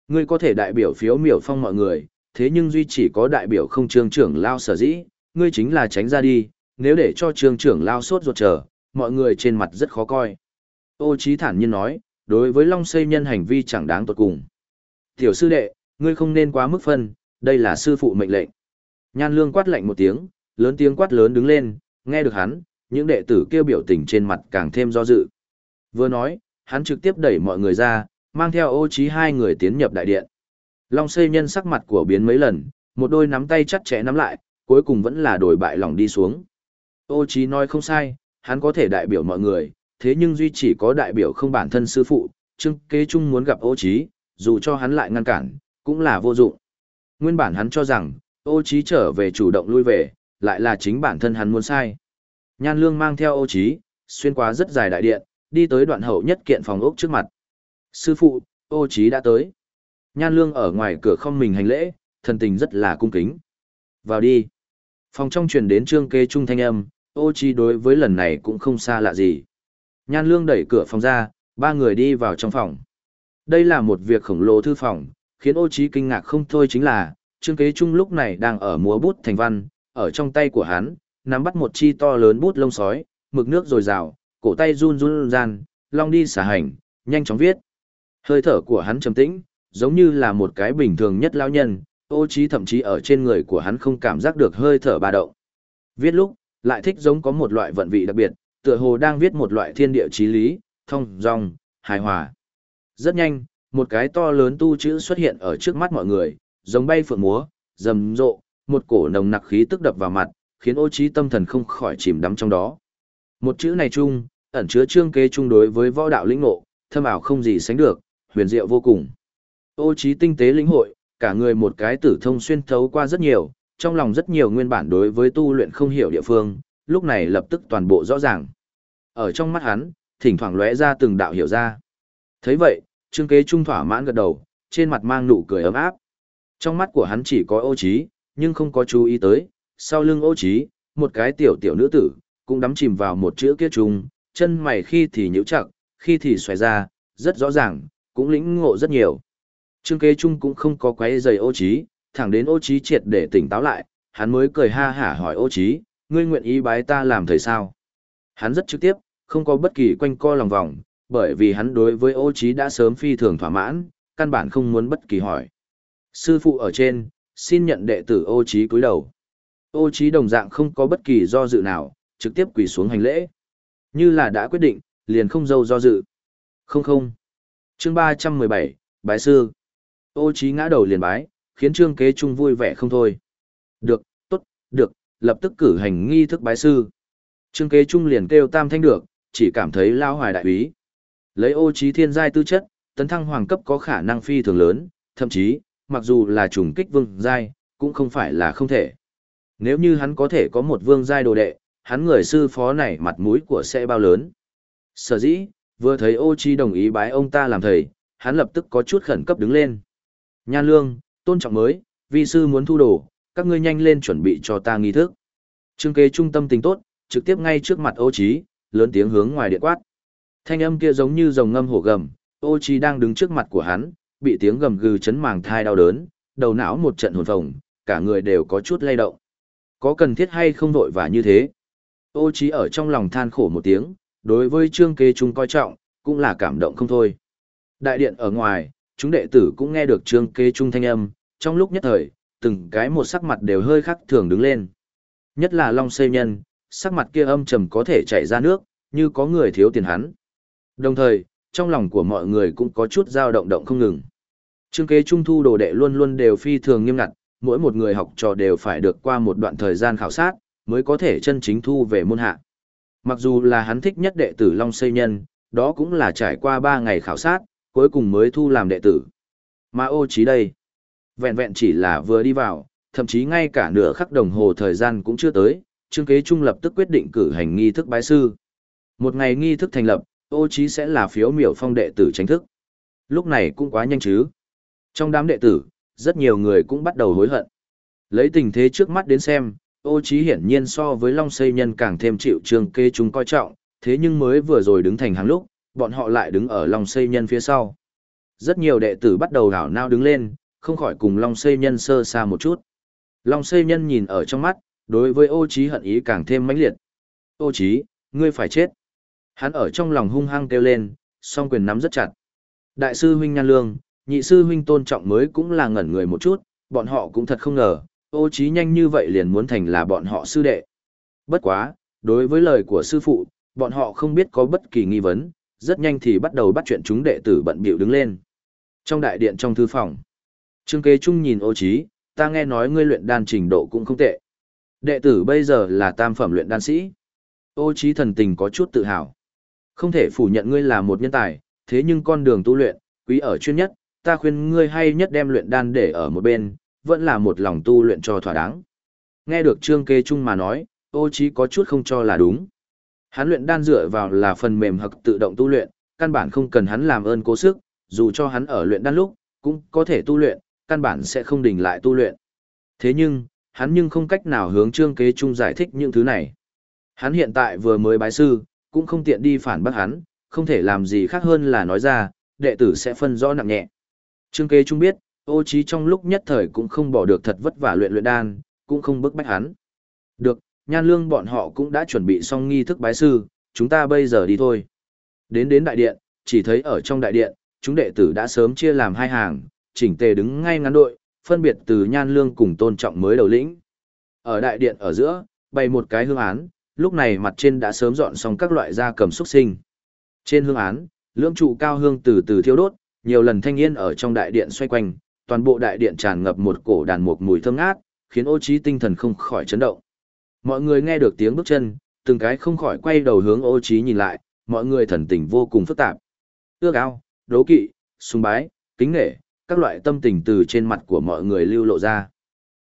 A: Ngươi có thể đại biểu phiếu miểu phong mọi người, thế nhưng duy chỉ có đại biểu không trương trưởng lao sở dĩ, ngươi chính là tránh ra đi, nếu để cho trương trưởng lao sốt ruột chờ, mọi người trên mặt rất khó coi. Ô Chí thản nhiên nói, đối với Long Xây Nhân hành vi chẳng đáng tột cùng. Tiểu sư đệ, ngươi không nên quá mức phân, đây là sư phụ mệnh lệnh. Nhan Lương quát lạnh một tiếng, lớn tiếng quát lớn đứng lên, nghe được hắn, những đệ tử kêu biểu tình trên mặt càng thêm do dự. Vừa nói, hắn trực tiếp đẩy mọi người ra, mang theo ô trí hai người tiến nhập đại điện. Long Xây Nhân sắc mặt của biến mấy lần, một đôi nắm tay chặt chẽ nắm lại, cuối cùng vẫn là đổi bại lòng đi xuống. Ô Chí nói không sai, hắn có thể đại biểu mọi người, thế nhưng duy chỉ có đại biểu không bản thân sư phụ, Trương Kế Trung muốn gặp ô Chí, dù cho hắn lại ngăn cản, cũng là vô dụng. Nguyên bản hắn cho rằng, ô Chí trở về chủ động lui về, lại là chính bản thân hắn muốn sai. Nhan Lương mang theo ô Chí, xuyên qua rất dài đại điện, đi tới đoạn hậu nhất kiện phòng ốc trước mặt. Sư phụ, ô Chí đã tới. Nhan Lương ở ngoài cửa không mình hành lễ, thần tình rất là cung kính. Vào đi. Phòng trong truyền đến Trương Kế Trung thanh âm, ô chi đối với lần này cũng không xa lạ gì. Nhan lương đẩy cửa phòng ra, ba người đi vào trong phòng. Đây là một việc khổng lồ thư phòng, khiến ô Chi kinh ngạc không thôi chính là, Trương Kế Trung lúc này đang ở múa bút thành văn, ở trong tay của hắn, nắm bắt một chi to lớn bút lông sói, mực nước dồi dào, cổ tay run run gian, long đi xả hành, nhanh chóng viết. Hơi thở của hắn trầm tĩnh, giống như là một cái bình thường nhất lão nhân, ô Chi thậm chí ở trên người của hắn không cảm giác được hơi thở ba động. Viết lúc, lại thích giống có một loại vận vị đặc biệt, tựa hồ đang viết một loại thiên địa trí lý, thông, dòng, hài hòa. Rất nhanh, một cái to lớn tu chữ xuất hiện ở trước mắt mọi người, giống bay phượng múa, rầm rộ, một cổ nồng nặc khí tức đập vào mặt, khiến ô trí tâm thần không khỏi chìm đắm trong đó. Một chữ này chung, ẩn chứa trương kế chung đối với võ đạo lĩnh ngộ, thâm ảo không gì sánh được, huyền diệu vô cùng. Ô trí tinh tế lĩnh hội, cả người một cái tử thông xuyên thấu qua rất nhiều, trong lòng rất nhiều nguyên bản đối với tu luyện không hiểu địa phương, lúc này lập tức toàn bộ rõ ràng. Ở trong mắt hắn, thỉnh thoảng lóe ra từng đạo hiểu ra. thấy vậy, Trương Kế Trung thỏa mãn gật đầu, trên mặt mang nụ cười ấm áp. Trong mắt của hắn chỉ có ô trí, nhưng không có chú ý tới, sau lưng ô trí, một cái tiểu tiểu nữ tử, cũng đắm chìm vào một chữ kia trùng, chân mày khi thì nhíu chặt, khi thì xoài ra, rất rõ ràng, cũng lĩnh ngộ rất nhiều. Trương Kế Trung cũng không có quấy giày ô trí, thẳng đến ô trí triệt để tỉnh táo lại, hắn mới cười ha hả hỏi ô trí, ngươi nguyện ý bái ta làm thầy sao? Hắn rất trực tiếp, không có bất kỳ quanh co lòng vòng, bởi vì hắn đối với ô trí đã sớm phi thường thỏa mãn, căn bản không muốn bất kỳ hỏi. Sư phụ ở trên, xin nhận đệ tử ô trí cúi đầu. Ô trí đồng dạng không có bất kỳ do dự nào, trực tiếp quỳ xuống hành lễ. Như là đã quyết định, liền không dâu do dự. Không không. Chương 317, Bái Sư. Ô trí ngã đầu liền bái, khiến trương kế trung vui vẻ không thôi. Được, tốt, được, lập tức cử hành nghi thức bái sư. Trương kế trung liền kêu tam thanh được, chỉ cảm thấy lao hoài đại úy. Lấy ô trí thiên giai tư chất, tấn thăng hoàng cấp có khả năng phi thường lớn, thậm chí, mặc dù là trùng kích vương giai, cũng không phải là không thể. Nếu như hắn có thể có một vương giai đồ đệ, hắn người sư phó này mặt mũi của sẽ bao lớn. Sở dĩ, vừa thấy ô chi đồng ý bái ông ta làm thầy, hắn lập tức có chút khẩn cấp đứng lên. Nhan lương, tôn trọng mới, vi sư muốn thu đồ, các ngươi nhanh lên chuẩn bị cho ta nghi thức. Trương kế trung tâm tình tốt, trực tiếp ngay trước mặt ô trí, lớn tiếng hướng ngoài điện quát. Thanh âm kia giống như rồng ngâm hổ gầm, ô trí đang đứng trước mặt của hắn, bị tiếng gầm gừ chấn màng thai đau đớn, đầu não một trận hồn phồng, cả người đều có chút lay động. Có cần thiết hay không vội và như thế? Ô trí ở trong lòng than khổ một tiếng, đối với trương kế trung coi trọng, cũng là cảm động không thôi. Đại điện ở ngoài, chúng đệ tử cũng nghe được trương kế trung thanh âm, trong lúc nhất thời, từng cái một sắc mặt đều hơi khắc thường đứng lên. Nhất là Long Xây Nhân, sắc mặt kia âm trầm có thể chảy ra nước, như có người thiếu tiền hắn. Đồng thời, trong lòng của mọi người cũng có chút dao động động không ngừng. Trương kế trung thu đồ đệ luôn luôn đều phi thường nghiêm ngặt, mỗi một người học trò đều phải được qua một đoạn thời gian khảo sát, mới có thể chân chính thu về môn hạ. Mặc dù là hắn thích nhất đệ tử Long Xây Nhân, đó cũng là trải qua 3 ngày khảo sát, cuối cùng mới thu làm đệ tử. Mà ô trí đây, vẹn vẹn chỉ là vừa đi vào, thậm chí ngay cả nửa khắc đồng hồ thời gian cũng chưa tới, Trương Kế Trung lập tức quyết định cử hành nghi thức bái sư. Một ngày nghi thức thành lập, ô trí sẽ là phiếu miểu phong đệ tử chính thức. Lúc này cũng quá nhanh chứ. Trong đám đệ tử, rất nhiều người cũng bắt đầu hối hận. Lấy tình thế trước mắt đến xem, ô trí hiển nhiên so với Long Xây Nhân càng thêm chịu Trương Kế Trung coi trọng, thế nhưng mới vừa rồi đứng thành hàng lúc, bọn họ lại đứng ở Long Xây Nhân phía sau. Rất nhiều đệ tử bắt đầu hảo nao đứng lên, không khỏi cùng Long Xây Nhân sơ xa một chút. Long Xây Nhân nhìn ở trong mắt, đối với ô Chí hận ý càng thêm mãnh liệt. Ô Chí, ngươi phải chết. Hắn ở trong lòng hung hăng kêu lên, song quyền nắm rất chặt. Đại sư huynh Nhan Lương, nhị sư huynh tôn trọng mới cũng là ngẩn người một chút, bọn họ cũng thật không ngờ, ô Chí nhanh như vậy liền muốn thành là bọn họ sư đệ. Bất quá, đối với lời của sư phụ, bọn họ không biết có bất kỳ nghi vấn, rất nhanh thì bắt đầu bắt chuyện chúng đệ tử bận bịu đứng lên. Trong đại điện trong thư phòng, Trương Kế Trung nhìn ô trí, ta nghe nói ngươi luyện đan trình độ cũng không tệ. Đệ tử bây giờ là tam phẩm luyện đan sĩ. Ô trí thần tình có chút tự hào. Không thể phủ nhận ngươi là một nhân tài, thế nhưng con đường tu luyện, quý ở chuyên nhất, ta khuyên ngươi hay nhất đem luyện đan để ở một bên, vẫn là một lòng tu luyện cho thỏa đáng. Nghe được Trương Kế Trung mà nói, ô trí có chút không cho là đúng. Hắn luyện đan dựa vào là phần mềm hoặc tự động tu luyện, căn bản không cần hắn làm ơn cố sức, dù cho hắn ở luyện đan lúc, cũng có thể tu luyện, căn bản sẽ không đình lại tu luyện. Thế nhưng, hắn nhưng không cách nào hướng Trương Kế Trung giải thích những thứ này. Hắn hiện tại vừa mới bái sư, cũng không tiện đi phản bác hắn, không thể làm gì khác hơn là nói ra, đệ tử sẽ phân rõ nặng nhẹ. Trương Kế Trung biết, ô trí trong lúc nhất thời cũng không bỏ được thật vất vả luyện luyện đan, cũng không bức bách hắn. Được, nhan lương bọn họ cũng đã chuẩn bị xong nghi thức bái sư, chúng ta bây giờ đi thôi. Đến đến đại điện, chỉ thấy ở trong đại điện, chúng đệ tử đã sớm chia làm hai hàng, chỉnh tề đứng ngay ngắn đội, phân biệt từ nhan lương cùng tôn trọng mới đầu lĩnh. Ở đại điện ở giữa, bày một cái hương án, lúc này mặt trên đã sớm dọn xong các loại gia cầm xuất sinh. Trên hương án, lưỡng trụ cao hương từ từ thiêu đốt, nhiều lần thanh niên ở trong đại điện xoay quanh, toàn bộ đại điện tràn ngập một cổ đàn mục mùi thơm ngát, khiến ô trí tinh thần không khỏi chấn động. Mọi người nghe được tiếng bước chân, từng cái không khỏi quay đầu hướng ô trí nhìn lại, mọi người thần tình vô cùng phức tạp. Ước ao, đố kỵ, sùng bái, kính nể, các loại tâm tình từ trên mặt của mọi người lưu lộ ra.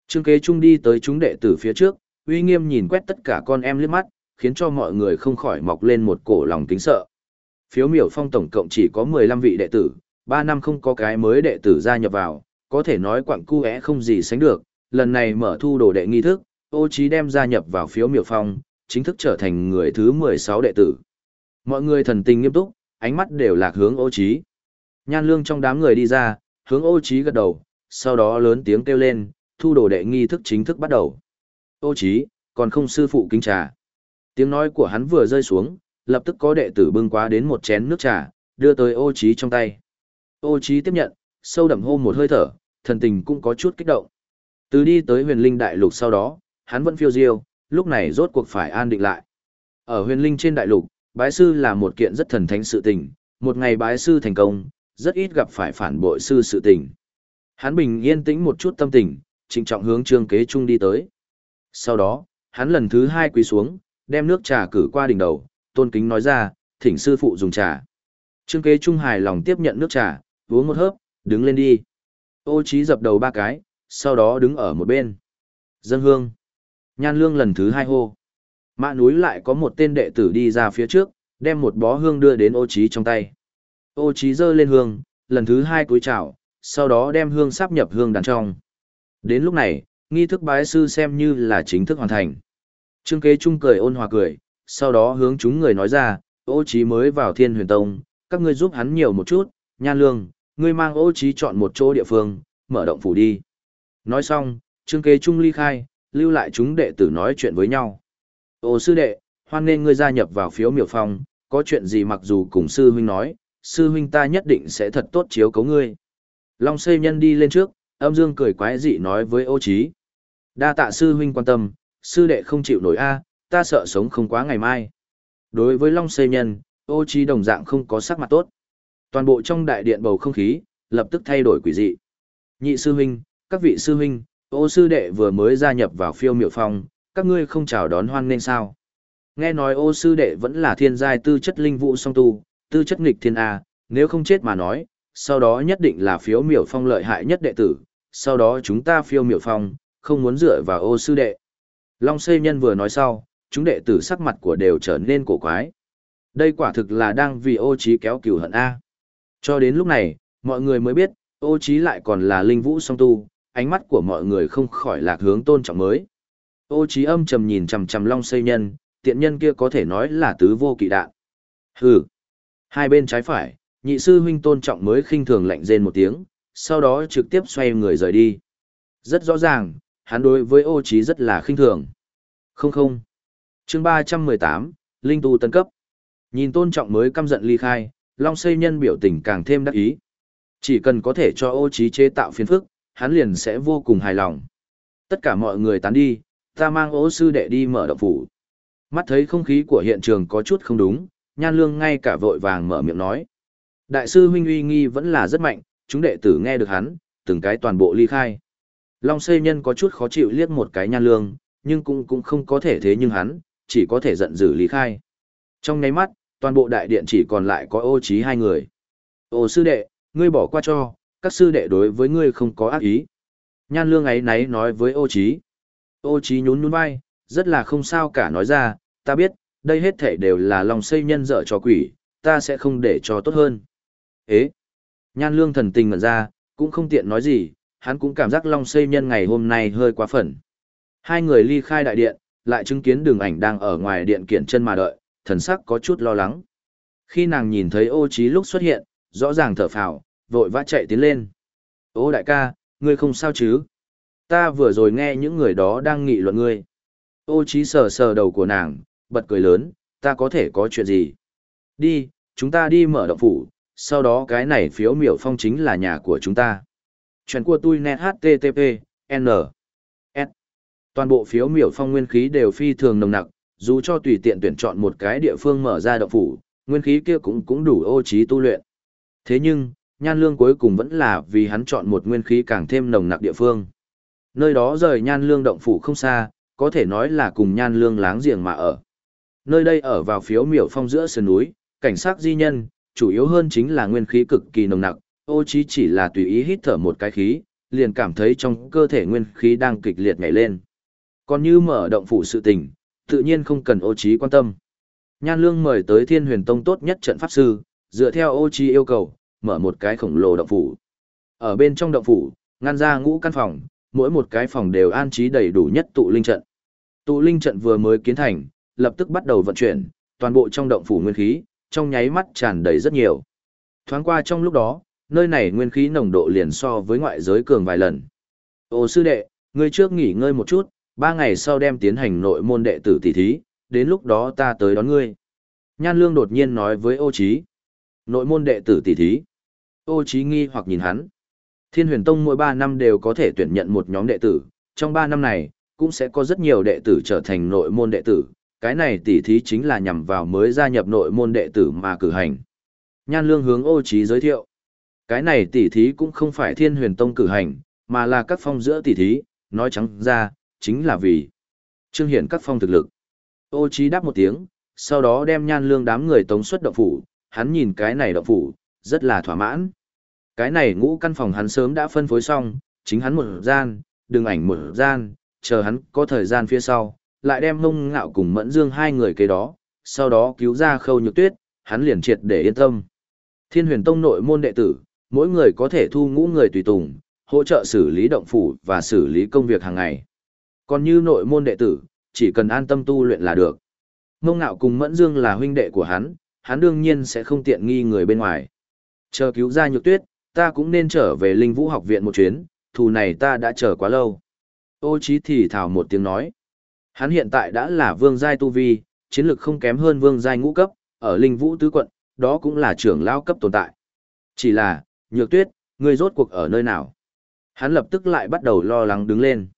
A: Trương kế trung đi tới chúng đệ tử phía trước, uy nghiêm nhìn quét tất cả con em liếc mắt, khiến cho mọi người không khỏi mọc lên một cổ lòng kính sợ. Phiếu miểu phong tổng cộng chỉ có 15 vị đệ tử, 3 năm không có cái mới đệ tử gia nhập vào, có thể nói quặng cu é không gì sánh được, lần này mở thu đồ đệ nghi thức, ô trí đem gia nhập vào phiếu miểu phong, chính thức trở thành người thứ 16 đệ tử. Mọi người thần tình nghiêm túc, ánh mắt đều lạc hướng ô trí. Nhan lương trong đám người đi ra, hướng ô trí gật đầu, sau đó lớn tiếng kêu lên, thu đồ đệ nghi thức chính thức bắt đầu. Ô trí, còn không sư phụ kính trà. Tiếng nói của hắn vừa rơi xuống, lập tức có đệ tử bưng quá đến một chén nước trà, đưa tới ô trí trong tay. Ô trí tiếp nhận, sâu đậm hô một hơi thở, thần tình cũng có chút kích động. Từ đi tới huyền linh đại lục sau đó, hắn vẫn phiêu diêu, lúc này rốt cuộc phải an định lại. Ở huyền linh trên đại lục, bái sư là một kiện rất thần thánh sự tình, một ngày bái sư thành công, rất ít gặp phải phản bội sư sự tình. Hắn bình yên tĩnh một chút tâm tình, trịnh trọng hướng trương kế trung đi tới. Sau đó, hắn lần thứ hai quỳ xuống, đem nước trà cử qua đỉnh đầu, tôn kính nói ra, thỉnh sư phụ dùng trà. Trương kế trung hài lòng tiếp nhận nước trà, uống một hớp, đứng lên đi. Ô trí dập đầu ba cái, sau đó đứng ở một bên. Dân hương. Nhan lương lần thứ hai hô. Mã núi lại có một tên đệ tử đi ra phía trước, đem một bó hương đưa đến ô trí trong tay. Ô trí giơ lên hương, lần thứ hai cúi chào, sau đó đem hương sắp nhập hương đàn trong. Đến lúc này, nghi thức bái sư xem như là chính thức hoàn thành. Trương kế trung cười ôn hòa cười, sau đó hướng chúng người nói ra, ô trí mới vào thiên huyền tông, các ngươi giúp hắn nhiều một chút, nhan lương, ngươi mang ô trí chọn một chỗ địa phương, mở động phủ đi. Nói xong, trương kế trung ly khai, lưu lại chúng đệ tử nói chuyện với nhau. Ô sư đệ, hoan nên ngươi gia nhập vào phiếu miểu phong, có chuyện gì mặc dù cùng sư huynh nói, sư huynh ta nhất định sẽ thật tốt chiếu cấu ngươi. Long xây nhân đi lên trước, âm dương cười quái dị nói với ô trí. Đa tạ sư huynh quan tâm, sư đệ không chịu nổi a, ta sợ sống không quá ngày mai. Đối với Long xây nhân, ô trí đồng dạng không có sắc mặt tốt. Toàn bộ trong đại điện bầu không khí, lập tức thay đổi quỷ dị. Nhị sư huynh, các vị sư huynh, ô sư đệ vừa mới gia nhập vào phiêu miệu phong, các ngươi không chào đón hoan nên sao. Nghe nói ô sư đệ vẫn là thiên giai tư chất linh Vụ song tu, tư chất nghịch thiên A, nếu không chết mà nói, sau đó nhất định là phiếu miểu phong lợi hại nhất đệ tử, sau đó chúng ta phiêu miểu phong, không muốn dựa vào ô sư đệ. Long xây nhân vừa nói sau, chúng đệ tử sắc mặt của đều trở nên cổ quái. Đây quả thực là đang vì ô trí kéo cửu hận A. Cho đến lúc này, mọi người mới biết, ô trí lại còn là linh vũ song tu, ánh mắt của mọi người không khỏi lạc hướng tôn trọng mới. Ô trí âm trầm nhìn chằm chằm long xây nhân, tiện nhân kia có thể nói là tứ vô kỵ đạn. Hừ. Hai bên trái phải, nhị sư huynh tôn trọng mới khinh thường lạnh rên một tiếng, sau đó trực tiếp xoay người rời đi. Rất rõ ràng, hắn đối với ô trí rất là khinh thường. Không không. Chương 318, Linh tu tân cấp. Nhìn tôn trọng mới căm giận ly khai, Long xây nhân biểu tình càng thêm đắc ý. Chỉ cần có thể cho ô trí chế tạo phiền phức, hắn liền sẽ vô cùng hài lòng. Tất cả mọi người tán đi, ta mang ố sư đệ đi mở động phủ. Mắt thấy không khí của hiện trường có chút không đúng, nhan lương ngay cả vội vàng mở miệng nói. Đại sư huynh uy nghi vẫn là rất mạnh, chúng đệ tử nghe được hắn, từng cái toàn bộ ly khai. Long xây nhân có chút khó chịu liếc một cái nhan lương, nhưng cũng cũng không có thể thế nhưng hắn, chỉ có thể giận dữ ly khai. Trong nháy mắt, toàn bộ đại điện chỉ còn lại có ô trí hai người. Ô sư đệ, ngươi bỏ qua cho, các sư đệ đối với ngươi không có ác ý. Nhan lương ấy náy nói với ô Chí. Ô Chí nhún nhún vai, rất là không sao cả nói ra, ta biết, đây hết thể đều là lòng xây nhân dở cho quỷ, ta sẽ không để cho tốt hơn. Ế! Nhan lương thần tình ngẩn ra, cũng không tiện nói gì, hắn cũng cảm giác long xây nhân ngày hôm nay hơi quá phần. Hai người ly khai đại điện, lại chứng kiến đường ảnh đang ở ngoài điện kiện chân mà đợi, thần sắc có chút lo lắng. Khi nàng nhìn thấy ô Chí lúc xuất hiện, rõ ràng thở phào, vội vã chạy tiến lên. Ô đại ca, ngươi không sao chứ? Ta vừa rồi nghe những người đó đang nghị luận ngươi. Ô trí sờ sờ đầu của nàng, bật cười lớn, ta có thể có chuyện gì? Đi, chúng ta đi mở động phủ, sau đó cái này phiếu miểu phong chính là nhà của chúng ta. Chuyện của tôi net http, n, s. Toàn bộ phiếu miểu phong nguyên khí đều phi thường nồng nặc, dù cho tùy tiện tuyển chọn một cái địa phương mở ra động phủ, nguyên khí kia cũng cũng đủ ô trí tu luyện. Thế nhưng, nhan lương cuối cùng vẫn là vì hắn chọn một nguyên khí càng thêm nồng nặc địa phương. Nơi đó rời nhan lương động phủ không xa, có thể nói là cùng nhan lương láng giềng mà ở. Nơi đây ở vào phiếu miểu phong giữa sườn núi, cảnh sát di nhân, chủ yếu hơn chính là nguyên khí cực kỳ nồng nặc, ô chí chỉ là tùy ý hít thở một cái khí, liền cảm thấy trong cơ thể nguyên khí đang kịch liệt nhảy lên. Còn như mở động phủ sự tình, tự nhiên không cần ô chí quan tâm. Nhan Lương mời tới Thiên Huyền Tông tốt nhất trận pháp sư, dựa theo ô chí yêu cầu, mở một cái khổng lồ động phủ. Ở bên trong động phủ, ngăn ra ngũ căn phòng, mỗi một cái phòng đều an trí đầy đủ nhất tụ linh trận. Tụ linh trận vừa mới kiến thành, lập tức bắt đầu vận chuyển, toàn bộ trong động phủ nguyên khí, trong nháy mắt tràn đầy rất nhiều. Thoáng qua trong lúc đó, nơi này nguyên khí nồng độ liền so với ngoại giới cường vài lần. Ô sư đệ, ngươi trước nghỉ ngơi một chút, ba ngày sau đem tiến hành nội môn đệ tử tỷ thí, đến lúc đó ta tới đón ngươi. Nhan Lương đột nhiên nói với ô Chí. Nội môn đệ tử tỷ thí. Ô Chí nghi hoặc nhìn hắn. Thiên huyền tông mỗi 3 năm đều có thể tuyển nhận một nhóm đệ tử, trong 3 năm này, cũng sẽ có rất nhiều đệ tử trở thành nội môn đệ tử. Cái này tỷ thí chính là nhằm vào mới gia nhập nội môn đệ tử mà cử hành. Nhan Lương hướng ô Chí giới thiệu. Cái này tỷ thí cũng không phải thiên huyền tông cử hành, mà là các phong giữa tỷ thí, nói trắng ra, chính là vì trương hiển các phong thực lực. Ô Chí đáp một tiếng, sau đó đem nhan lương đám người tống xuất động phủ, hắn nhìn cái này động phủ, rất là thỏa mãn. Cái này ngũ căn phòng hắn sớm đã phân phối xong, chính hắn một gian, đường ảnh một gian, chờ hắn có thời gian phía sau, lại đem mông ngạo cùng mẫn dương hai người kế đó, sau đó cứu ra khâu nhược tuyết, hắn liền triệt để yên tâm. Thiên huyền tông nội môn đệ tử, mỗi người có thể thu ngũ người tùy tùng, hỗ trợ xử lý động phủ và xử lý công việc hàng ngày. Còn như nội môn đệ tử, chỉ cần an tâm tu luyện là được. Mông ngạo cùng Mẫn Dương là huynh đệ của hắn, hắn đương nhiên sẽ không tiện nghi người bên ngoài. Chờ cứu ra nhược tuyết, ta cũng nên trở về linh vũ học viện một chuyến, thù này ta đã chờ quá lâu. Ô Chí thì thảo một tiếng nói. Hắn hiện tại đã là vương giai tu vi, chiến lực không kém hơn vương giai ngũ cấp, ở linh vũ tứ quận, đó cũng là trưởng lao cấp tồn tại. Chỉ là, nhược tuyết, ngươi rốt cuộc ở nơi nào? Hắn lập tức lại bắt đầu lo lắng đứng lên.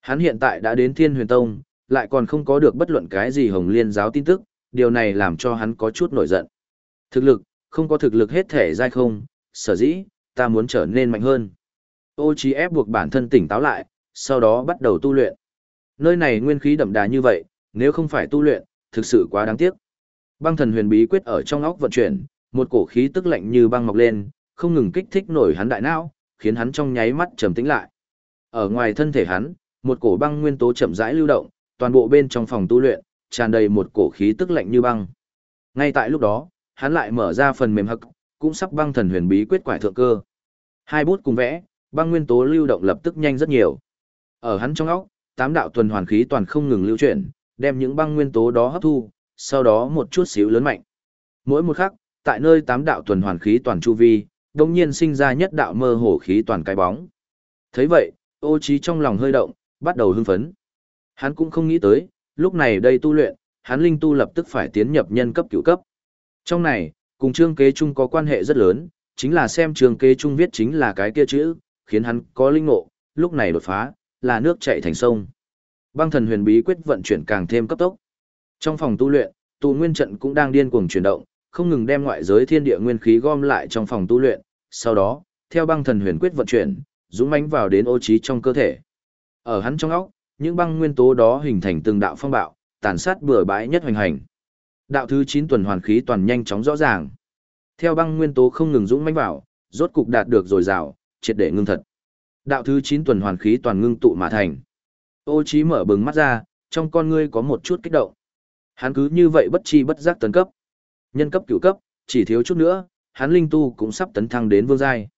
A: Hắn hiện tại đã đến Thiên Huyền Tông, lại còn không có được bất luận cái gì Hồng Liên giáo tin tức, điều này làm cho hắn có chút nổi giận. Thực lực, không có thực lực hết thể dai không, sở dĩ, ta muốn trở nên mạnh hơn. Ô chí ép buộc bản thân tỉnh táo lại, sau đó bắt đầu tu luyện. Nơi này nguyên khí đậm đà như vậy, nếu không phải tu luyện, thực sự quá đáng tiếc. Băng thần huyền bí quyết ở trong óc vận chuyển, một cổ khí tức lạnh như băng mọc lên, không ngừng kích thích nổi hắn đại não, khiến hắn trong nháy mắt trầm tĩnh lại. Ở ngoài thân thể hắn, một cổ băng nguyên tố chậm rãi lưu động, toàn bộ bên trong phòng tu luyện, tràn đầy một cổ khí tức lạnh như băng. Ngay tại lúc đó, hắn lại mở ra phần mềm hắc, cũng sắp băng thần huyền bí quyết quải thượng cơ. Hai bút cùng vẽ, băng nguyên tố lưu động lập tức nhanh rất nhiều. Ở hắn trong óc, tám đạo tuần hoàn khí toàn không ngừng lưu chuyển, đem những băng nguyên tố đó hấp thu, sau đó một chút xíu lớn mạnh. Mỗi một khắc, tại nơi tám đạo tuần hoàn khí toàn chu vi, đột nhiên sinh ra nhất đạo mơ hồ khí toàn cái bóng. thấy vậy, ô trí trong lòng hơi động, bắt đầu hưng phấn. Hắn cũng không nghĩ tới, lúc này đây tu luyện, hắn linh tu lập tức phải tiến nhập nhân cấp cửu cấp. Trong này, cùng trương kế trung có quan hệ rất lớn, chính là xem trương kế trung viết chính là cái kia chữ, khiến hắn có linh ngộ, lúc này đột phá, là nước chảy thành sông. Băng thần huyền bí quyết vận chuyển càng thêm cấp tốc. Trong phòng tu luyện, tu nguyên trận cũng đang điên cuồng chuyển động, không ngừng đem ngoại giới thiên địa nguyên khí gom lại trong phòng tu luyện, sau đó, theo băng thần huyền quyết vận chuyển, dũng mãnh vào đến ô trí trong cơ thể. Ở hắn trong óc, những băng nguyên tố đó hình thành từng đạo phong bạo, tàn sát bừa bãi nhất hoành hành. Đạo thứ 9 tuần hoàn khí toàn nhanh chóng rõ ràng. Theo băng nguyên tố không ngừng dũng mãnh vào, rốt cục đạt được rồi rào, triệt để ngưng thật. Đạo thứ 9 tuần hoàn khí toàn ngưng tụ mà thành. Ô Chí mở bừng mắt ra, trong con ngươi có một chút kích động. Hắn cứ như vậy bất chi bất giác tấn cấp. Nhân cấp cửu cấp, chỉ thiếu chút nữa, hắn linh tu cũng sắp tấn thăng đến vương giai.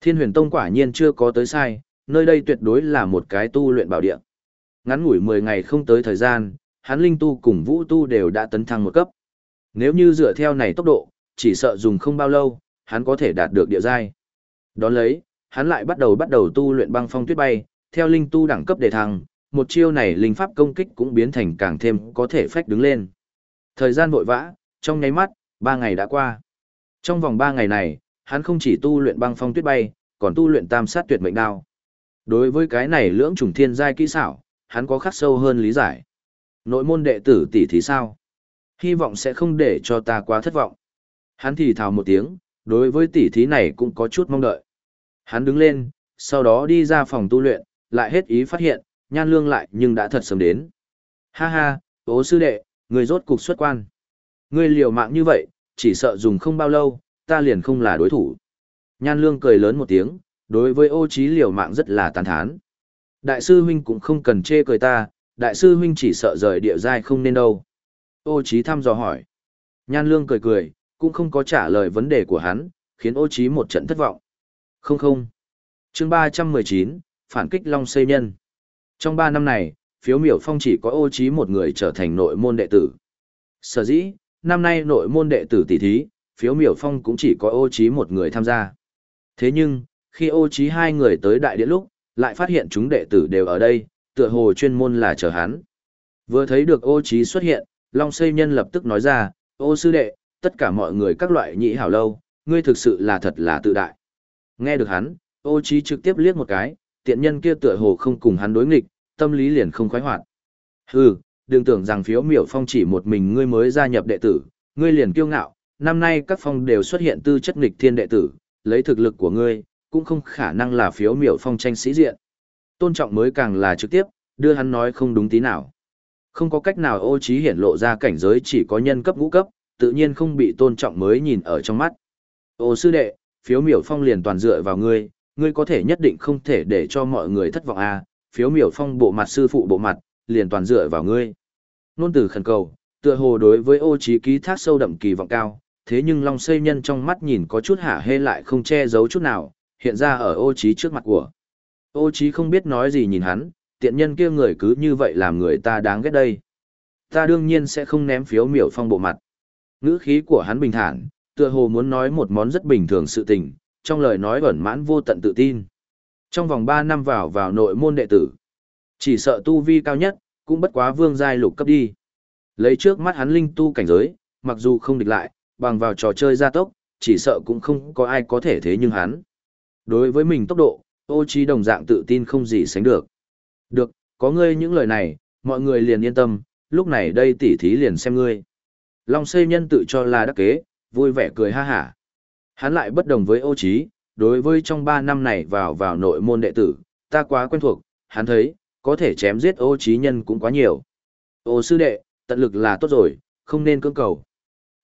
A: Thiên Huyền Tông quả nhiên chưa có tới sai, nơi đây tuyệt đối là một cái tu luyện bảo địa. Ngắn ngủi 10 ngày không tới thời gian, hắn linh tu cùng vũ tu đều đã tấn thăng một cấp. Nếu như dựa theo này tốc độ, chỉ sợ dùng không bao lâu, hắn có thể đạt được địa giai. Đón lấy, hắn lại bắt đầu bắt đầu tu luyện băng phong tuyết bay, theo linh tu đẳng cấp đề thăng, một chiêu này linh pháp công kích cũng biến thành càng thêm có thể phách đứng lên. Thời gian vội vã, trong nháy mắt, 3 ngày đã qua. Trong vòng 3 ngày này, hắn không chỉ tu luyện băng phong tuyết bay, còn tu luyện tam sát tuyệt mệnh đao. Đối với cái này lưỡng trùng thiên giai kỹ xảo, hắn có khắc sâu hơn lý giải. Nội môn đệ tử tỷ thì sao? Hy vọng sẽ không để cho ta quá thất vọng. Hắn thì thào một tiếng, đối với tỷ thí này cũng có chút mong đợi. Hắn đứng lên, sau đó đi ra phòng tu luyện, lại hết ý phát hiện, nhan lương lại nhưng đã thật sớm đến. Ha ha, ố sư đệ, người rốt cục xuất quan. Người liều mạng như vậy, chỉ sợ dùng không bao lâu, ta liền không là đối thủ. Nhan lương cười lớn một tiếng, đối với ô trí liều mạng rất là tàn thán. Đại sư huynh cũng không cần chê cười ta, đại sư huynh chỉ sợ rời địa giai không nên đâu. Ô trí thăm dò hỏi. Nhan lương cười cười, cũng không có trả lời vấn đề của hắn, khiến ô trí một trận thất vọng. Không không. Chương 319, phản kích Long Xây Nhân. Trong 3 năm này, phiếu miểu phong chỉ có ô trí một người trở thành nội môn đệ tử. Sở dĩ, năm nay nội môn đệ tử tỷ thí, phiếu miểu phong cũng chỉ có ô trí một người tham gia. Thế nhưng, khi ô trí hai người tới đại điện lúc, lại phát hiện chúng đệ tử đều ở đây, tựa hồ chuyên môn là chờ hắn. Vừa thấy được ô trí xuất hiện, Long Xây Nhân lập tức nói ra, ô sư đệ, tất cả mọi người các loại nhị hảo lâu, ngươi thực sự là thật là tự đại. Nghe được hắn, ô trí trực tiếp liếc một cái, tiện nhân kia tựa hồ không cùng hắn đối nghịch, tâm lý liền không khoái hoạt. Hừ, đừng tưởng rằng phiếu miểu phong chỉ một mình ngươi mới gia nhập đệ tử, ngươi liền kiêu ngạo, năm nay các phong đều xuất hiện tư chất nghịch thiên đệ tử, lấy thực lực của ngươi, cũng không khả năng là phiếu miểu phong tranh sĩ diện. Tôn trọng mới càng là trực tiếp, đưa hắn nói không đúng tí nào. Không có cách nào ô trí hiển lộ ra cảnh giới chỉ có nhân cấp ngũ cấp, tự nhiên không bị tôn trọng mới nhìn ở trong mắt. Ô sư đệ, phiếu miểu phong liền toàn dựa vào ngươi, ngươi có thể nhất định không thể để cho mọi người thất vọng à, phiếu miểu phong bộ mặt sư phụ bộ mặt, liền toàn dựa vào ngươi. Nôn từ khẩn cầu, tựa hồ đối với ô trí ký thác sâu đậm kỳ vọng cao, thế nhưng Long Xây Nhân trong mắt nhìn có chút hả hê lại không che giấu chút nào, hiện ra ở ô trí trước mặt của. Ô trí không biết nói gì nhìn hắn, tiện nhân kia người cứ như vậy làm người ta đáng ghét đây. Ta đương nhiên sẽ không ném phiếu miểu phong bộ mặt. Ngữ khí của hắn bình thản, tựa hồ muốn nói một món rất bình thường sự tình, trong lời nói ẩn mãn vô tận tự tin. Trong vòng 3 năm vào vào nội môn đệ tử, chỉ sợ tu vi cao nhất, cũng bất quá vương giai lục cấp đi. Lấy trước mắt hắn linh tu cảnh giới, mặc dù không địch lại, bằng vào trò chơi gia tốc, chỉ sợ cũng không có ai có thể thế nhưng hắn. Đối với mình tốc độ, ô trí đồng dạng tự tin không gì sánh được. Được, có ngươi những lời này, mọi người liền yên tâm, lúc này đây tỉ thí liền xem ngươi. Long xây nhân tự cho là đắc kế, vui vẻ cười ha hả. Hắn lại bất đồng với ô trí, đối với trong 3 năm này vào vào nội môn đệ tử, ta quá quen thuộc, hắn thấy, có thể chém giết ô trí nhân cũng quá nhiều. Ô sư đệ, tận lực là tốt rồi, không nên cưỡng cầu.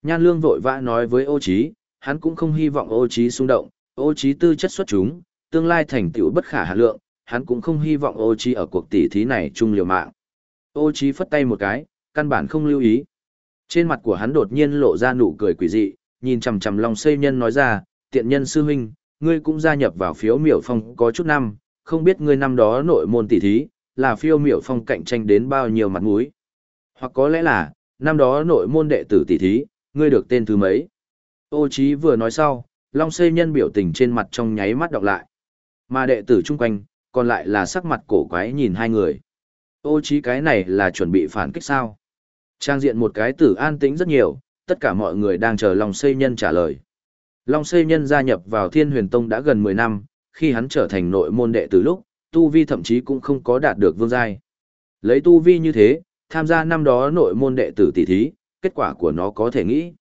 A: Nhan lương vội vã nói với ô trí, hắn cũng không hy vọng ô trí xung động, ô trí tư chất xuất chúng, tương lai thành tựu bất khả hạ lượng, hắn cũng không hy vọng ô trí ở cuộc tỷ thí này chung liều mạng. Ô trí phất tay một cái, căn bản không lưu ý. Trên mặt của hắn đột nhiên lộ ra nụ cười quỷ dị, nhìn chằm chằm Long Xây Nhân nói ra, tiện nhân sư huynh, ngươi cũng gia nhập vào phiếu miểu phong có chút năm, không biết ngươi năm đó nội môn tỷ thí, là phiêu miểu phong cạnh tranh đến bao nhiêu mặt mũi. Hoặc có lẽ là, năm đó nội môn đệ tử tỷ thí, ngươi được tên thứ mấy. Ô Chí vừa nói sau, Long Xây Nhân biểu tình trên mặt trong nháy mắt đọc lại. Mà đệ tử chung quanh, còn lại là sắc mặt cổ quái nhìn hai người. Ô Chí cái này là chuẩn bị phản kích sao? Trang diện một cái tử an tĩnh rất nhiều, tất cả mọi người đang chờ Long Xây Nhân trả lời. Long Xây Nhân gia nhập vào Thiên Huyền Tông đã gần 10 năm, khi hắn trở thành nội môn đệ tử lúc, Tu Vi thậm chí cũng không có đạt được vương giai. Lấy Tu Vi như thế, tham gia năm đó nội môn đệ tử tỷ thí, kết quả của nó có thể nghĩ.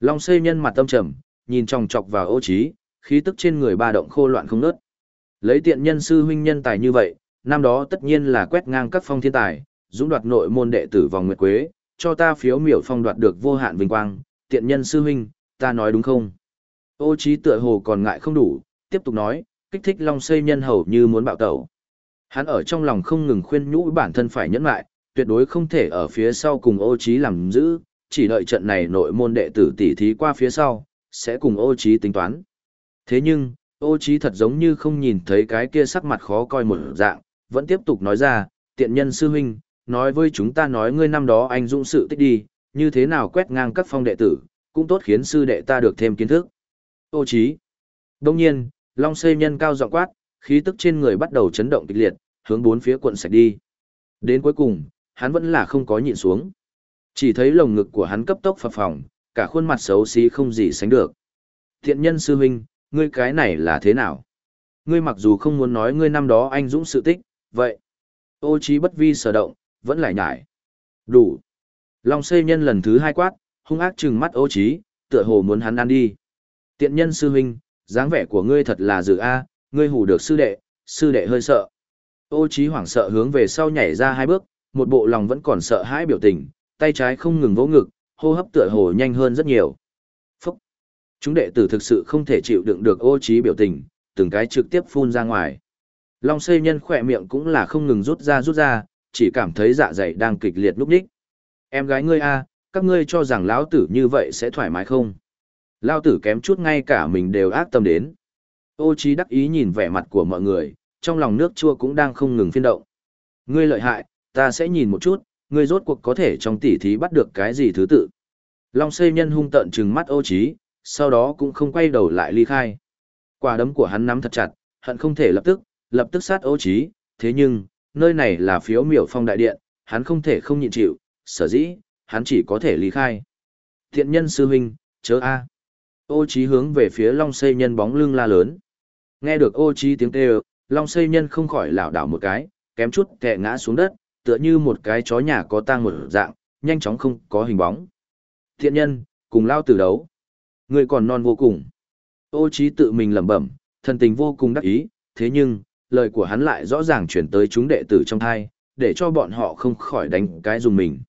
A: Long Xây Nhân mặt tâm trầm, nhìn trong chọc vào ô trí, khí tức trên người ba động khô loạn không nớt. Lấy tiện nhân sư huynh nhân tài như vậy, năm đó tất nhiên là quét ngang các phong thiên tài, dũng đoạt nội môn đệ tử vòng nguyệt quế, cho ta phiếu miểu phong đoạt được vô hạn vinh quang, tiện nhân sư huynh, ta nói đúng không? Ô trí tựa hồ còn ngại không đủ, tiếp tục nói, kích thích long xây nhân hầu như muốn bạo tẩu. Hắn ở trong lòng không ngừng khuyên nhủ bản thân phải nhẫn lại, tuyệt đối không thể ở phía sau cùng ô trí làm giữ, chỉ đợi trận này nội môn đệ tử tỷ thí qua phía sau, sẽ cùng ô trí tính toán. Thế nhưng, ô trí thật giống như không nhìn thấy cái kia sắc mặt khó coi một dạng, vẫn tiếp tục nói ra, tiện nhân sư huynh, nói với chúng ta nói ngươi năm đó anh dũng sự tích đi, như thế nào quét ngang các phong đệ tử, cũng tốt khiến sư đệ ta được thêm kiến thức. Ô trí. Đông nhiên, Long Xê Nhân cao giọng quát, khí tức trên người bắt đầu chấn động kịch liệt, hướng bốn phía cuộn sạch đi. Đến cuối cùng, hắn vẫn là không có nhịn xuống. Chỉ thấy lồng ngực của hắn cấp tốc phập phồng, cả khuôn mặt xấu xí không gì sánh được. Thiện nhân sư huynh, ngươi cái này là thế nào? Ngươi mặc dù không muốn nói ngươi năm đó anh dũng sự tích, vậy. Ô trí bất vi sở động, vẫn lại nhải. Đủ. Long xây nhân lần thứ hai quát, hung ác trừng mắt ô trí, tựa hồ muốn hắn ăn đi. Tiện nhân sư huynh, dáng vẻ của ngươi thật là dự a, ngươi hù được sư đệ, sư đệ hơi sợ. Ô trí hoảng sợ hướng về sau nhảy ra hai bước, một bộ lòng vẫn còn sợ hãi biểu tình, tay trái không ngừng vỗ ngực, hô hấp tựa hồ nhanh hơn rất nhiều. Phúc! Chúng đệ tử thực sự không thể chịu đựng được ô trí biểu tình, từng cái trực tiếp phun ra ngoài. Long xây nhân khỏe miệng cũng là không ngừng rút ra rút ra, chỉ cảm thấy dạ dày đang kịch liệt lúc đích. Em gái ngươi a, các ngươi cho rằng lão tử như vậy sẽ thoải mái không? Lão tử kém chút ngay cả mình đều ác tâm đến. Ô trí đắc ý nhìn vẻ mặt của mọi người, trong lòng nước chua cũng đang không ngừng phiên động. Ngươi lợi hại, ta sẽ nhìn một chút, ngươi rốt cuộc có thể trong tỉ thí bắt được cái gì thứ tự. Long xây nhân hung tợn trừng mắt ô trí, sau đó cũng không quay đầu lại ly khai. Quả đấm của hắn nắm thật chặt, hận không thể lập tức, lập tức sát ô trí, thế nhưng, nơi này là phiếu miểu phong đại điện, hắn không thể không nhịn chịu, sở dĩ, hắn chỉ có thể ly khai. Thiện nhân sư huynh, chớ a. Ô Chí hướng về phía Long Xây Nhân bóng lưng la lớn. Nghe được Ô Chí tiếng kêu, Long Xây Nhân không khỏi lảo đảo một cái, kém chút kẹ ngã xuống đất, tựa như một cái chó nhà có tang một dạng, nhanh chóng không có hình bóng. Thiện nhân, cùng lao tử đấu. Người còn non vô cùng. Ô trí tự mình lẩm bẩm, thần tình vô cùng đắc ý, thế nhưng, lời của hắn lại rõ ràng chuyển tới chúng đệ tử trong thai, để cho bọn họ không khỏi đánh cái dùng mình.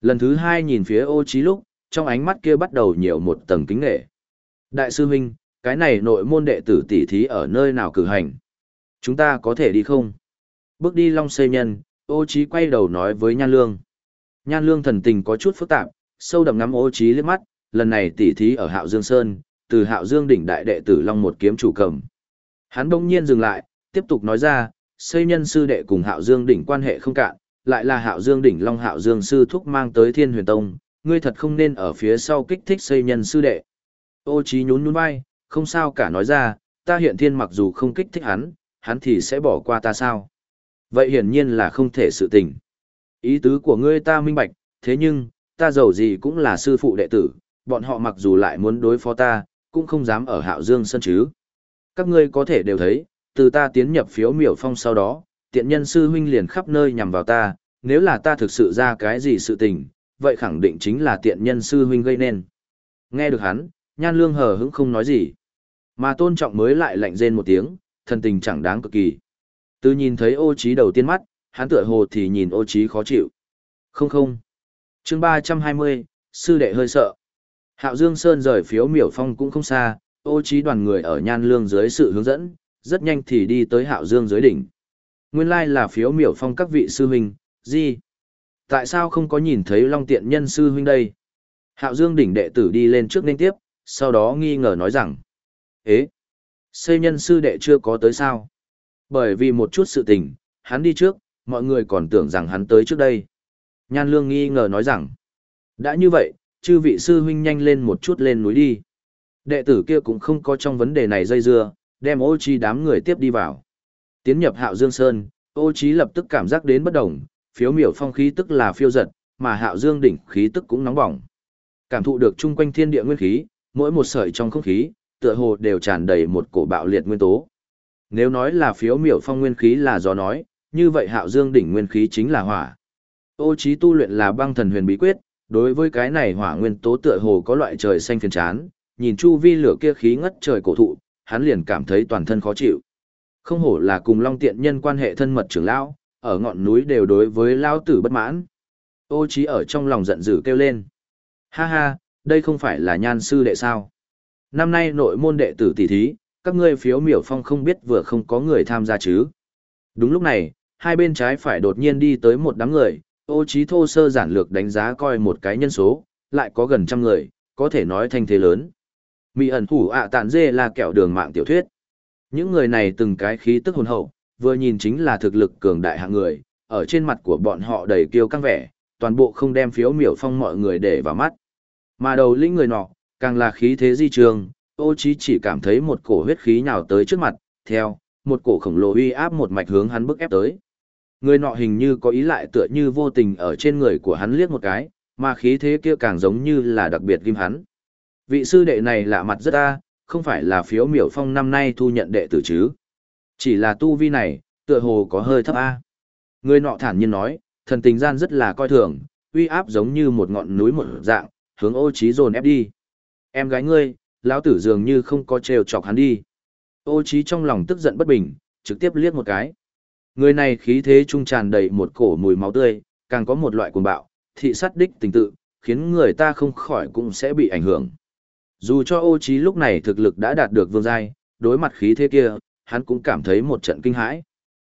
A: Lần thứ hai nhìn phía ô trí lúc, trong ánh mắt kia bắt đầu nhiều một tầng kính nghệ. Đại sư huynh, cái này nội môn đệ tử tỷ thí ở nơi nào cử hành? Chúng ta có thể đi không? Bước đi long xây nhân, ô Chí quay đầu nói với Nhan Lương. Nhan Lương thần tình có chút phức tạp, sâu đậm ngắm ô Chí liếc mắt, lần này tỷ thí ở Hạo Dương Sơn, từ Hạo Dương đỉnh đại đệ tử Long một kiếm chủ cầm. Hắn bỗng nhiên dừng lại, tiếp tục nói ra, xây nhân sư đệ cùng Hạo Dương đỉnh quan hệ không cạn, lại là Hạo Dương đỉnh Long Hạo Dương sư thúc mang tới Thiên Huyền Tông, ngươi thật không nên ở phía sau kích thích xây nhân sư đệ. Ô Chí nhún nhún vai, không sao cả nói ra, ta hiện thiên mặc dù không kích thích hắn, hắn thì sẽ bỏ qua ta sao? Vậy hiển nhiên là không thể sự tình. Ý tứ của ngươi ta minh bạch, thế nhưng, ta giàu gì cũng là sư phụ đệ tử, bọn họ mặc dù lại muốn đối phó ta, cũng không dám ở Hạo Dương sân chứ. Các ngươi có thể đều thấy, từ ta tiến nhập phiếu miểu phong sau đó, tiện nhân sư huynh liền khắp nơi nhằm vào ta, nếu là ta thực sự ra cái gì sự tình, vậy khẳng định chính là tiện nhân sư huynh gây nên. Nghe được hắn, nhan lương hờ hững không nói gì. Mà tôn trọng mới lại lạnh rên một tiếng, thần tình chẳng đáng cực kỳ. Từ nhìn thấy ô trí đầu tiên mắt, hắn tựa hồ thì nhìn ô trí khó chịu. Không không. Chương 320, sư đệ hơi sợ. Hạo Dương Sơn rời phiếu miểu phong cũng không xa, ô trí đoàn người ở nhan lương dưới sự hướng dẫn, rất nhanh thì đi tới Hạo Dương dưới đỉnh. Nguyên lai là phiếu miểu phong các vị sư huynh, gì? Tại sao không có nhìn thấy Long Tiện Nhân sư huynh đây? Hạo Dương đỉnh đệ tử đi lên trước nên tiếp, sau đó nghi ngờ nói rằng, Ế, xây nhân sư đệ chưa có tới sao? Bởi vì một chút sự tình, hắn đi trước, mọi người còn tưởng rằng hắn tới trước đây. Nhan Lương nghi ngờ nói rằng, đã như vậy, chư vị sư huynh nhanh lên một chút lên núi đi. Đệ tử kia cũng không có trong vấn đề này dây dưa, đem ô chi đám người tiếp đi vào. Tiến nhập hạo dương sơn, ô trí lập tức cảm giác đến bất động phiếu miểu phong khí tức là phiêu giật, mà hạo dương đỉnh khí tức cũng nóng bỏng. Cảm thụ được chung quanh thiên địa nguyên khí, mỗi một sợi trong không khí, tựa hồ đều tràn đầy một cổ bạo liệt nguyên tố. Nếu nói là phiếu miểu phong nguyên khí là gió nói, như vậy hạo dương đỉnh nguyên khí chính là hỏa. Ô trí tu luyện là băng thần huyền bí quyết, đối với cái này hỏa nguyên tố tựa hồ có loại trời xanh phiền chán, nhìn chu vi lửa kia khí ngất trời cổ thụ, hắn liền cảm thấy toàn thân khó chịu. Không hổ là cùng Long Tiện nhân quan hệ thân mật trưởng lão, ở ngọn núi đều đối với lão tử bất mãn. Ô Chí ở trong lòng giận dữ kêu lên. Ha ha, đây không phải là nhan sư đệ sao? Năm nay nội môn đệ tử tỷ thí, các ngươi phiếu miểu phong không biết vừa không có người tham gia chứ. Đúng lúc này, hai bên trái phải đột nhiên đi tới một đám người, ô trí thô sơ giản lược đánh giá coi một cái nhân số, lại có gần trăm người, có thể nói thanh thế lớn. mị ẩn thủ ạ tản dê là kẹo đường mạng tiểu thuyết. Những người này từng cái khí tức hồn hậu, vừa nhìn chính là thực lực cường đại hạng người, ở trên mặt của bọn họ đầy kiêu căng vẻ, toàn bộ không đem phiếu miểu phong mọi người để vào mắt. Mà đầu lĩnh người nọ, càng là khí thế di trường, ô chí chỉ cảm thấy một cổ huyết khí nhào tới trước mặt, theo, một cổ khổng lồ uy áp một mạch hướng hắn bức ép tới. Người nọ hình như có ý lại tựa như vô tình ở trên người của hắn liếc một cái, mà khí thế kia càng giống như là đặc biệt ghim hắn. Vị sư đệ này lạ mặt rất a, không phải là phiếu miểu phong năm nay thu nhận đệ tử chứ. Chỉ là tu vi này, tựa hồ có hơi thấp a. Người nọ thản nhiên nói, thần tình gian rất là coi thường, uy áp giống như một ngọn núi một dạng, hướng ô trí dồn ép đi. Em gái ngươi, lão tử dường như không có trêu chọc hắn đi. Ô trí trong lòng tức giận bất bình, trực tiếp liếc một cái. Người này khí thế trung tràn đầy một cổ mùi máu tươi, càng có một loại cuồng bạo, thị sát đích tình tự, khiến người ta không khỏi cũng sẽ bị ảnh hưởng. Dù cho ô trí lúc này thực lực đã đạt được vương giai, đối mặt khí thế kia, hắn cũng cảm thấy một trận kinh hãi.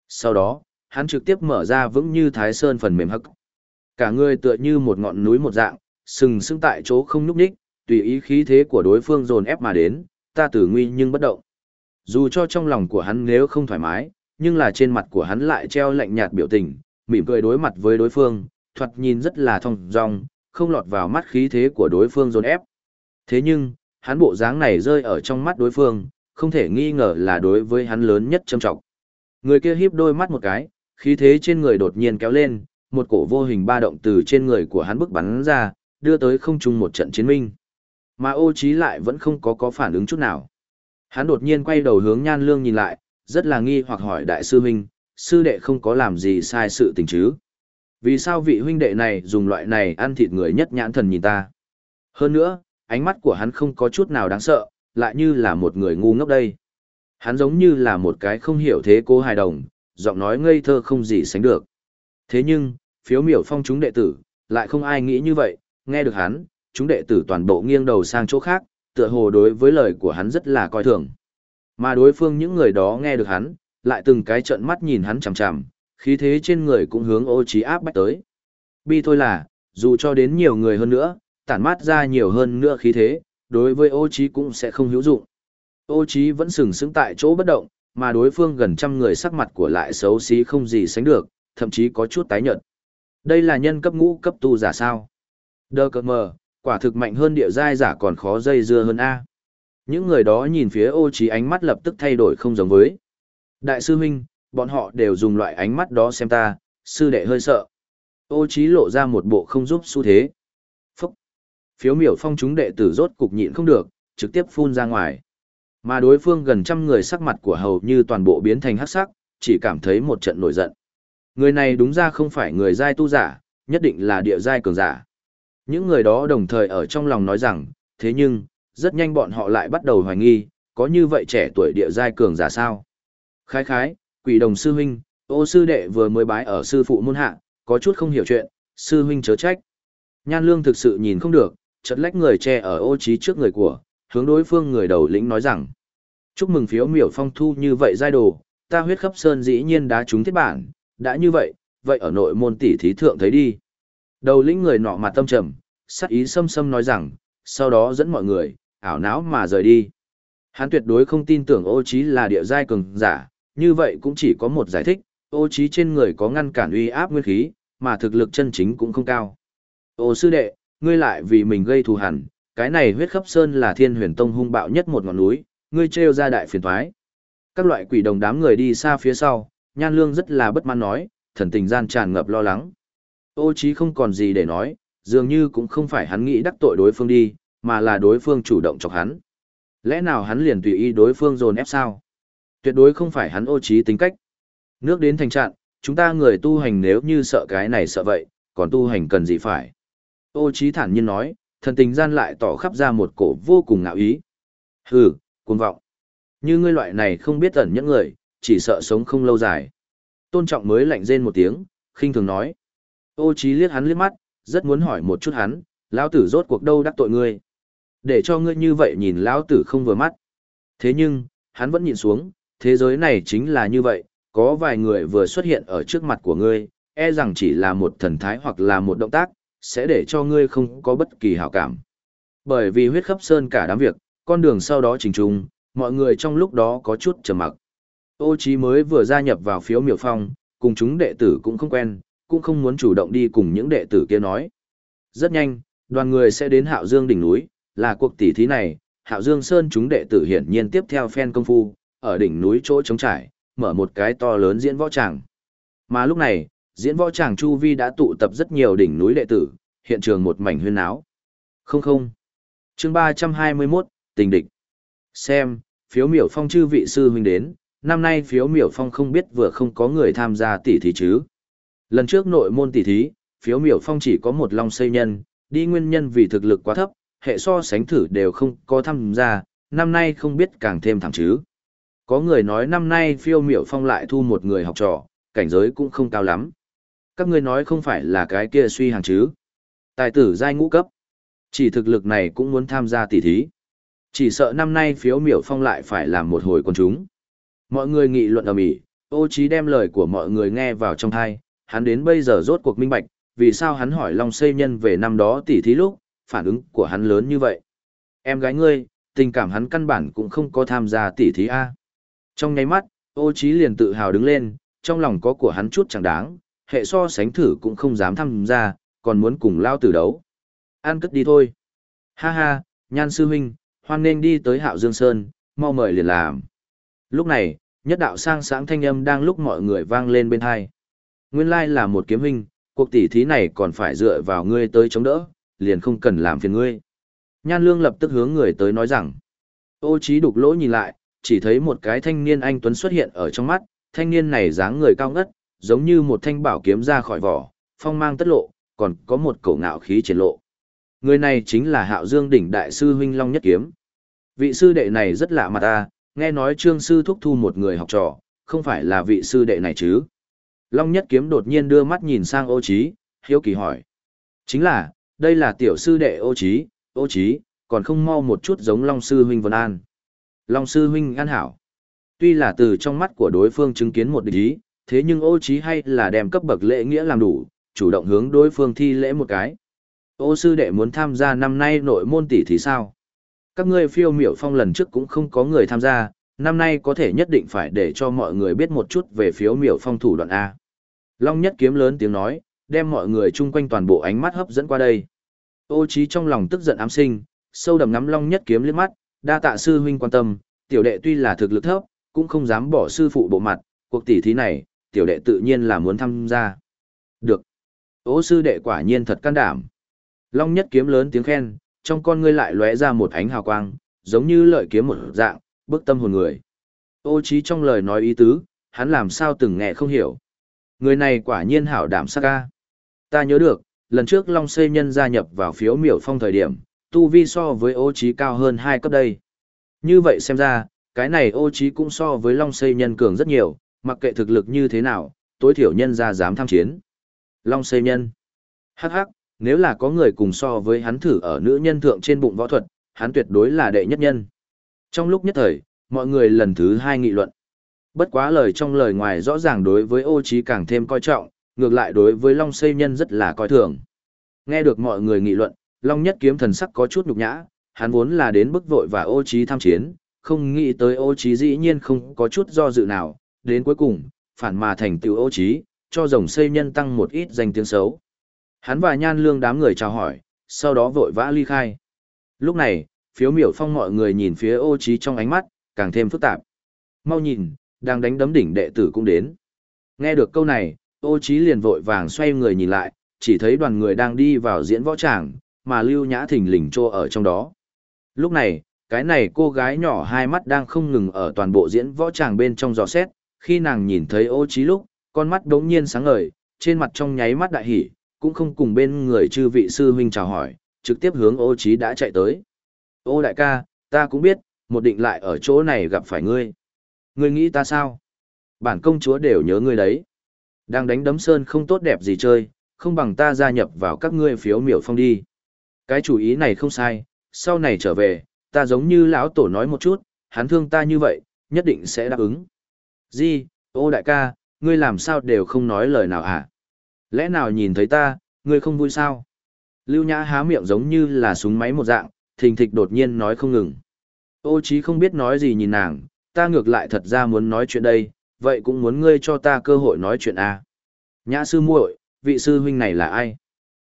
A: Sau đó, hắn trực tiếp mở ra vững như thái sơn phần mềm hắc. Cả người tựa như một ngọn núi một dạng, sừng sững tại chỗ không nhúc nhích, tùy ý khí thế của đối phương dồn ép mà đến, ta tử nguy nhưng bất động. Dù cho trong lòng của hắn nếu không thoải mái, nhưng là trên mặt của hắn lại treo lạnh nhạt biểu tình, mỉm cười đối mặt với đối phương, thoạt nhìn rất là thông dong, không lọt vào mắt khí thế của đối phương dồn ép. Thế nhưng, hắn bộ dáng này rơi ở trong mắt đối phương, không thể nghi ngờ là đối với hắn lớn nhất châm trọng. Người kia híp đôi mắt một cái, khí thế trên người đột nhiên kéo lên, một cổ vô hình ba động từ trên người của hắn bức bắn ra, đưa tới không trung một trận chiến minh. Mà ô trí lại vẫn không có có phản ứng chút nào. Hắn đột nhiên quay đầu hướng nhan lương nhìn lại, rất là nghi hoặc hỏi đại sư huynh, sư đệ không có làm gì sai sự tình chứ. Vì sao vị huynh đệ này dùng loại này ăn thịt người nhất nhãn thần nhìn ta? Hơn nữa, ánh mắt của hắn không có chút nào đáng sợ, lại như là một người ngu ngốc đây. Hắn giống như là một cái không hiểu thế cô hài đồng, giọng nói ngây thơ không gì sánh được. Thế nhưng, phiếu miểu phong chúng đệ tử, lại không ai nghĩ như vậy, nghe được hắn, chúng đệ tử toàn bộ nghiêng đầu sang chỗ khác, tựa hồ đối với lời của hắn rất là coi thường. Mà đối phương những người đó nghe được hắn, lại từng cái trợn mắt nhìn hắn chằm chằm, khí thế trên người cũng hướng ô trí áp bách tới. Bi thôi là, dù cho đến nhiều người hơn nữa, tản mát ra nhiều hơn nữa khí thế, đối với ô trí cũng sẽ không hữu dụng. Ô trí vẫn sừng sững tại chỗ bất động, mà đối phương gần trăm người sắc mặt của lại xấu xí không gì sánh được, thậm chí có chút tái nhợt. Đây là nhân cấp ngũ cấp tu giả sao? Đơ cơ mờ, quả thực mạnh hơn địa giai giả còn khó dây dưa hơn A. Những người đó nhìn phía ô trí ánh mắt lập tức thay đổi không giống với. Đại sư huynh, bọn họ đều dùng loại ánh mắt đó xem ta, sư đệ hơi sợ. Ô trí lộ ra một bộ không giúp xu thế. Phúc! Phiếu miểu phong chúng đệ tử rốt cục nhịn không được, trực tiếp phun ra ngoài. Mà đối phương gần trăm người sắc mặt của hầu như toàn bộ biến thành hắc sắc, chỉ cảm thấy một trận nổi giận. Người này đúng ra không phải người giai tu giả, nhất định là địa giai cường giả. Những người đó đồng thời ở trong lòng nói rằng, thế nhưng, rất nhanh bọn họ lại bắt đầu hoài nghi, có như vậy trẻ tuổi địa giai cường giả sao? Khái khái, quỷ đồng sư huynh, ô sư đệ vừa mới bái ở sư phụ môn hạ, có chút không hiểu chuyện, sư huynh chớ trách. Nhan lương thực sự nhìn không được, chật lách người che ở ô trí trước người của, hướng đối phương người đầu lĩnh nói rằng. Chúc mừng phiếu miểu phong thu như vậy giai đồ, ta huyết khắp sơn dĩ nhiên đá trúng thiết bản, đã như vậy, vậy ở nội môn tỷ thí thượng thấy đi. Đầu lĩnh người nọ mặt tâm trầm, sắc ý xâm xâm nói rằng, sau đó dẫn mọi người, ảo não mà rời đi. Hắn tuyệt đối không tin tưởng ô trí là địa giai cường giả, như vậy cũng chỉ có một giải thích, ô trí trên người có ngăn cản uy áp nguyên khí, mà thực lực chân chính cũng không cao. Ô sư đệ, ngươi lại vì mình gây thù hằn, cái này huyết khắp sơn là thiên huyền tông hung bạo nhất một ngọn núi, ngươi trêu ra đại phiền toái. Các loại quỷ đồng đám người đi xa phía sau, nhan lương rất là bất mãn nói, thần tình gian tràn ngập lo lắng. Ô trí không còn gì để nói, dường như cũng không phải hắn nghĩ đắc tội đối phương đi, mà là đối phương chủ động chọc hắn. Lẽ nào hắn liền tùy ý đối phương dồn ép sao? Tuyệt đối không phải hắn ô trí tính cách. Nước đến thành trạng, chúng ta người tu hành nếu như sợ cái này sợ vậy, còn tu hành cần gì phải? Ô trí thản nhiên nói, thần tình gian lại tỏ khắp ra một cổ vô cùng ngạo ý. Hừ, cuồng vọng. Như ngươi loại này không biết ẩn những người, chỉ sợ sống không lâu dài. Tôn trọng mới lạnh rên một tiếng, khinh thường nói. Ô Chí liếc hắn liếc mắt, rất muốn hỏi một chút hắn, lão tử rốt cuộc đâu đắc tội ngươi. Để cho ngươi như vậy nhìn lão tử không vừa mắt. Thế nhưng, hắn vẫn nhìn xuống, thế giới này chính là như vậy, có vài người vừa xuất hiện ở trước mặt của ngươi, e rằng chỉ là một thần thái hoặc là một động tác, sẽ để cho ngươi không có bất kỳ hảo cảm. Bởi vì huyết khắp sơn cả đám việc, con đường sau đó trình trùng, mọi người trong lúc đó có chút trầm mặc. Ô Chí mới vừa gia nhập vào phiếu miểu phong, cùng chúng đệ tử cũng không quen, cũng không muốn chủ động đi cùng những đệ tử kia nói. Rất nhanh, đoàn người sẽ đến Hạo Dương đỉnh núi, là cuộc tỷ thí này, Hạo Dương Sơn chúng đệ tử hiển nhiên tiếp theo phen công phu, ở đỉnh núi chỗ trống trải, mở một cái to lớn diễn võ tràng. Mà lúc này, diễn võ tràng chu vi đã tụ tập rất nhiều đỉnh núi đệ tử, hiện trường một mảnh huyên náo Không không. Chương 321, tình địch. Xem, phiếu miểu phong chư vị sư huynh đến, năm nay phiếu miểu phong không biết vừa không có người tham gia tỷ thí chứ. Lần trước nội môn tỷ thí, phiếu miểu phong chỉ có một long xây nhân, đi nguyên nhân vì thực lực quá thấp, hệ so sánh thử đều không có tham gia, năm nay không biết càng thêm thẳng chứ. Có người nói năm nay phiêu miểu phong lại thu một người học trò, cảnh giới cũng không cao lắm. Các ngươi nói không phải là cái kia suy hàng chứ. Tài tử giai ngũ cấp. Chỉ thực lực này cũng muốn tham gia tỷ thí. Chỉ sợ năm nay phiếu miểu phong lại phải làm một hồi con chúng. Mọi người nghị luận ở mỹ ô trí đem lời của mọi người nghe vào trong thai, hắn đến bây giờ rốt cuộc minh bạch, vì sao hắn hỏi Long Xây Nhân về năm đó tỷ thí lúc, phản ứng của hắn lớn như vậy. Em gái ngươi, tình cảm hắn căn bản cũng không có tham gia tỷ thí A. Trong nháy mắt, ô Chí liền tự hào đứng lên, trong lòng có của hắn chút chẳng đáng, hệ so sánh thử cũng không dám tham gia, còn muốn cùng lao tử đấu. An cất đi thôi. Ha ha, nhan sư huynh, hoan nên đi tới hạo dương sơn, mau mời liền làm. Lúc này, nhất đạo sang sáng thanh âm đang lúc mọi người vang lên bên hai. Nguyên lai là một kiếm huynh, cuộc tỷ thí này còn phải dựa vào ngươi tới chống đỡ, liền không cần làm phiền ngươi. Nhan Lương lập tức hướng người tới nói rằng. Ô trí đục lỗ nhìn lại, chỉ thấy một cái thanh niên anh Tuấn xuất hiện ở trong mắt, thanh niên này dáng người cao ngất, giống như một thanh bảo kiếm ra khỏi vỏ, phong mang tất lộ, còn có một cổ ngạo khí triển lộ. Người này chính là Hạo Dương đỉnh đại sư huynh Long Nhất Kiếm. Vị sư đệ này rất lạ mặt ta, nghe nói trương sư thúc thu một người học trò, không phải là vị sư đệ này chứ. Long Nhất Kiếm đột nhiên đưa mắt nhìn sang ô Chí, hiếu kỳ hỏi. Chính là, đây là tiểu sư đệ ô Chí. ô Chí còn không mau một chút giống Long sư huynh Vân An. Long sư huynh an hảo. Tuy là từ trong mắt của đối phương chứng kiến một địch ý, thế nhưng ô Chí hay là đem cấp bậc lễ nghĩa làm đủ, chủ động hướng đối phương thi lễ một cái. Ô sư đệ muốn tham gia năm nay nội môn tỷ thì sao? Các ngươi phiêu miểu phong lần trước cũng không có người tham gia, năm nay có thể nhất định phải để cho mọi người biết một chút về phiếu miểu phong thủ đoạn A. Long nhất kiếm lớn tiếng nói, đem mọi người chung quanh toàn bộ ánh mắt hấp dẫn qua đây. Ô trí trong lòng tức giận ám sinh, sâu đầm ngắm long nhất kiếm liếc mắt, đa tạ sư huynh quan tâm, tiểu đệ tuy là thực lực thấp, cũng không dám bỏ sư phụ bộ mặt, cuộc tỷ thí này, tiểu đệ tự nhiên là muốn tham gia. Được. Ô sư đệ quả nhiên thật can đảm. Long nhất kiếm lớn tiếng khen, trong con ngươi lại lóe ra một ánh hào quang, giống như lợi kiếm một dạng, bức tâm hồn người. Ô trí trong lời nói ý tứ, hắn làm sao từng nghe không hiểu. Người này quả nhiên hảo đảm sắc ca. Ta nhớ được, lần trước Long Xây Nhân gia nhập vào phiếu miểu phong thời điểm, tu vi so với ô trí cao hơn hai cấp đây. Như vậy xem ra, cái này ô trí cũng so với Long Xây Nhân cường rất nhiều, mặc kệ thực lực như thế nào, tối thiểu nhân gia dám tham chiến. Long Xây Nhân. Hắc hắc, nếu là có người cùng so với hắn thử ở nữ nhân thượng trên bụng võ thuật, hắn tuyệt đối là đệ nhất nhân. Trong lúc nhất thời, mọi người lần thứ hai nghị luận. Bất quá lời trong lời ngoài rõ ràng đối với ô trí càng thêm coi trọng, ngược lại đối với Long Xây Nhân rất là coi thường. Nghe được mọi người nghị luận, Long Nhất Kiếm thần sắc có chút nhục nhã, hắn vốn là đến bức vội và ô trí tham chiến, không nghĩ tới ô trí dĩ nhiên không có chút do dự nào, đến cuối cùng, phản mà thành tựu ô trí, cho rồng xây nhân tăng một ít danh tiếng xấu. Hắn và nhan lương đám người chào hỏi, sau đó vội vã ly khai. Lúc này, phiếu miểu phong mọi người nhìn phía ô trí trong ánh mắt, càng thêm phức tạp. Mau nhìn, đang đánh đấm đỉnh đệ tử cũng đến. Nghe được câu này, ô trí liền vội vàng xoay người nhìn lại, chỉ thấy đoàn người đang đi vào diễn võ tràng, mà lưu nhã thình lình trô ở trong đó. Lúc này, cái này cô gái nhỏ hai mắt đang không ngừng ở toàn bộ diễn võ tràng bên trong giò xét, khi nàng nhìn thấy ô trí lúc, con mắt đống nhiên sáng ngời, trên mặt trong nháy mắt đại hỉ, cũng không cùng bên người chư vị sư huynh chào hỏi, trực tiếp hướng ô trí đã chạy tới. Ô đại ca, ta cũng biết, một định lại ở chỗ này gặp phải ngươi. Ngươi nghĩ ta sao? Bản công chúa đều nhớ ngươi đấy. Đang đánh đấm sơn không tốt đẹp gì chơi, không bằng ta gia nhập vào các ngươi phiếu miểu phong đi. Cái chủ ý này không sai, sau này trở về, ta giống như lão tổ nói một chút, hắn thương ta như vậy, nhất định sẽ đáp ứng. Di, ô đại ca, ngươi làm sao đều không nói lời nào hả? Lẽ nào nhìn thấy ta, ngươi không vui sao? Lưu Nhã há miệng giống như là súng máy một dạng, thình thịch đột nhiên nói không ngừng. Ô chí không biết nói gì nhìn nàng, ta ngược lại thật ra muốn nói chuyện đây, vậy cũng muốn ngươi cho ta cơ hội nói chuyện à. Nhã sư muội, vị sư huynh này là ai?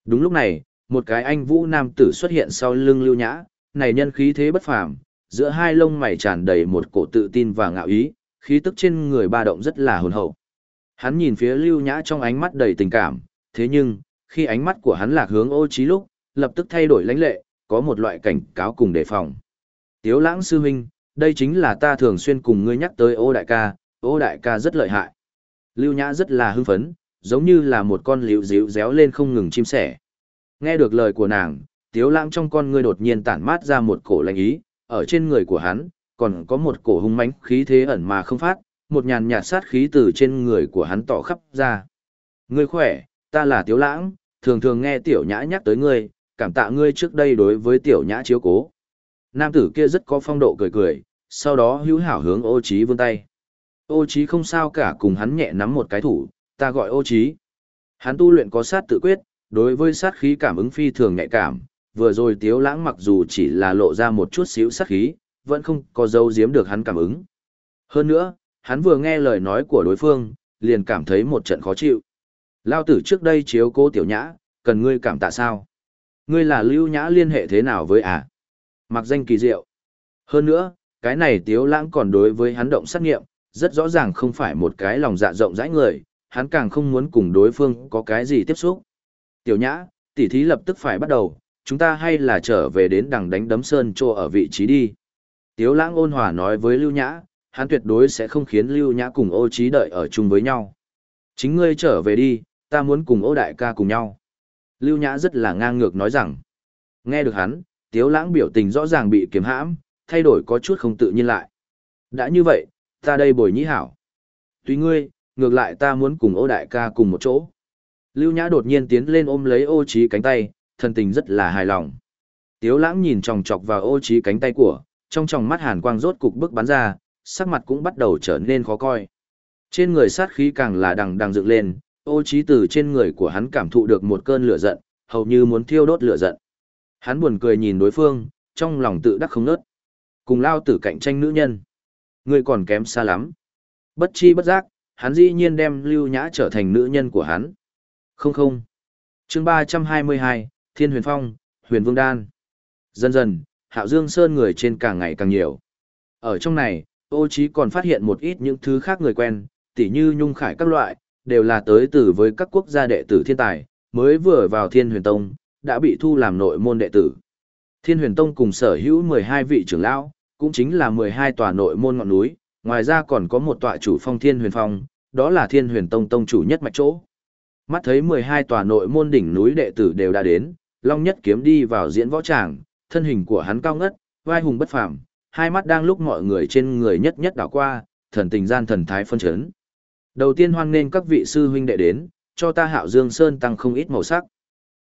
A: Đúng lúc này, một cái anh vũ nam tử xuất hiện sau lưng lưu nhã, này nhân khí thế bất phàm, giữa hai lông mày tràn đầy một cổ tự tin và ngạo ý, khí tức trên người ba động rất là hồn hậu. Hắn nhìn phía lưu nhã trong ánh mắt đầy tình cảm, thế nhưng, khi ánh mắt của hắn lạc hướng ô trí lúc, lập tức thay đổi lãnh lệ, có một loại cảnh cáo cùng đề phòng. Tiếu lãng sư huynh, đây chính là ta thường xuyên cùng ngươi nhắc tới ô đại ca, ô đại ca rất lợi hại. Lưu nhã rất là hưng phấn, giống như là một con liễu díu réo lên không ngừng chim sẻ. Nghe được lời của nàng, tiếu lãng trong con ngươi đột nhiên tản mát ra một cổ lạnh ý, ở trên người của hắn, còn có một cổ hung mãnh khí thế ẩn mà không phát, một nhàn nhạt sát khí từ trên người của hắn tỏ khắp ra. Ngươi khỏe, ta là tiếu lãng, thường thường nghe tiểu nhã nhắc tới ngươi, cảm tạ ngươi trước đây đối với tiểu nhã chiếu cố. Nam tử kia rất có phong độ cười cười, sau đó hữu hảo hướng ô chí vươn tay. Ô chí không sao cả cùng hắn nhẹ nắm một cái thủ, ta gọi ô chí Hắn tu luyện có sát tự quyết, đối với sát khí cảm ứng phi thường nhạy cảm, vừa rồi tiếu lãng mặc dù chỉ là lộ ra một chút xíu sát khí, vẫn không có dấu giếm được hắn cảm ứng. Hơn nữa, hắn vừa nghe lời nói của đối phương, liền cảm thấy một trận khó chịu. Lao tử trước đây chiếu cố tiểu nhã, cần ngươi cảm tạ sao? Ngươi là lưu nhã liên hệ thế nào với à? Mặc danh kỳ diệu. Hơn nữa, cái này tiếu lãng còn đối với hắn động sát nghiệm, rất rõ ràng không phải một cái lòng dạ rộng rãi người, hắn càng không muốn cùng đối phương có cái gì tiếp xúc. Tiểu nhã, tỉ thí lập tức phải bắt đầu, chúng ta hay là trở về đến đằng đánh đấm sơn trô ở vị trí đi. Tiếu lãng ôn hòa nói với Lưu Nhã, hắn tuyệt đối sẽ không khiến Lưu Nhã cùng ô trí đợi ở chung với nhau. Chính ngươi trở về đi, ta muốn cùng ô đại ca cùng nhau. Lưu Nhã rất là ngang ngược nói rằng, nghe được hắn, Tiếu lãng biểu tình rõ ràng bị kiềm hãm, thay đổi có chút không tự nhiên lại. Đã như vậy, ta đây bồi nhĩ hảo. Tùy ngươi, ngược lại ta muốn cùng ô đại ca cùng một chỗ. Lưu Nhã đột nhiên tiến lên ôm lấy ô trí cánh tay, thần tình rất là hài lòng. Tiếu lãng nhìn chòng chọc vào ô trí cánh tay của, trong tròng mắt hàn quang rốt cục bức bắn ra, sắc mặt cũng bắt đầu trở nên khó coi. Trên người sát khí càng là đằng đằng dựng lên, ô trí từ trên người của hắn cảm thụ được một cơn lửa giận, hầu như muốn thiêu đốt lửa giận. Hắn buồn cười nhìn đối phương, trong lòng tự đắc không nớt. Cùng lao tử cạnh tranh nữ nhân. Người còn kém xa lắm. Bất chi bất giác, hắn dĩ nhiên đem lưu nhã trở thành nữ nhân của hắn. Không không. chương 322, Thiên Huyền Phong, Huyền Vương Đan. Dần dần, Hạo Dương Sơn người trên càng ngày càng nhiều. Ở trong này, ô Chí còn phát hiện một ít những thứ khác người quen, tỉ như Nhung Khải các loại, đều là tới từ với các quốc gia đệ tử thiên tài, mới vừa vào Thiên Huyền Tông, đã bị thu làm nội môn đệ tử. Thiên Huyền Tông cùng sở hữu 12 vị trưởng lão, cũng chính là 12 tòa nội môn ngọn núi, ngoài ra còn có một tọa chủ phong Thiên Huyền Phong, đó là Thiên Huyền Tông tông chủ nhất mạch chỗ. Mắt thấy 12 tòa nội môn đỉnh núi đệ tử đều đã đến, Long Nhất Kiếm đi vào diễn võ tràng, thân hình của hắn cao ngất, vai hùng bất phàm, hai mắt đang lúc mọi người trên người nhất nhất đảo qua, thần tình gian thần thái phân chấn. Đầu tiên hoan nghênh các vị sư huynh đệ đến, cho ta Hạo Dương Sơn tăng không ít màu sắc.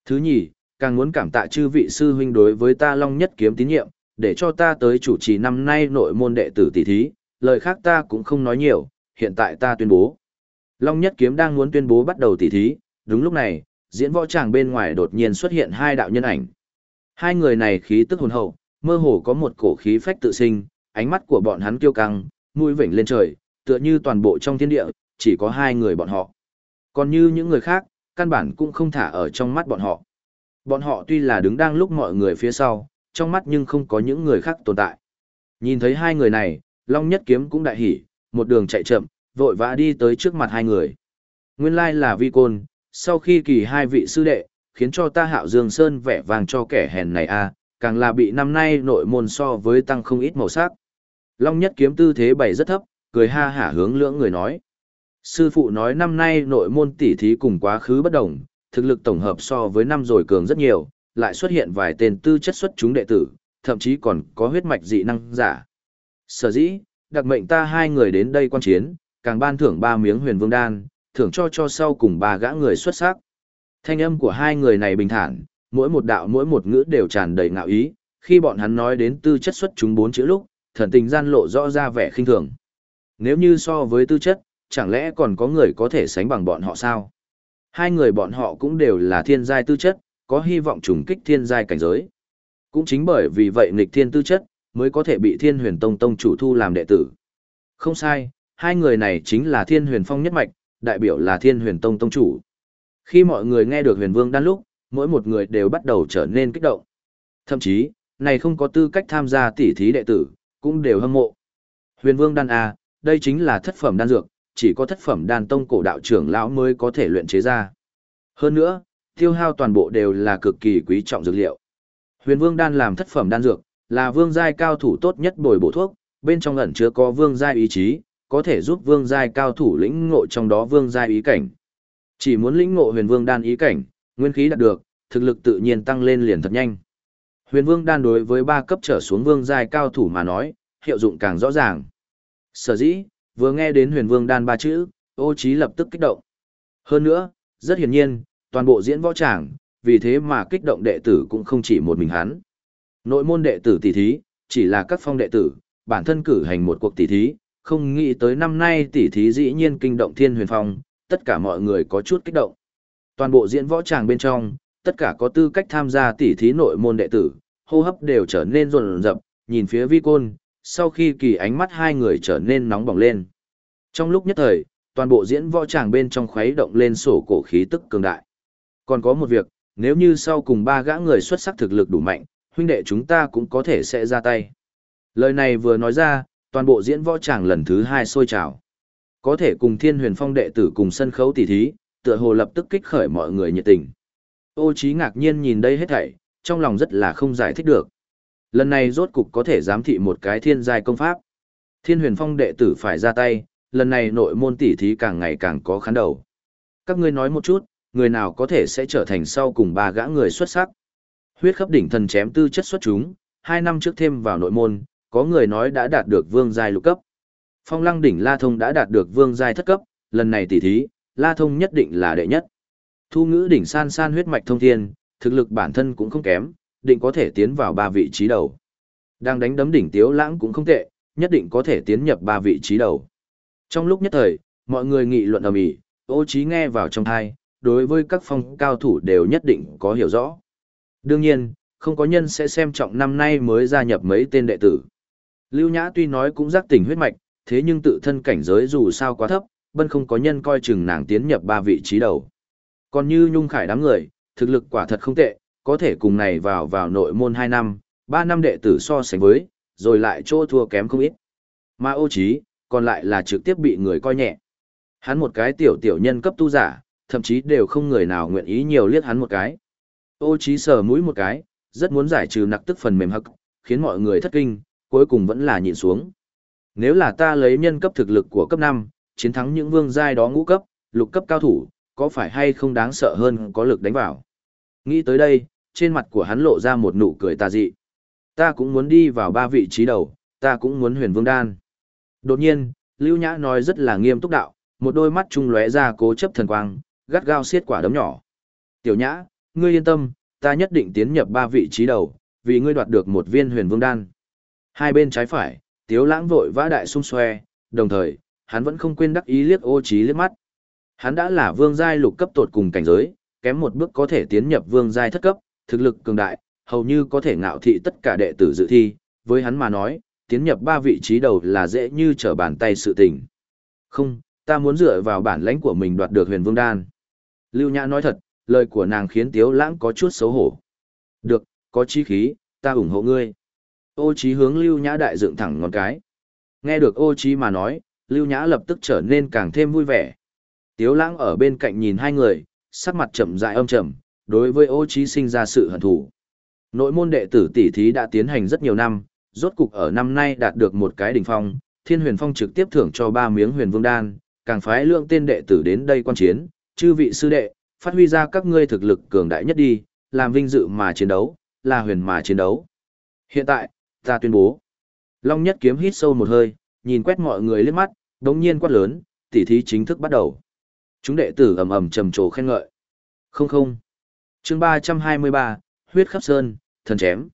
A: Thứ nhì, càng muốn cảm tạ chư vị sư huynh đối với ta Long Nhất Kiếm tín nhiệm, để cho ta tới chủ trì năm nay nội môn đệ tử tỷ thí, lời khác ta cũng không nói nhiều, hiện tại ta tuyên bố. Long Nhất Kiếm đang muốn tuyên bố bắt đầu tỷ thí, đúng lúc này, diễn võ tràng bên ngoài đột nhiên xuất hiện hai đạo nhân ảnh. Hai người này khí tức hồn hậu, mơ hồ có một cổ khí phách tự sinh, ánh mắt của bọn hắn kiêu căng, mũi vểnh lên trời, tựa như toàn bộ trong thiên địa, chỉ có hai người bọn họ. Còn như những người khác, căn bản cũng không thả ở trong mắt bọn họ. Bọn họ tuy là đứng đang lúc mọi người phía sau, trong mắt nhưng không có những người khác tồn tại. Nhìn thấy hai người này, Long Nhất Kiếm cũng đại hỉ, một đường chạy chậm, vội vã đi tới trước mặt hai người. Nguyên lai là Vi Côn, sau khi kỳ hai vị sư đệ, khiến cho ta hạo dương sơn vẻ vàng cho kẻ hèn này a càng là bị năm nay nội môn so với tăng không ít màu sắc. Long nhất kiếm tư thế bày rất thấp, cười ha hả hướng lưỡng người nói. Sư phụ nói năm nay nội môn tỷ thí cùng quá khứ bất đồng, thực lực tổng hợp so với năm rồi cường rất nhiều, lại xuất hiện vài tên tư chất xuất chúng đệ tử, thậm chí còn có huyết mạch dị năng giả. Sở dĩ, đặc mệnh ta hai người đến đây quan chiến, càng ban thưởng ba miếng huyền vương đan, thưởng cho cho sau cùng ba gã người xuất sắc. Thanh âm của hai người này bình thản, mỗi một đạo mỗi một ngữ đều tràn đầy ngạo ý, khi bọn hắn nói đến tư chất xuất chúng bốn chữ lúc, thần tình gian lộ rõ ra vẻ khinh thường. Nếu như so với tư chất, chẳng lẽ còn có người có thể sánh bằng bọn họ sao? Hai người bọn họ cũng đều là thiên giai tư chất, có hy vọng trùng kích thiên giai cảnh giới. Cũng chính bởi vì vậy nghịch thiên tư chất, mới có thể bị thiên huyền tông tông chủ thu làm đệ tử. Không sai, hai người này chính là thiên huyền phong nhất mạch, đại biểu là thiên huyền tông tông chủ. Khi mọi người nghe được huyền vương đan lúc, mỗi một người đều bắt đầu trở nên kích động. Thậm chí, này không có tư cách tham gia tỉ thí đệ tử, cũng đều hâm mộ. Huyền vương đan A, đây chính là thất phẩm đan dược, chỉ có thất phẩm đan tông cổ đạo trưởng lão mới có thể luyện chế ra. Hơn nữa, tiêu hao toàn bộ đều là cực kỳ quý trọng dược liệu. Huyền vương đan làm thất phẩm đan dược, là vương giai cao thủ tốt nhất bồi bổ thuốc, bên trong ẩn chứa có vương giai ý chí, có thể giúp vương giai cao thủ lĩnh ngộ trong đó vương giai ý cảnh. Chỉ muốn lĩnh ngộ huyền vương đan ý cảnh, nguyên khí đạt được, thực lực tự nhiên tăng lên liền thật nhanh. Huyền vương đan đối với ba cấp trở xuống vương giai cao thủ mà nói, hiệu dụng càng rõ ràng. Sở dĩ, vừa nghe đến huyền vương đan ba chữ, ô trí lập tức kích động. Hơn nữa, rất hiển nhiên, toàn bộ diễn võ tràng, vì thế mà kích động đệ tử cũng không chỉ một mình hắn. Nội môn đệ tử tỷ thí, chỉ là các phong đệ tử, bản thân cử hành một cuộc tỷ thí, không nghĩ tới năm nay tỷ thí dĩ nhiên kinh động thiên huyền phong, tất cả mọi người có chút kích động. Toàn bộ diễn võ tràng bên trong, tất cả có tư cách tham gia tỷ thí nội môn đệ tử, hô hấp đều trở nên rồn rập, nhìn phía vi côn, sau khi kỳ ánh mắt hai người trở nên nóng bỏng lên. Trong lúc nhất thời, toàn bộ diễn võ tràng bên trong khuấy động lên sổ cổ khí tức cường đại. Còn có một việc, nếu như sau cùng ba gã người xuất sắc thực lực đủ mạnh, huynh đệ chúng ta cũng có thể sẽ ra tay. Lời này vừa nói ra, toàn bộ diễn võ tràng lần thứ hai sôi trào. Có thể cùng thiên huyền phong đệ tử cùng sân khấu tỉ thí, tựa hồ lập tức kích khởi mọi người nhiệt tình. Ô trí ngạc nhiên nhìn đây hết thảy, trong lòng rất là không giải thích được. Lần này rốt cục có thể giám thị một cái thiên giai công pháp. Thiên huyền phong đệ tử phải ra tay, lần này nội môn tỷ thí càng ngày càng có khán đầu. Các ngươi nói một chút, người nào có thể sẽ trở thành sau cùng ba gã người xuất sắc. Huyết khắp đỉnh thần chém tư chất xuất chúng, hai năm trước thêm vào nội môn, có người nói đã đạt được vương giai lục cấp. Phong lăng đỉnh La Thông đã đạt được vương giai thất cấp, lần này tỷ thí, La Thông nhất định là đệ nhất. Thu ngữ đỉnh san san huyết mạch thông thiên, thực lực bản thân cũng không kém, định có thể tiến vào ba vị trí đầu. Đang đánh đấm đỉnh tiếu lãng cũng không tệ, nhất định có thể tiến nhập ba vị trí đầu. Trong lúc nhất thời, mọi người nghị luận ầm ĩ, ô Chí nghe vào trong tai, đối với các phong cao thủ đều nhất định có hiểu rõ. Đương nhiên, không có nhân sẽ xem trọng năm nay mới gia nhập mấy tên đệ tử. Lưu Nhã tuy nói cũng giác tỉnh huyết mạch, thế nhưng tự thân cảnh giới dù sao quá thấp, bân không có nhân coi chừng nàng tiến nhập ba vị trí đầu. Còn như Nhung Khải đám người, thực lực quả thật không tệ, có thể cùng này vào vào nội môn 2 năm, 3 năm đệ tử so sánh với, rồi lại chỗ thua kém không ít. Mà ô trí, còn lại là trực tiếp bị người coi nhẹ. Hắn một cái tiểu tiểu nhân cấp tu giả, thậm chí đều không người nào nguyện ý nhiều liếc hắn một cái. Ô trí sờ mũi một cái, rất muốn giải trừ nặc tức phần mềm hậc, khiến mọi người thất kinh, cuối cùng vẫn là nhịn xuống. Nếu là ta lấy nhân cấp thực lực của cấp 5, chiến thắng những vương giai đó ngũ cấp, lục cấp cao thủ, có phải hay không đáng sợ hơn có lực đánh vào. Nghĩ tới đây, trên mặt của hắn lộ ra một nụ cười tà dị. Ta cũng muốn đi vào ba vị trí đầu, ta cũng muốn huyền vương đan. Đột nhiên, Lưu Nhã nói rất là nghiêm túc đạo, một đôi mắt trung lóe ra cố chấp thần quang, gắt gao xiết quả đấm nhỏ. Tiểu Nhã, ngươi yên tâm, ta nhất định tiến nhập ba vị trí đầu, vì ngươi đoạt được một viên huyền vương đan. Hai bên trái phải, Tiếu Lãng vội vã đại xung xoe, đồng thời, hắn vẫn không quên đắc ý liếc ô trí liếc mắt. Hắn đã là vương giai lục cấp tột cùng cảnh giới, kém một bước có thể tiến nhập vương giai thất cấp, thực lực cường đại, hầu như có thể ngạo thị tất cả đệ tử dự thi, với hắn mà nói, tiến nhập ba vị trí đầu là dễ như trở bàn tay sự tình. Không, ta muốn dựa vào bản lãnh của mình đoạt được huyền vương đan. Lưu Nhã nói thật, lời của nàng khiến Tiếu Lãng có chút xấu hổ. Được, có chí khí, ta ủng hộ ngươi. Ô Chí hướng Lưu Nhã đại dựng thẳng ngón cái. Nghe được Ô Chí mà nói, Lưu Nhã lập tức trở nên càng thêm vui vẻ. Tiếu Lãng ở bên cạnh nhìn hai người, sắc mặt chậm rãi âm trầm, đối với Ô Chí sinh ra sự hận thù. Nội môn đệ tử tỷ thí đã tiến hành rất nhiều năm, rốt cục ở năm nay đạt được một cái đỉnh phong, Thiên Huyền Phong trực tiếp thưởng cho ba miếng Huyền Vương đan, càng phái lượng tên đệ tử đến đây quan chiến, chư vị sư đệ, phát huy ra các ngươi thực lực cường đại nhất đi, làm vinh dự mà chiến đấu, là huyền mà chiến đấu. Hiện tại, ta tuyên bố. Long Nhất Kiếm hít sâu một hơi, nhìn quét mọi người liếc mắt, đống nhiên quát lớn, tỷ thí chính thức bắt đầu. Chúng đệ tử ầm ầm trầm trồ khen ngợi. Không không. chương 323, huyết khắp sơn, thần chém.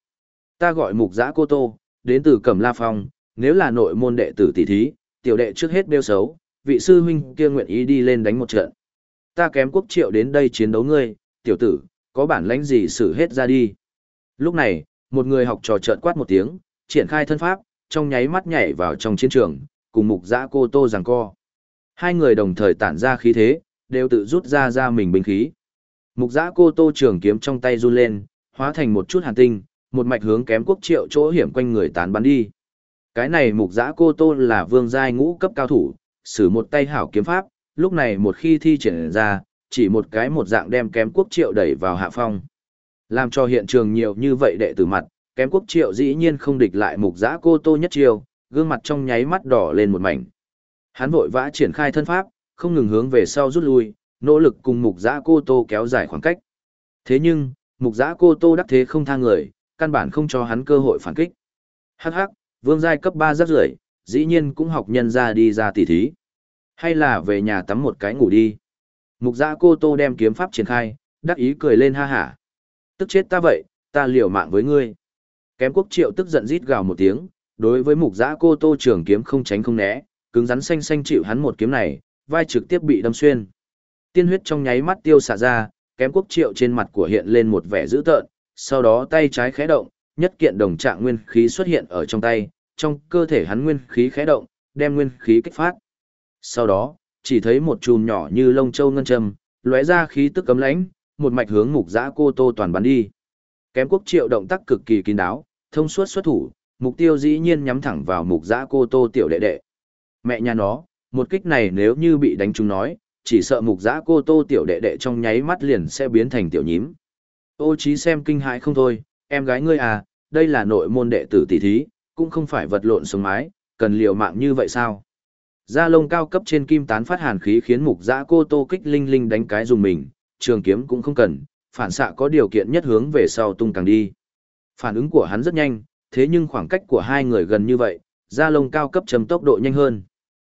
A: Ta gọi mục giã cô tô, đến từ Cẩm La Phong, nếu là nội môn đệ tử tỷ thí, tiểu đệ trước hết đeo xấu, vị sư huynh kia nguyện ý đi lên đánh một trận. Ta kém quốc triệu đến đây chiến đấu ngươi, tiểu tử, có bản lãnh gì xử hết ra đi. Lúc này, một người học trò trợn quát một tiếng, triển khai thân pháp, trong nháy mắt nhảy vào trong chiến trường, cùng mục giã cô tô giằng co. Hai người đồng thời tản ra khí thế, đều tự rút ra ra mình binh khí. Mục giã cô tô trường kiếm trong tay run lên, hóa thành một chút hàn tinh, một mạch hướng kém quốc triệu chỗ hiểm quanh người tán bắn đi. Cái này mục giã cô tô là vương giai ngũ cấp cao thủ, sử một tay hảo kiếm pháp, lúc này một khi thi triển ra, chỉ một cái một dạng đem kém quốc triệu đẩy vào hạ phong. Làm cho hiện trường nhiều như vậy đệ tử mặt, kém quốc triệu dĩ nhiên không địch lại mục giã cô tô nhất chiêu, gương mặt trong nháy mắt đỏ lên một mảnh. Hắn vội vã triển khai thân pháp, không ngừng hướng về sau rút lui, nỗ lực cùng mục giã cô tô kéo dài khoảng cách. Thế nhưng, mục giã cô tô đắc thế không tha người, căn bản không cho hắn cơ hội phản kích. Hắc hắc, vương giai cấp 3 rất rưởi, dĩ nhiên cũng học nhân ra đi ra tỉ thí. Hay là về nhà tắm một cái ngủ đi. Mục giã cô tô đem kiếm pháp triển khai, đắc ý cười lên ha hả. Tức chết ta vậy, ta liều mạng với ngươi. Kém quốc triệu tức giận rít gào một tiếng, đối với mục giã cô tô trường kiếm không tránh không né, cứng rắn xanh xanh chịu hắn một kiếm này, vai trực tiếp bị đâm xuyên. Tiên huyết trong nháy mắt tiêu xả ra, kém quốc triệu trên mặt của hiện lên một vẻ dữ tợn, sau đó tay trái khẽ động, nhất kiện đồng trạng nguyên khí xuất hiện ở trong tay, trong cơ thể hắn nguyên khí khẽ động, đem nguyên khí kích phát. Sau đó, chỉ thấy một chùm nhỏ như lông châu ngân châm, lóe ra khí tức cấm lãnh, một mạch hướng mục giã cô tô toàn bắn đi. Kém quốc triệu động tác cực kỳ kín đáo, thông suốt xuất thủ, mục tiêu dĩ nhiên nhắm thẳng vào mục giã cô tô tiểu đệ đệ. Mẹ nhà nó, một kích này nếu như bị đánh trúng nói, chỉ sợ mục giã cô tô tiểu đệ đệ trong nháy mắt liền sẽ biến thành tiểu nhím. Ô trí xem kinh hãi không thôi, em gái ngươi à, đây là nội môn đệ tử tỷ thí, cũng không phải vật lộn sống mái, cần liều mạng như vậy sao? Da lông cao cấp trên kim tán phát hàn khí khiến mục giã cô tô kích linh linh đánh cái dùng mình, trường kiếm cũng không cần, phản xạ có điều kiện nhất hướng về sau tung càng đi. Phản ứng của hắn rất nhanh, thế nhưng khoảng cách của hai người gần như vậy, da lông cao cấp chấm tốc độ nhanh hơn.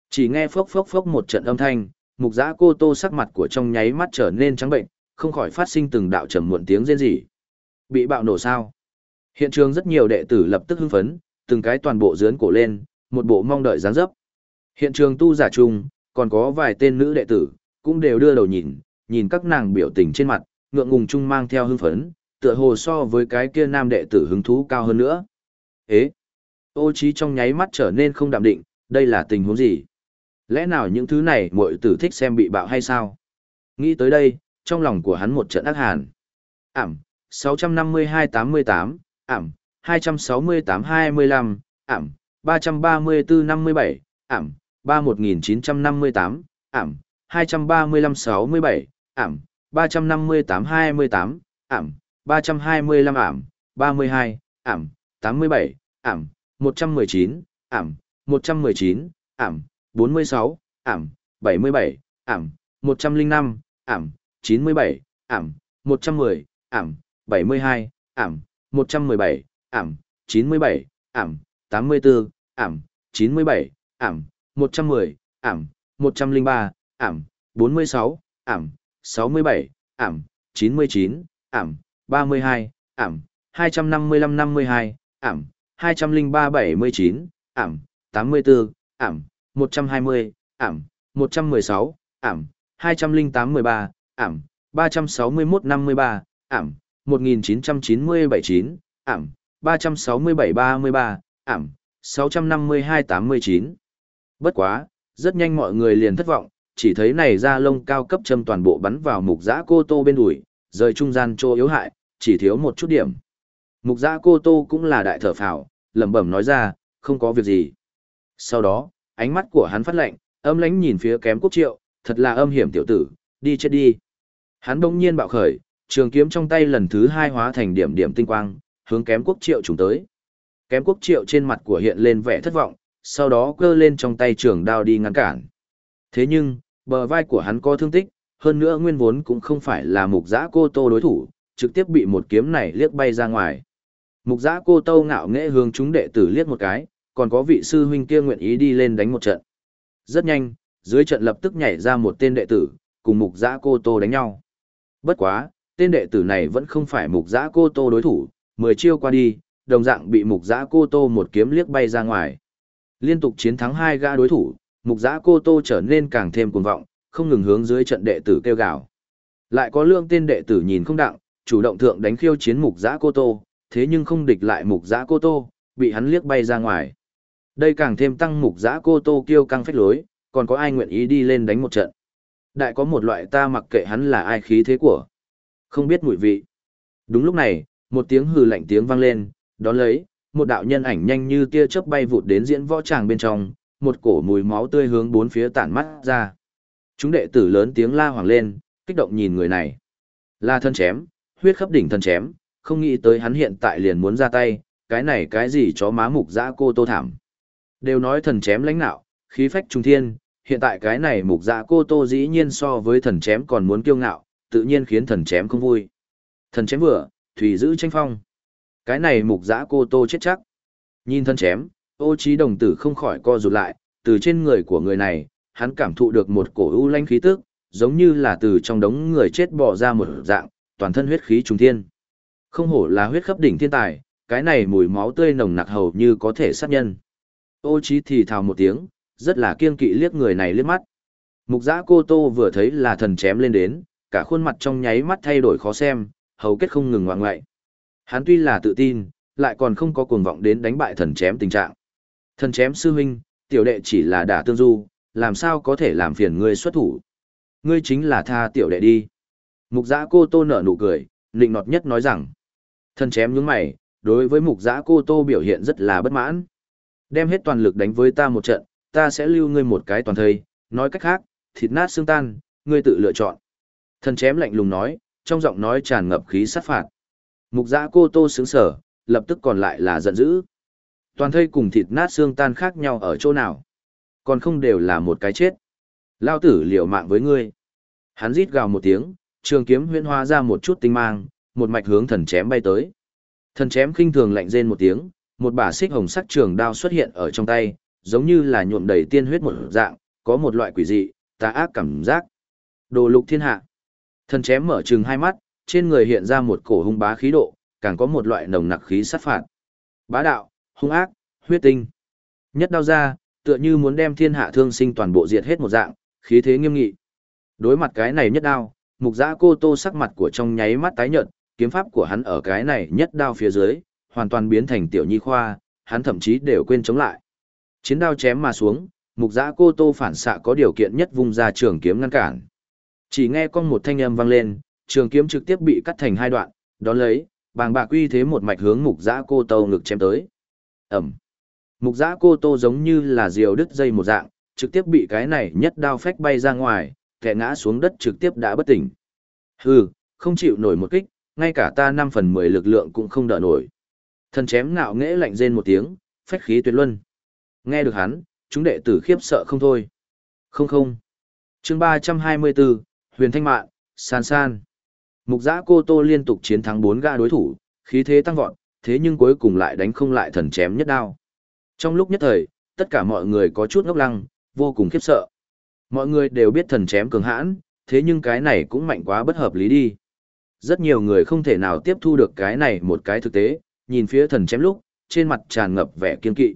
A: Chỉ nghe phốc phốc phốc một trận âm thanh, mục giã cô tô sắc mặt của trong nháy mắt trở nên trắng bệnh, không khỏi phát sinh từng đạo trầm muộn tiếng rên rỉ. Bị bạo nổ sao? Hiện trường rất nhiều đệ tử lập tức hưng phấn, từng cái toàn bộ dướn cổ lên, một bộ mong đợi dáng dấp. Hiện trường tu giả chung, còn có vài tên nữ đệ tử, cũng đều đưa đầu nhìn, nhìn các nàng biểu tình trên mặt, ngượng ngùng chung mang theo hưng phấn, tựa hồ so với cái kia nam đệ tử hứng thú cao hơn nữa. Ế! Ô trí trong nháy mắt trở nên không đạm định, đây là tình huống gì? Lẽ nào những thứ này muội tử thích xem bị bạo hay sao? Nghĩ tới đây, trong lòng của hắn một trận ác hàn. Ảm, 652-88, ảm, 268-25, ảm, 334-57, ảm, 31958, ảm, 235-67, ảm, 358-28, ảm, 325 ảm, 32, ảm, 87, ảm, 119, ảm, 119, ảm, 46, ảm, 77, ảm, 105, ảm, 97, ảm, 110, ảm, 72, ảm, 117, ảm, 97, ảm, 84, ảm, 97, ảm, 110, ảm, 103, ảm, 46, ảm, 67, ảm, 99, ảm, 32, ảm, 255-52, ảm, 203-79, ảm, 84, ảm, 120, ảm, 116, ảm, 208-13, ảm, 361-53, ảm, 1997 ảm, 367-33, ảm, 652-89. Bất quá, rất nhanh mọi người liền thất vọng, chỉ thấy này ra lông cao cấp châm toàn bộ bắn vào mục giã cô tô bên đùi, rời trung gian chỗ yếu hại, chỉ thiếu một chút điểm. Mục giã cô tô cũng là đại thở phào, lẩm bẩm nói ra, không có việc gì. Sau đó, ánh mắt của hắn phát lạnh, âm lánh nhìn phía kém quốc triệu, thật là âm hiểm tiểu tử, đi chết đi. Hắn bỗng nhiên bạo khởi, trường kiếm trong tay lần thứ hai hóa thành điểm điểm tinh quang, hướng kém quốc triệu trùng tới. Kém quốc triệu trên mặt của hiện lên vẻ thất vọng, sau đó cơ lên trong tay trường đao đi ngăn cản. Thế nhưng, bờ vai của hắn có thương tích, hơn nữa nguyên vốn cũng không phải là mục giã cô tô đối thủ, trực tiếp bị một kiếm này liếc bay ra ngoài. Mục giã cô tô ngạo nghễ hướng chúng đệ tử liếc một cái, còn có vị sư huynh kia nguyện ý đi lên đánh một trận. Rất nhanh, dưới trận lập tức nhảy ra một tên đệ tử, cùng mục giã cô tô đánh nhau. Bất quá, tên đệ tử này vẫn không phải mục giã cô tô đối thủ, mười chiêu qua đi, đồng dạng bị mục giã cô tô một kiếm liếc bay ra ngoài. Liên tục chiến thắng hai gã đối thủ, mục giã cô tô trở nên càng thêm cuồng vọng, không ngừng hướng dưới trận đệ tử kêu gào. Lại có lượng tên đệ tử nhìn không đặng, chủ động thượng đánh khiêu chiến mục giã cô tô, thế nhưng không địch lại mục giã cô tô, bị hắn liếc bay ra ngoài. Đây càng thêm tăng mục giã cô tô kêu căng phách lối, còn có ai nguyện ý đi lên đánh một trận. Đại có một loại ta mặc kệ hắn là ai khí thế của. Không biết mùi vị. Đúng lúc này, một tiếng hừ lạnh tiếng vang lên, đón lấy, một đạo nhân ảnh nhanh như tia chớp bay vụt đến diễn võ tràng bên trong, một cổ mùi máu tươi hướng bốn phía tản mắt ra. Chúng đệ tử lớn tiếng la hoàng lên, kích động nhìn người này. La thân chém, huyết khắp đỉnh thân chém, không nghĩ tới hắn hiện tại liền muốn ra tay, cái này cái gì chó má mục dã cô tô thảm. Đều nói thần chém lãnh nạo, khí phách trung thiên, hiện tại cái này mục dạ cô tô dĩ nhiên so với thần chém còn muốn kiêu ngạo, tự nhiên khiến thần chém không vui. Thần chém vừa, thủy giữ tranh phong. Cái này mục dạ cô tô chết chắc. Nhìn thần chém, ô trí đồng tử không khỏi co rụt lại, từ trên người của người này, hắn cảm thụ được một cổ u lanh khí tức, giống như là từ trong đống người chết bò ra một dạng, toàn thân huyết khí trùng thiên. Không hổ là huyết khắp đỉnh thiên tài, cái này mùi máu tươi nồng nặc hầu như có thể sát nhân. Ô chí thì thào một tiếng, rất là kiên kỵ liếc người này liếc mắt. Mục giã cô tô vừa thấy là thần chém lên đến, cả khuôn mặt trong nháy mắt thay đổi khó xem, hầu kết không ngừng ngoạng ngoại. Hắn tuy là tự tin, lại còn không có cuồng vọng đến đánh bại thần chém tình trạng. Thần chém sư huynh, tiểu đệ chỉ là đả tương du, làm sao có thể làm phiền ngươi xuất thủ. Ngươi chính là tha tiểu đệ đi. Mục giã cô tô nở nụ cười, nịnh nọt nhất nói rằng. Thần chém nhướng mày, đối với mục giã cô tô biểu hiện rất là bất mãn. Đem hết toàn lực đánh với ta một trận, ta sẽ lưu ngươi một cái toàn thây, nói cách khác, thịt nát xương tan, ngươi tự lựa chọn. Thần chém lạnh lùng nói, trong giọng nói tràn ngập khí sát phạt. Mục giã cô tô sướng sở, lập tức còn lại là giận dữ. Toàn thây cùng thịt nát xương tan khác nhau ở chỗ nào. Còn không đều là một cái chết. Lao tử liều mạng với ngươi. Hắn rít gào một tiếng, trường kiếm huyễn hóa ra một chút tinh mang, một mạch hướng thần chém bay tới. Thần chém khinh thường lạnh rên một tiếng, một bả xích hồng sắc trường đao xuất hiện ở trong tay, giống như là nhuộm đầy tiên huyết một dạng, có một loại quỷ dị, tà ác cảm giác. Đồ lục thiên hạ. Thần chém mở trừng hai mắt, trên người hiện ra một cổ hung bá khí độ, càng có một loại nồng nặc khí sát phạt. Bá đạo, hung ác, huyết tinh. Nhất đao ra, tựa như muốn đem thiên hạ thương sinh toàn bộ diệt hết một dạng, khí thế nghiêm nghị. Đối mặt cái này nhất đao, mục giã cô tô sắc mặt của trong nháy mắt tái nhợt, kiếm pháp của hắn ở cái này nhất đao phía dưới, hoàn toàn biến thành tiểu nhi khoa, hắn thậm chí đều quên chống lại. Chiến đao chém mà xuống, mục giã cô tô phản xạ có điều kiện nhất vung ra trường kiếm ngăn cản. Chỉ nghe con một thanh âm vang lên, trường kiếm trực tiếp bị cắt thành hai đoạn, đón lấy, bàng bạc uy thế một mạch hướng mục giã cô tô ngực chém tới. Ẩm. Mục giã cô tô giống như là diều đứt dây một dạng, trực tiếp bị cái này nhất đao phách bay ra ngoài, kẻ ngã xuống đất trực tiếp đã bất tỉnh. Hừ, không chịu nổi một kích, ngay cả ta năm phần mười lực lượng cũng không đỡ nổi. Thần chém ngạo nghễ lạnh rên một tiếng, phách khí tuyệt luân. Nghe được hắn, chúng đệ tử khiếp sợ không thôi. Không không. chương ba trăm hai mươi 324, Huyền Thanh Mạn, San San. Mục giã cô tô liên tục chiến thắng bốn gã đối thủ, khí thế tăng vọt, thế nhưng cuối cùng lại đánh không lại thần chém nhất đao. Trong lúc nhất thời, tất cả mọi người có chút ngốc lăng, vô cùng khiếp sợ. Mọi người đều biết thần chém cường hãn, thế nhưng cái này cũng mạnh quá bất hợp lý đi. Rất nhiều người không thể nào tiếp thu được cái này một cái thực tế, nhìn phía thần chém lúc, trên mặt tràn ngập vẻ kiên kỵ.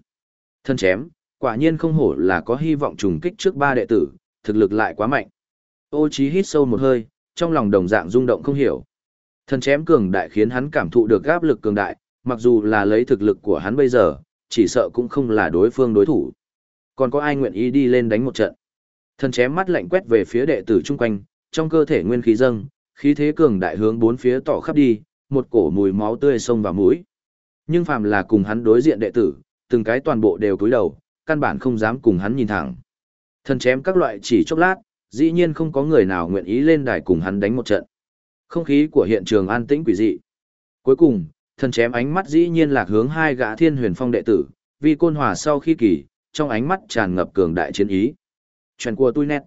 A: Thần chém, quả nhiên không hổ là có hy vọng trùng kích trước ba đệ tử, thực lực lại quá mạnh. Ô Chí hít sâu một hơi, trong lòng đồng dạng rung động không hiểu. Thần chém cường đại khiến hắn cảm thụ được áp lực cường đại, mặc dù là lấy thực lực của hắn bây giờ, chỉ sợ cũng không là đối phương đối thủ. Còn có ai nguyện ý đi lên đánh một trận? Thần chém mắt lạnh quét về phía đệ tử chung quanh, trong cơ thể nguyên khí dâng, khí thế cường đại hướng bốn phía tỏ khắp đi, một cổ mùi máu tươi xông vào mũi. Nhưng phàm là cùng hắn đối diện đệ tử, từng cái toàn bộ đều cúi đầu, căn bản không dám cùng hắn nhìn thẳng. Thần chém các loại chỉ chốc lát, dĩ nhiên không có người nào nguyện ý lên đài cùng hắn đánh một trận. Không khí của hiện trường an tĩnh quỷ dị. Cuối cùng, thần chém ánh mắt dĩ nhiên lạc hướng hai gã thiên huyền phong đệ tử, vì côn hòa sau khi kỳ, trong ánh mắt tràn ngập cường đại chiến ý. Chuyện của tôi nét.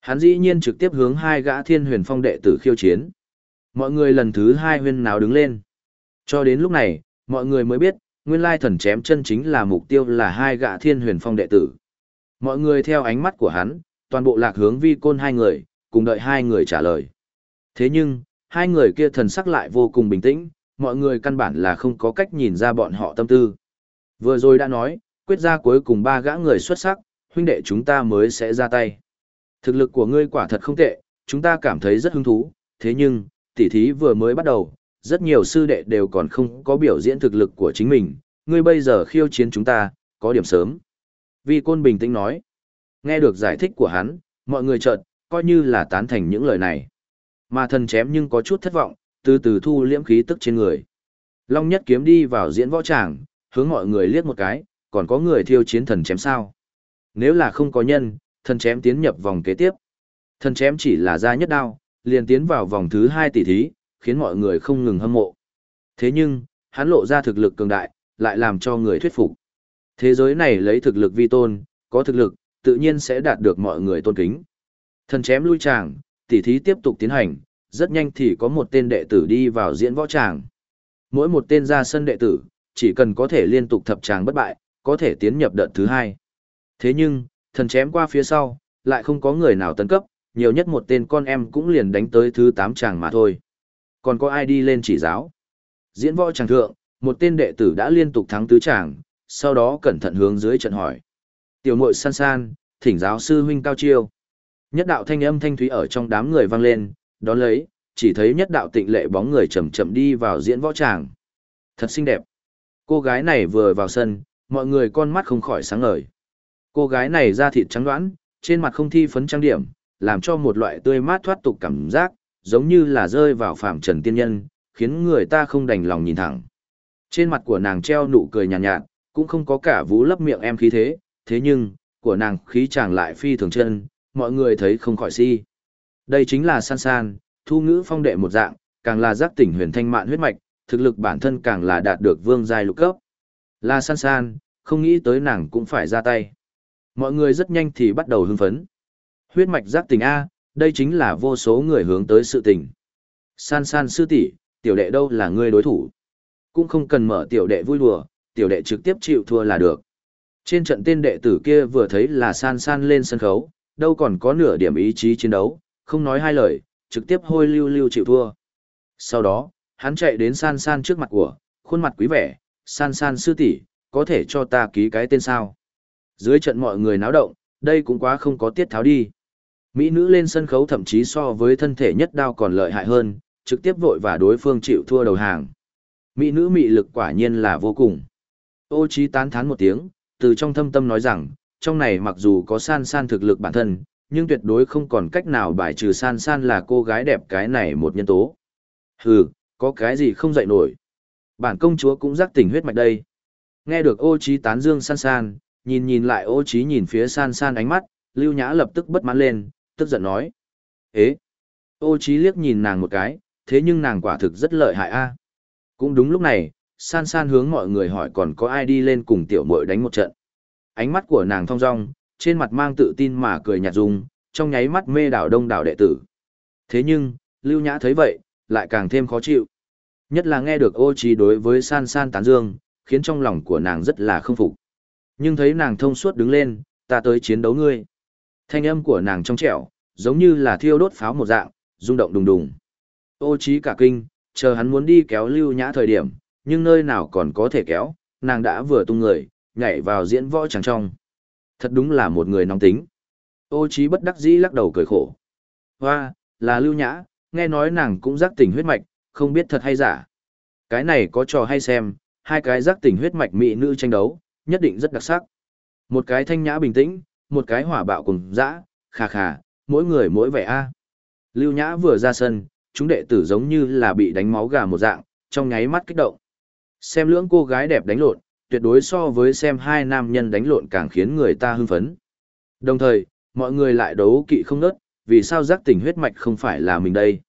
A: Hắn dĩ nhiên trực tiếp hướng hai gã thiên huyền phong đệ tử khiêu chiến. Mọi người lần thứ hai huyên nào đứng lên. Cho đến lúc này, mọi người mới biết, nguyên lai thần chém chân chính là mục tiêu là hai gã thiên huyền phong đệ tử. Mọi người theo ánh mắt của hắn, toàn bộ lạc hướng vi côn hai người, cùng đợi hai người trả lời. Thế nhưng, hai người kia thần sắc lại vô cùng bình tĩnh, mọi người căn bản là không có cách nhìn ra bọn họ tâm tư. Vừa rồi đã nói, quyết ra cuối cùng ba gã người xuất sắc, huynh đệ chúng ta mới sẽ ra tay. Thực lực của ngươi quả thật không tệ, chúng ta cảm thấy rất hứng thú, thế nhưng, tỉ thí vừa mới bắt đầu, rất nhiều sư đệ đều còn không có biểu diễn thực lực của chính mình, ngươi bây giờ khiêu chiến chúng ta, có điểm sớm. Vi Côn bình tĩnh nói, nghe được giải thích của hắn, mọi người chợt coi như là tán thành những lời này. Mà thần chém nhưng có chút thất vọng, từ từ thu liễm khí tức trên người. Long nhất kiếm đi vào diễn võ tràng, hướng mọi người liếc một cái, còn có người thiêu chiến thần chém sao. Nếu là không có nhân, thần chém tiến nhập vòng kế tiếp. Thần chém chỉ là ra nhất đao, liền tiến vào vòng thứ hai tỷ thí, khiến mọi người không ngừng hâm mộ. Thế nhưng, hắn lộ ra thực lực cường đại, lại làm cho người thuyết phục. Thế giới này lấy thực lực vi tôn, có thực lực, tự nhiên sẽ đạt được mọi người tôn kính. Thần chém lui tràng, tỷ thí tiếp tục tiến hành, rất nhanh thì có một tên đệ tử đi vào diễn võ tràng. Mỗi một tên ra sân đệ tử, chỉ cần có thể liên tục thập tràng bất bại, có thể tiến nhập đợt thứ hai. Thế nhưng, thần chém qua phía sau, lại không có người nào tấn cấp, nhiều nhất một tên con em cũng liền đánh tới thứ tám tràng mà thôi. Còn có ai đi lên chỉ giáo? Diễn võ tràng thượng, một tên đệ tử đã liên tục thắng tứ tràng, sau đó cẩn thận hướng dưới trận hỏi. Tiểu muội san san, thỉnh giáo sư huynh cao chiêu. Nhất đạo thanh âm thanh thúy ở trong đám người vang lên, đón lấy, chỉ thấy nhất đạo tịnh lệ bóng người chậm chậm đi vào diễn võ tràng. Thật xinh đẹp. Cô gái này vừa vào sân, mọi người con mắt không khỏi sáng ngời. Cô gái này da thịt trắng đoán, trên mặt không thi phấn trang điểm, làm cho một loại tươi mát thoát tục cảm giác, giống như là rơi vào phạm trần tiên nhân, khiến người ta không đành lòng nhìn thẳng. Trên mặt của nàng treo nụ cười nhàn nhạt, nhạt, cũng không có cả vú lấp miệng em khí thế, thế nhưng, của nàng khí chàng lại phi thường chân, mọi người thấy không khỏi si. Đây chính là san san, thu ngữ phong đệ một dạng, càng là giác tỉnh huyền thanh mạn huyết mạch, thực lực bản thân càng là đạt được vương giai lục cấp. La san san, không nghĩ tới nàng cũng phải ra tay. Mọi người rất nhanh thì bắt đầu hưng phấn. Huyết mạch giác tỉnh A, đây chính là vô số người hướng tới sự tình. San san sư tỷ, tiểu đệ đâu là ngươi đối thủ. Cũng không cần mở tiểu đệ vui đùa, tiểu đệ trực tiếp chịu thua là được. Trên trận tên đệ tử kia vừa thấy là san san lên sân khấu, đâu còn có nửa điểm ý chí chiến đấu, không nói hai lời, trực tiếp hôi lưu lưu chịu thua. Sau đó, hắn chạy đến san san trước mặt của, khuôn mặt quý vẻ, san san sư tỷ, có thể cho ta ký cái tên sao. Dưới trận mọi người náo động, đây cũng quá không có tiết tháo đi. Mỹ nữ lên sân khấu thậm chí so với thân thể nhất đao còn lợi hại hơn, trực tiếp vội và đối phương chịu thua đầu hàng. Mỹ nữ mị lực quả nhiên là vô cùng. Ô trí tán thán một tiếng, từ trong thâm tâm nói rằng, trong này mặc dù có san san thực lực bản thân, nhưng tuyệt đối không còn cách nào bài trừ san san là cô gái đẹp cái này một nhân tố. Hừ, có cái gì không dậy nổi. Bản công chúa cũng giác tỉnh huyết mạch đây. Nghe được ô trí tán dương san san, nhìn nhìn lại ô trí nhìn phía san san ánh mắt, lưu nhã lập tức bất mãn lên, tức giận nói. Ế! Ô trí liếc nhìn nàng một cái, thế nhưng nàng quả thực rất lợi hại a. Cũng đúng lúc này, san san hướng mọi người hỏi còn có ai đi lên cùng tiểu muội đánh một trận. Ánh mắt của nàng thong dong, trên mặt mang tự tin mà cười nhạt dung, trong nháy mắt mê đảo đông đảo đệ tử. Thế nhưng, Lưu Nhã thấy vậy, lại càng thêm khó chịu. Nhất là nghe được ô trí đối với san san tán dương, khiến trong lòng của nàng rất là không phục. Nhưng thấy nàng thông suốt đứng lên, ta tới chiến đấu ngươi. Thanh âm của nàng trong trẻo, giống như là thiêu đốt pháo một dạng, rung động đùng đùng. Ô trí cả kinh, chờ hắn muốn đi kéo lưu nhã thời điểm, nhưng nơi nào còn có thể kéo, nàng đã vừa tung người, nhảy vào diễn võ tràng trong. Thật đúng là một người nóng tính. Ô trí bất đắc dĩ lắc đầu cười khổ. Hoa, là lưu nhã, nghe nói nàng cũng giác tỉnh huyết mạch, không biết thật hay giả. Cái này có trò hay xem, hai cái giác tỉnh huyết mạch mỹ nữ tranh đấu, nhất định rất đặc sắc. Một cái thanh nhã bình tĩnh, một cái hỏa bạo cùng dã, khà khà, mỗi người mỗi vẻ a. Lưu Nhã vừa ra sân, chúng đệ tử giống như là bị đánh máu gà một dạng, trong nháy mắt kích động. Xem lưỡng cô gái đẹp đánh lộn, tuyệt đối so với xem hai nam nhân đánh lộn càng khiến người ta hưng phấn. Đồng thời, mọi người lại đấu kỵ không nớt, vì sao giác tỉnh huyết mạch không phải là mình đây.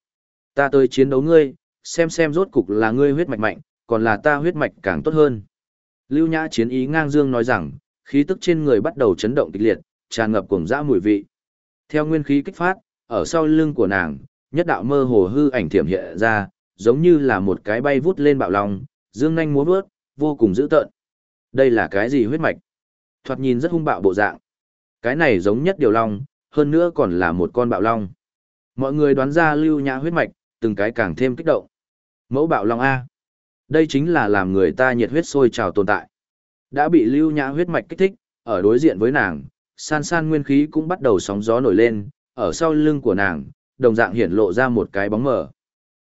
A: Ta tới chiến đấu ngươi, xem xem rốt cục là ngươi huyết mạch mạnh, còn là ta huyết mạch càng tốt hơn. Lưu Nhã chiến ý ngang dương nói rằng, khí tức trên người bắt đầu chấn động kịch liệt, tràn ngập cùng dã mùi vị. Theo nguyên khí kích phát, ở sau lưng của nàng, nhất đạo mơ hồ hư ảnh thiểm hiện ra, giống như là một cái bay vút lên bạo long, dương nhanh múa vớt, vô cùng dữ tợn. Đây là cái gì huyết mạch? Thoạt nhìn rất hung bạo bộ dạng. Cái này giống nhất điều long, hơn nữa còn là một con bạo long. Mọi người đoán ra lưu nhã huyết mạch, từng cái càng thêm kích động. Mẫu bạo long A. Đây chính là làm người ta nhiệt huyết sôi trào tồn tại. Đã bị lưu nhã huyết mạch kích thích, ở đối diện với nàng, san san nguyên khí cũng bắt đầu sóng gió nổi lên, ở sau lưng của nàng, đồng dạng hiển lộ ra một cái bóng mờ.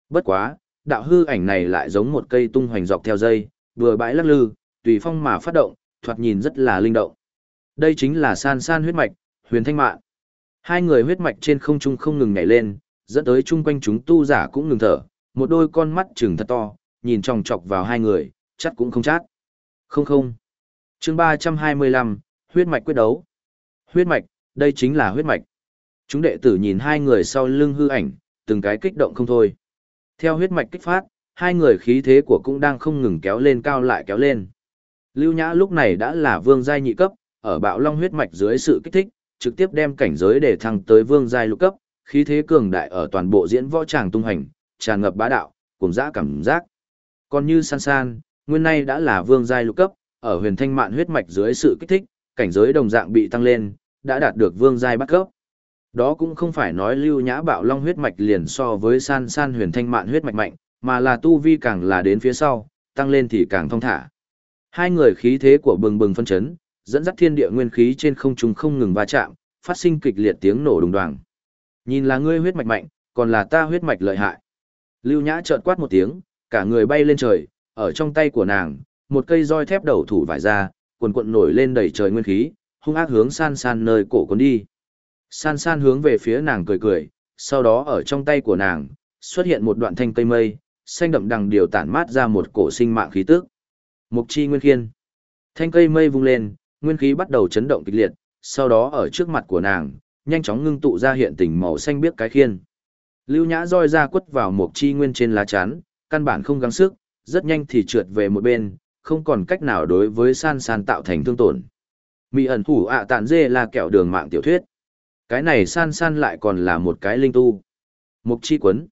A: Bất quá, đạo hư ảnh này lại giống một cây tung hoành dọc theo dây, vừa bãi lắc lư, tùy phong mà phát động, thoạt nhìn rất là linh động. Đây chính là san san huyết mạch, huyền thanh mạn. Hai người huyết mạch trên không trung không ngừng nhảy lên, dẫn tới chung quanh chúng tu giả cũng ngừng thở, một đôi con mắt trừng thật to, nhìn chòng chọc vào hai người, chắc cũng không chát. Không không chương 325, huyết mạch quyết đấu. Huyết mạch, đây chính là huyết mạch. Chúng đệ tử nhìn hai người sau lưng hư ảnh, từng cái kích động không thôi. Theo huyết mạch kích phát, hai người khí thế của cũng đang không ngừng kéo lên cao lại kéo lên. Lưu Nhã lúc này đã là vương giai nhị cấp, ở bạo long huyết mạch dưới sự kích thích, trực tiếp đem cảnh giới để thăng tới vương giai lục cấp, khí thế cường đại ở toàn bộ diễn võ tràng tung hành, tràn ngập bá đạo, cùng dã cảm giác. Còn như San San, nguyên nay đã là vương giai lục cấp, ở huyền thanh mạn huyết mạch dưới sự kích thích, cảnh giới đồng dạng bị tăng lên, đã đạt được vương giai bắt cấp. Đó cũng không phải nói lưu nhã bạo long huyết mạch liền so với san san huyền thanh mạn huyết mạch mạnh, mà là tu vi càng là đến phía sau, tăng lên thì càng thông thả. Hai người khí thế của bừng bừng phân chấn, dẫn dắt thiên địa nguyên khí trên không trung không ngừng va chạm, phát sinh kịch liệt tiếng nổ đùng đoàng. Nhìn là ngươi huyết mạch mạnh, còn là ta huyết mạch lợi hại. Lưu Nhã chợt quát một tiếng, cả người bay lên trời, ở trong tay của nàng, một cây roi thép đầu thủ vải ra, cuồn cuộn nổi lên đầy trời nguyên khí, hung ác hướng san san nơi cổ cuốn đi. San san hướng về phía nàng cười cười, sau đó ở trong tay của nàng, xuất hiện một đoạn thanh cây mây, xanh đậm đằng điều tản mát ra một cổ sinh mạng khí tức. Mục chi nguyên khiên. Thanh cây mây vung lên, nguyên khí bắt đầu chấn động kịch liệt, sau đó ở trước mặt của nàng, nhanh chóng ngưng tụ ra hiện tình màu xanh biếc cái khiên. Lưu Nhã roi ra quất vào một chi nguyên trên lá chắn, căn bản không gắng sức, rất nhanh thì trượt về một bên, không còn cách nào đối với san san tạo thành thương tổn. Mị ẩn thủ ạ tạn dê là kẹo đường mạng tiểu thuyết. Cái này san san lại còn là một cái linh tu. Mục chi quấn.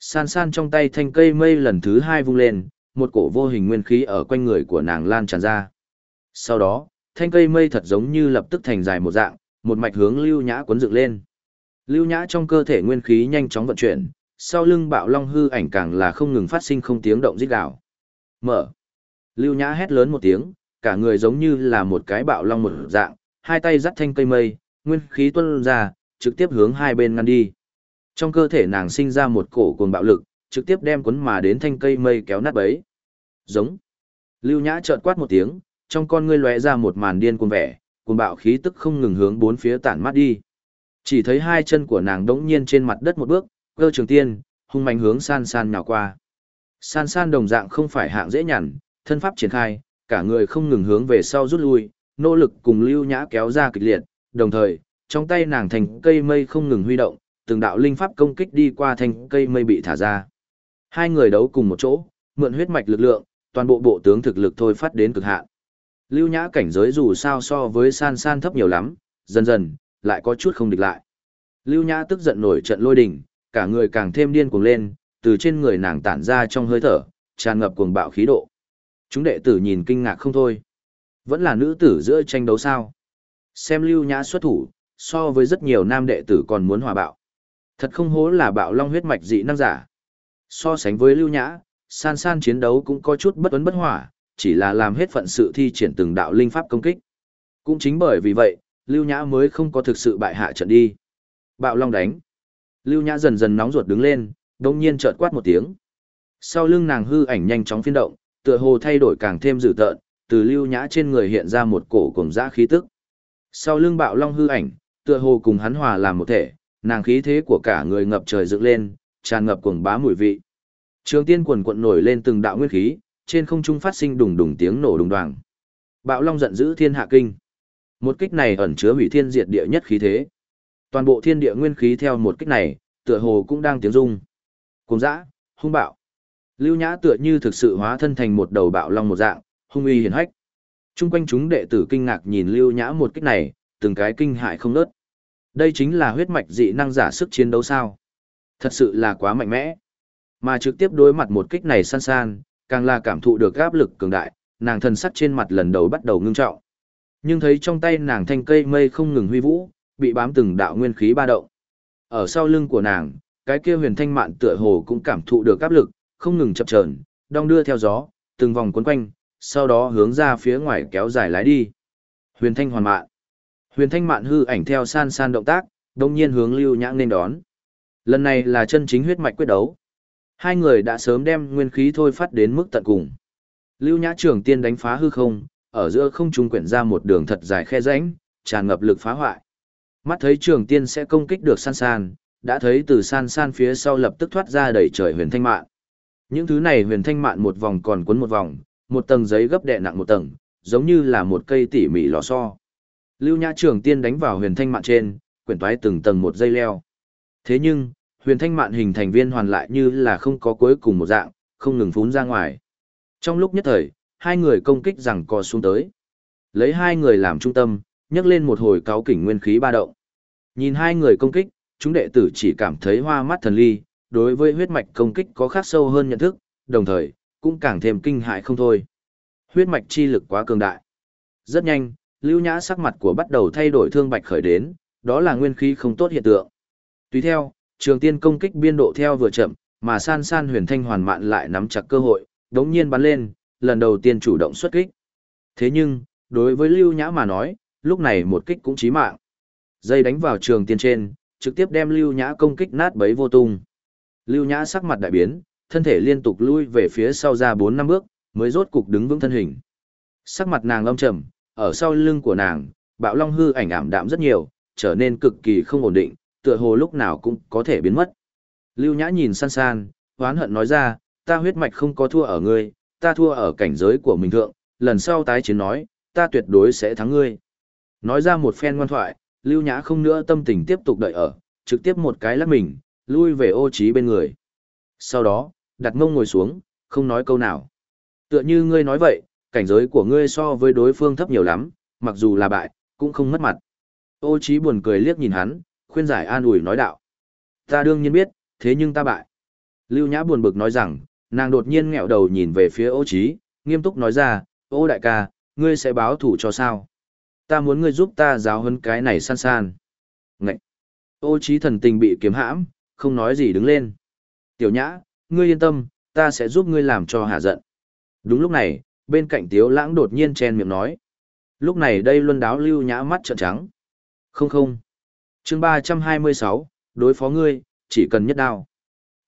A: San san trong tay thanh cây mây lần thứ hai vung lên, một cổ vô hình nguyên khí ở quanh người của nàng lan tràn ra. Sau đó, thanh cây mây thật giống như lập tức thành dài một dạng, một mạch hướng lưu nhã cuốn dựng lên. Lưu nhã trong cơ thể nguyên khí nhanh chóng vận chuyển, sau lưng bạo long hư ảnh càng là không ngừng phát sinh không tiếng động rít gào. Mở. Lưu nhã hét lớn một tiếng, cả người giống như là một cái bạo long một dạng, hai tay dắt thanh cây mây, nguyên khí tuôn ra, trực tiếp hướng hai bên ngăn đi. Trong cơ thể nàng sinh ra một cổ cuồng bạo lực, trực tiếp đem cuốn mà đến thanh cây mây kéo nát bấy. Giống. Lưu Nhã chợt quát một tiếng, trong con ngươi lóe ra một màn điên cuồng vẻ, cuồng bạo khí tức không ngừng hướng bốn phía tản mát đi. Chỉ thấy hai chân của nàng đống nhiên trên mặt đất một bước, cơ trường tiên, hung mạnh hướng san san nhào qua. San san đồng dạng không phải hạng dễ nhằn, thân pháp triển khai, cả người không ngừng hướng về sau rút lui, nỗ lực cùng lưu nhã kéo ra kịch liệt, đồng thời, trong tay nàng thành cây mây không ngừng huy động, từng đạo linh pháp công kích đi qua thành cây mây bị thả ra. Hai người đấu cùng một chỗ, mượn huyết mạch lực lượng, toàn bộ bộ tướng thực lực thôi phát đến cực hạn. Lưu Nhã cảnh giới dù sao so với San San thấp nhiều lắm, dần dần lại có chút không địch lại. Lưu Nhã tức giận nổi trận lôi đình, cả người càng thêm điên cuồng lên, từ trên người nàng tản ra trong hơi thở, tràn ngập cuồng bạo khí độ. Chúng đệ tử nhìn kinh ngạc không thôi. Vẫn là nữ tử giữa tranh đấu sao? Xem Lưu Nhã xuất thủ, so với rất nhiều nam đệ tử còn muốn hòa bạo. Thật không hố là bạo long huyết mạch dị năng giả. So sánh với Lưu Nhã, san san chiến đấu cũng có chút bất ấn bất hỏa, chỉ là làm hết phận sự thi triển từng đạo linh pháp công kích. Cũng chính bởi vì vậy, Lưu Nhã mới không có thực sự bại hạ trận đi. Bạo Long đánh. Lưu Nhã dần dần nóng ruột đứng lên, đồng nhiên chợt quát một tiếng. Sau lưng nàng hư ảnh nhanh chóng phiên động, tựa hồ thay đổi càng thêm dữ tợn, từ Lưu Nhã trên người hiện ra một cổ cùng dã khí tức. Sau lưng Bạo Long hư ảnh, tựa hồ cùng hắn hòa làm một thể, nàng khí thế của cả người ngập trời dựng lên, tràn ngập cuồng bá mùi vị. Trường tiên quần quận nổi lên từng đạo nguyên khí, trên không trung phát sinh đùng đùng tiếng nổ đùng đoàng. Bạo Long giận dữ thiên hạ kinh. Một kích này ẩn chứa hủy thiên diệt địa nhất khí thế. Toàn bộ thiên địa nguyên khí theo một kích này, tựa hồ cũng đang tiếng rung. Cuồng dã, hung bạo. Lưu Nhã tựa như thực sự hóa thân thành một đầu bạo long một dạng, hung uy hiển hách. Trung quanh chúng đệ tử kinh ngạc nhìn Lưu Nhã một kích này, từng cái kinh hại không nớt. Đây chính là huyết mạch dị năng giả sức chiến đấu sao? Thật sự là quá mạnh mẽ. Mà trực tiếp đối mặt một kích này san san, càng là cảm thụ được áp lực cường đại, nàng thần sắc trên mặt lần đầu bắt đầu ngưng trọng. Nhưng thấy trong tay nàng thanh cây mây không ngừng huy vũ, bị bám từng đạo nguyên khí ba động. Ở sau lưng của nàng, cái kia huyền thanh mạn tựa hồ cũng cảm thụ được áp lực, không ngừng chập chờn, đong đưa theo gió, từng vòng cuốn quanh, sau đó hướng ra phía ngoài kéo dài lái đi. Huyền thanh hoàn mạn. Huyền thanh mạn hư ảnh theo san san động tác, đồng nhiên hướng lưu nhãng nên đón. Lần này là chân chính huyết mạch quyết đấu. Hai người đã sớm đem nguyên khí thôi phát đến mức tận cùng. Lưu Nhã Trường Tiên đánh phá hư không, ở giữa không trung quyển ra một đường thật dài khe rãnh, tràn ngập lực phá hoại. Mắt thấy Trường Tiên sẽ công kích được San San, đã thấy từ San San phía sau lập tức thoát ra đầy trời huyền thanh mạn. Những thứ này huyền thanh mạn một vòng còn cuốn một vòng, một tầng giấy gấp đè nặng một tầng, giống như là một cây tỉ mỉ lò xo. Lưu Nhã Trường Tiên đánh vào huyền thanh mạn trên, quyển toái từng tầng một dây leo. Thế nhưng, huyền thanh mạn hình thành viên hoàn lại như là không có cuối cùng một dạng, không ngừng phún ra ngoài. Trong lúc nhất thời, hai người công kích rằng co xuống tới. Lấy hai người làm trung tâm, nhấc lên một hồi cáo kỉnh nguyên khí ba động. Nhìn hai người công kích, chúng đệ tử chỉ cảm thấy hoa mắt thần ly, đối với huyết mạch công kích có khác sâu hơn nhận thức, đồng thời, cũng càng thêm kinh hại không thôi. Huyết mạch chi lực quá cường đại. Rất nhanh, lưu nhã sắc mặt của bắt đầu thay đổi thương bạch khởi đến, đó là nguyên khí không tốt hiện tượng. Tùy theo, trường tiên công kích biên độ theo vừa chậm, mà san san huyền thanh hoàn mạn lại nắm chặt cơ hội, đống nhiên bắn lên, lần đầu tiên chủ động xuất kích. Thế nhưng, đối với Lưu Nhã mà nói, lúc này một kích cũng chí mạng. Dây đánh vào trường tiên trên, trực tiếp đem Lưu Nhã công kích nát bấy vô tung. Lưu Nhã sắc mặt đại biến, thân thể liên tục lui về phía sau ra 4 năm bước, mới rốt cục đứng vững thân hình. Sắc mặt nàng long trầm, ở sau lưng của nàng, bạo long hư ảnh ảm đạm rất nhiều, trở nên cực kỳ không ổn định, tựa hồ lúc nào cũng có thể biến mất. Lưu Nhã nhìn san san, oán hận nói ra, ta huyết mạch không có thua ở ngươi, ta thua ở cảnh giới của mình thượng, lần sau tái chiến nói, ta tuyệt đối sẽ thắng ngươi. Nói ra một phen ngoan thoại, Lưu Nhã không nữa tâm tình tiếp tục đợi ở, trực tiếp một cái lắc mình, lui về ô trí bên người. Sau đó, đặt mông ngồi xuống, không nói câu nào. Tựa như ngươi nói vậy, cảnh giới của ngươi so với đối phương thấp nhiều lắm, mặc dù là bại, cũng không mất mặt. Ô trí buồn cười liếc nhìn hắn, khuyên giải an ủi nói đạo. Ta đương nhiên biết, thế nhưng ta bại. Lưu Nhã buồn bực nói rằng, nàng đột nhiên nghẹo đầu nhìn về phía ô trí, nghiêm túc nói ra, ô đại ca, ngươi sẽ báo thủ cho sao? Ta muốn ngươi giúp ta giáo huấn cái này san san. Ngậy! Ô trí thần tình bị kiếm hãm, không nói gì đứng lên. Tiểu Nhã, ngươi yên tâm, ta sẽ giúp ngươi làm cho hạ giận. Đúng lúc này, bên cạnh Tiếu Lãng đột nhiên chen miệng nói. Lúc này đây luân đáo Lưu Nhã mắt trợn trắng. Không không. chương 326, đối phó ngươi, chỉ cần nhất đao.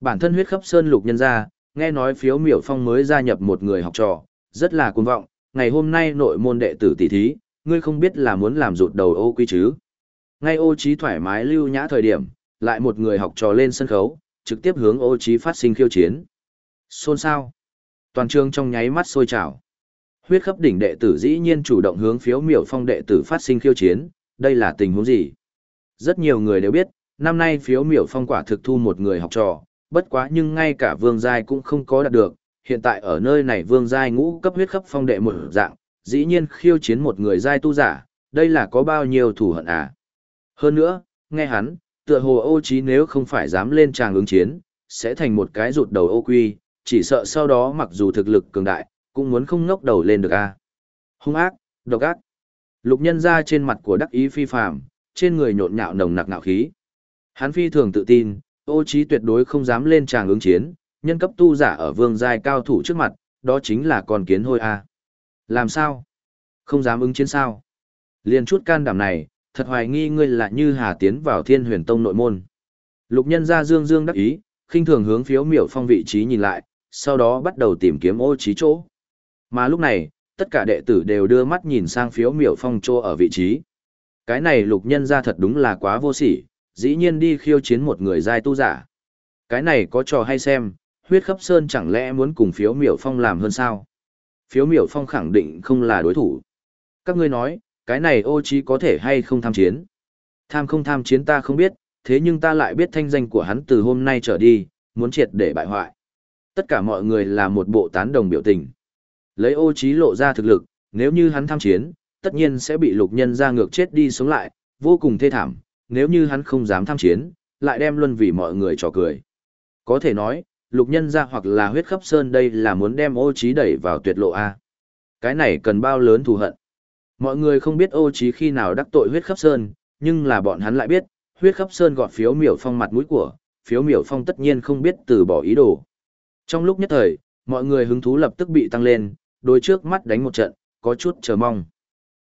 A: Bản thân huyết khắp sơn lục nhân ra, nghe nói phiếu miểu phong mới gia nhập một người học trò, rất là cuồng vọng, ngày hôm nay nội môn đệ tử tỷ thí, ngươi không biết là muốn làm rụt đầu ô quy chứ. Ngay ô trí thoải mái lưu nhã thời điểm, lại một người học trò lên sân khấu, trực tiếp hướng ô trí phát sinh khiêu chiến. Xôn xao. Toàn trường trong nháy mắt sôi trào. Huyết khắp đỉnh đệ tử dĩ nhiên chủ động hướng phiếu miểu phong đệ tử phát sinh khiêu chiến, đây là tình huống gì? Rất nhiều người đều biết, năm nay phiếu miểu phong quả thực thu một người học trò, bất quá nhưng ngay cả vương giai cũng không có đạt được, hiện tại ở nơi này vương giai ngũ cấp huyết khắp phong đệ một dạng, dĩ nhiên khiêu chiến một người giai tu giả, đây là có bao nhiêu thù hận à. Hơn nữa, nghe hắn, tựa hồ ô trí nếu không phải dám lên tràng ứng chiến, sẽ thành một cái rụt đầu ô quy, chỉ sợ sau đó mặc dù thực lực cường đại, cũng muốn không ngóc đầu lên được a. À. Hung ác, độc ác. Lục nhân ra trên mặt của đắc ý phi phàm, trên người nhộn nhạo nồng nặc ngạo khí. Hắn phi thường tự tin, ô trí tuyệt đối không dám lên tràng ứng chiến, nhân cấp tu giả ở vương giai cao thủ trước mặt, đó chính là con kiến hôi a. Làm sao? Không dám ứng chiến sao? Liên chút can đảm này, thật hoài nghi ngươi là như hà tiến vào thiên huyền tông nội môn. Lục nhân ra dương dương đắc ý, khinh thường hướng phiếu miểu phong vị trí nhìn lại, sau đó bắt đầu tìm kiếm ô trí chỗ. Mà lúc này, tất cả đệ tử đều đưa mắt nhìn sang phiếu miểu phong chỗ ở vị trí. Cái này lục nhân ra thật đúng là quá vô sỉ, dĩ nhiên đi khiêu chiến một người giai tu giả. Cái này có trò hay xem, huyết khắp sơn chẳng lẽ muốn cùng phiếu miểu phong làm hơn sao? Phiếu miểu phong khẳng định không là đối thủ. Các ngươi nói, cái này ô trí có thể hay không tham chiến? Tham không tham chiến ta không biết, thế nhưng ta lại biết thanh danh của hắn từ hôm nay trở đi, muốn triệt để bại hoại. Tất cả mọi người là một bộ tán đồng biểu tình. Lấy ô trí lộ ra thực lực, nếu như hắn tham chiến, tất nhiên sẽ bị lục nhân ra ngược chết đi sống lại, vô cùng thê thảm, nếu như hắn không dám tham chiến, lại đem luân vì mọi người trò cười. Có thể nói, lục nhân ra hoặc là huyết khắp sơn đây là muốn đem ô trí đẩy vào tuyệt lộ A. Cái này cần bao lớn thù hận. Mọi người không biết ô trí khi nào đắc tội huyết khắp sơn, nhưng là bọn hắn lại biết, huyết khắp sơn gọt phiếu miểu phong mặt mũi của, phiếu miểu phong tất nhiên không biết từ bỏ ý đồ. Trong lúc nhất thời, mọi người hứng thú lập tức bị tăng lên, đối trước mắt đánh một trận, có chút chờ mong.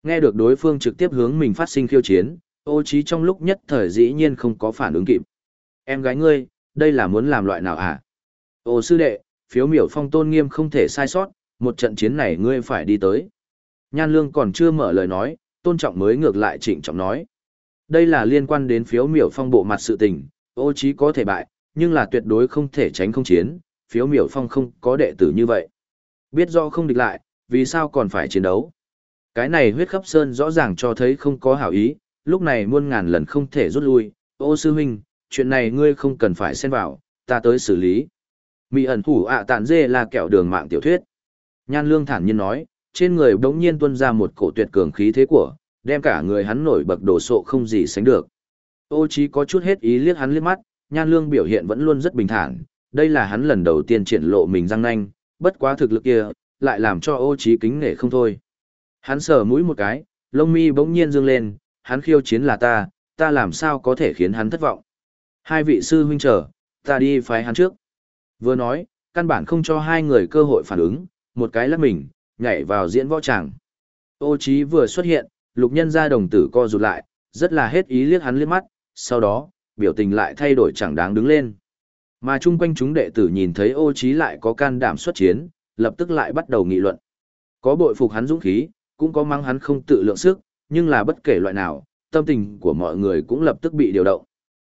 A: Nghe được đối phương trực tiếp hướng mình phát sinh khiêu chiến, ô trí trong lúc nhất thời dĩ nhiên không có phản ứng kịp. Em gái ngươi, đây là muốn làm loại nào à? Ô sư đệ, phiếu miểu phong tôn nghiêm không thể sai sót, một trận chiến này ngươi phải đi tới. Nhan lương còn chưa mở lời nói, tôn trọng mới ngược lại trịnh trọng nói. Đây là liên quan đến phiếu miểu phong bộ mặt sự tình, ô trí có thể bại, nhưng là tuyệt đối không thể tránh không chiến, phiếu miểu phong không có đệ tử như vậy. Biết do không địch lại, vì sao còn phải chiến đấu? Cái này huyết khắp sơn rõ ràng cho thấy không có hảo ý, lúc này muôn ngàn lần không thể rút lui. Ô sư huynh, chuyện này ngươi không cần phải xen vào, ta tới xử lý. Mị ẩn thủ ạ tản dê là kẹo đường mạng tiểu thuyết. Nhan lương thản nhiên nói, trên người đống nhiên tuôn ra một cổ tuyệt cường khí thế của, đem cả người hắn nổi bật đổ sộ không gì sánh được. Ô chí có chút hết ý liếc hắn liếc mắt, nhan lương biểu hiện vẫn luôn rất bình thản, đây là hắn lần đầu tiên triển lộ mình răng nanh, bất quá thực lực kia, lại làm cho ô Chí kính nể không thôi. Hắn sờ mũi một cái, lông mi bỗng nhiên dương lên, hắn khiêu chiến là ta, ta làm sao có thể khiến hắn thất vọng. Hai vị sư huynh chờ, ta đi phái hắn trước. Vừa nói, căn bản không cho hai người cơ hội phản ứng, một cái lắc mình, nhảy vào diễn võ tràng. Ô Chí vừa xuất hiện, lục nhân gia đồng tử co rụt lại, rất là hết ý liếc hắn liếc mắt, sau đó, biểu tình lại thay đổi chẳng đáng đứng lên. Mà chung quanh chúng đệ tử nhìn thấy ô Chí lại có can đảm xuất chiến, lập tức lại bắt đầu nghị luận. Có bội phục hắn dũng khí, cũng có mắng hắn không tự lượng sức, nhưng là bất kể loại nào, tâm tình của mọi người cũng lập tức bị điều động.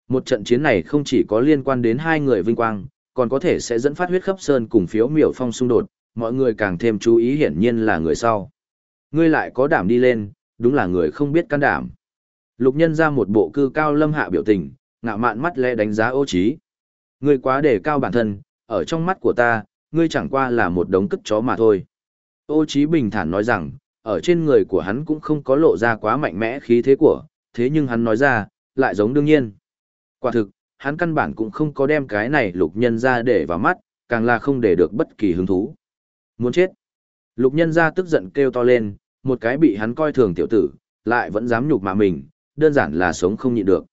A: Một trận chiến này không chỉ có liên quan đến hai người vinh quang, còn có thể sẽ dẫn phát huyết khắp sơn cùng phiếu miểu phong xung đột, mọi người càng thêm chú ý hiển nhiên là người sau. Ngươi lại có đảm đi lên, đúng là người không biết can đảm. Lục nhân ra một bộ cư cao lâm hạ biểu tình, ngạo mạn mắt lẽ đánh giá ô trí. Ngươi quá đề cao bản thân, ở trong mắt của ta, ngươi chẳng qua là một đống cất chó mà thôi. Ô Chí bình thản nói rằng, ở trên người của hắn cũng không có lộ ra quá mạnh mẽ khí thế của, thế nhưng hắn nói ra, lại giống đương nhiên. Quả thực, hắn căn bản cũng không có đem cái này lục nhân ra để vào mắt, càng là không để được bất kỳ hứng thú. Muốn chết. Lục nhân ra tức giận kêu to lên, một cái bị hắn coi thường tiểu tử, lại vẫn dám nhục mà mình, đơn giản là sống không nhịn được.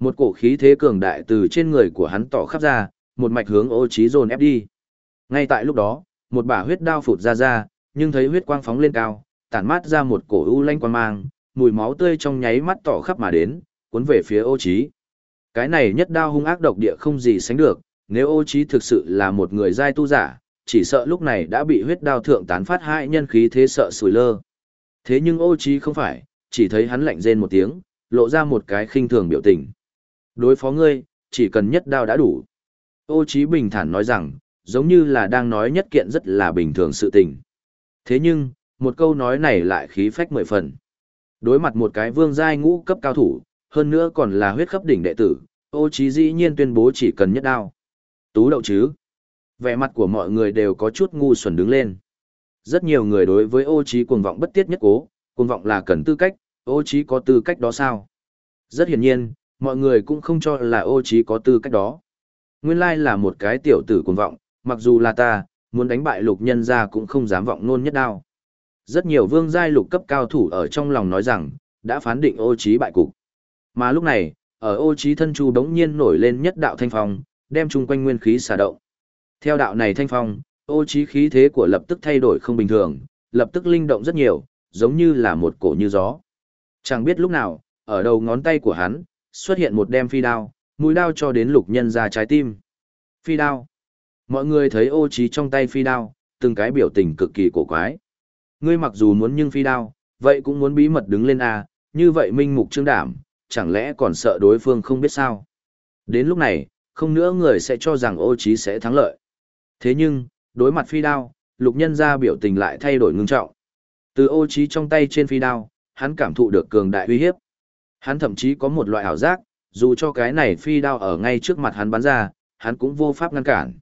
A: Một cổ khí thế cường đại từ trên người của hắn tỏ khắp ra, một mạch hướng ô trí dồn ép đi. Ngay tại lúc đó, một bả huyết đao phụt ra ra, nhưng thấy huyết quang phóng lên cao, tản mát ra một cổ u lanh quang mang, mùi máu tươi trong nháy mắt tỏ khắp mà đến, cuốn về phía ô trí. Cái này nhất đao hung ác độc địa không gì sánh được, nếu ô trí thực sự là một người giai tu giả, chỉ sợ lúc này đã bị huyết đao thượng tán phát hại nhân khí thế sợ sùi lơ. Thế nhưng ô trí không phải, chỉ thấy hắn lạnh rên một tiếng, lộ ra một cái khinh thường biểu tình. Đối phó ngươi, chỉ cần nhất đao đã đủ. Ô trí bình thản nói rằng, giống như là đang nói nhất kiện rất là bình thường sự tình. Thế nhưng, một câu nói này lại khí phách mười phần. Đối mặt một cái vương giai ngũ cấp cao thủ, hơn nữa còn là huyết cấp đỉnh đệ tử, ô trí dĩ nhiên tuyên bố chỉ cần nhất đao. Tú đậu chứ. Vẻ mặt của mọi người đều có chút ngu xuẩn đứng lên. Rất nhiều người đối với ô trí cuồng vọng bất tiết nhất cố, cuồng vọng là cần tư cách, ô trí có tư cách đó sao? Rất hiển nhiên, mọi người cũng không cho là ô trí có tư cách đó. Nguyên lai là một cái tiểu tử cuồng vọng, mặc dù là ta, muốn đánh bại lục nhân gia cũng không dám vọng nôn nhất đao. Rất nhiều vương giai lục cấp cao thủ ở trong lòng nói rằng, đã phán định ô trí bại cục. Mà lúc này, ở ô trí thân chu đống nhiên nổi lên nhất đạo thanh phong, đem chung quanh nguyên khí xả động. Theo đạo này thanh phong, ô trí khí thế của lập tức thay đổi không bình thường, lập tức linh động rất nhiều, giống như là một cổ như gió. Chẳng biết lúc nào, ở đầu ngón tay của hắn, xuất hiện một đem phi đao, mũi đao cho đến lục nhân ra trái tim. Phi đao. Mọi người thấy ô trí trong tay phi đao, từng cái biểu tình cực kỳ cổ quái. Ngươi mặc dù muốn nhưng phi đao, vậy cũng muốn bí mật đứng lên à, như vậy minh mục trương đảm, chẳng lẽ còn sợ đối phương không biết sao. Đến lúc này, không nữa người sẽ cho rằng ô trí sẽ thắng lợi. Thế nhưng, đối mặt phi đao, lục nhân ra biểu tình lại thay đổi ngưng trọng. Từ ô trí trong tay trên phi đao, hắn cảm thụ được cường đại uy hiếp. Hắn thậm chí có một loại ảo giác, dù cho cái này phi đao ở ngay trước mặt hắn bắn ra, hắn cũng vô pháp ngăn cản.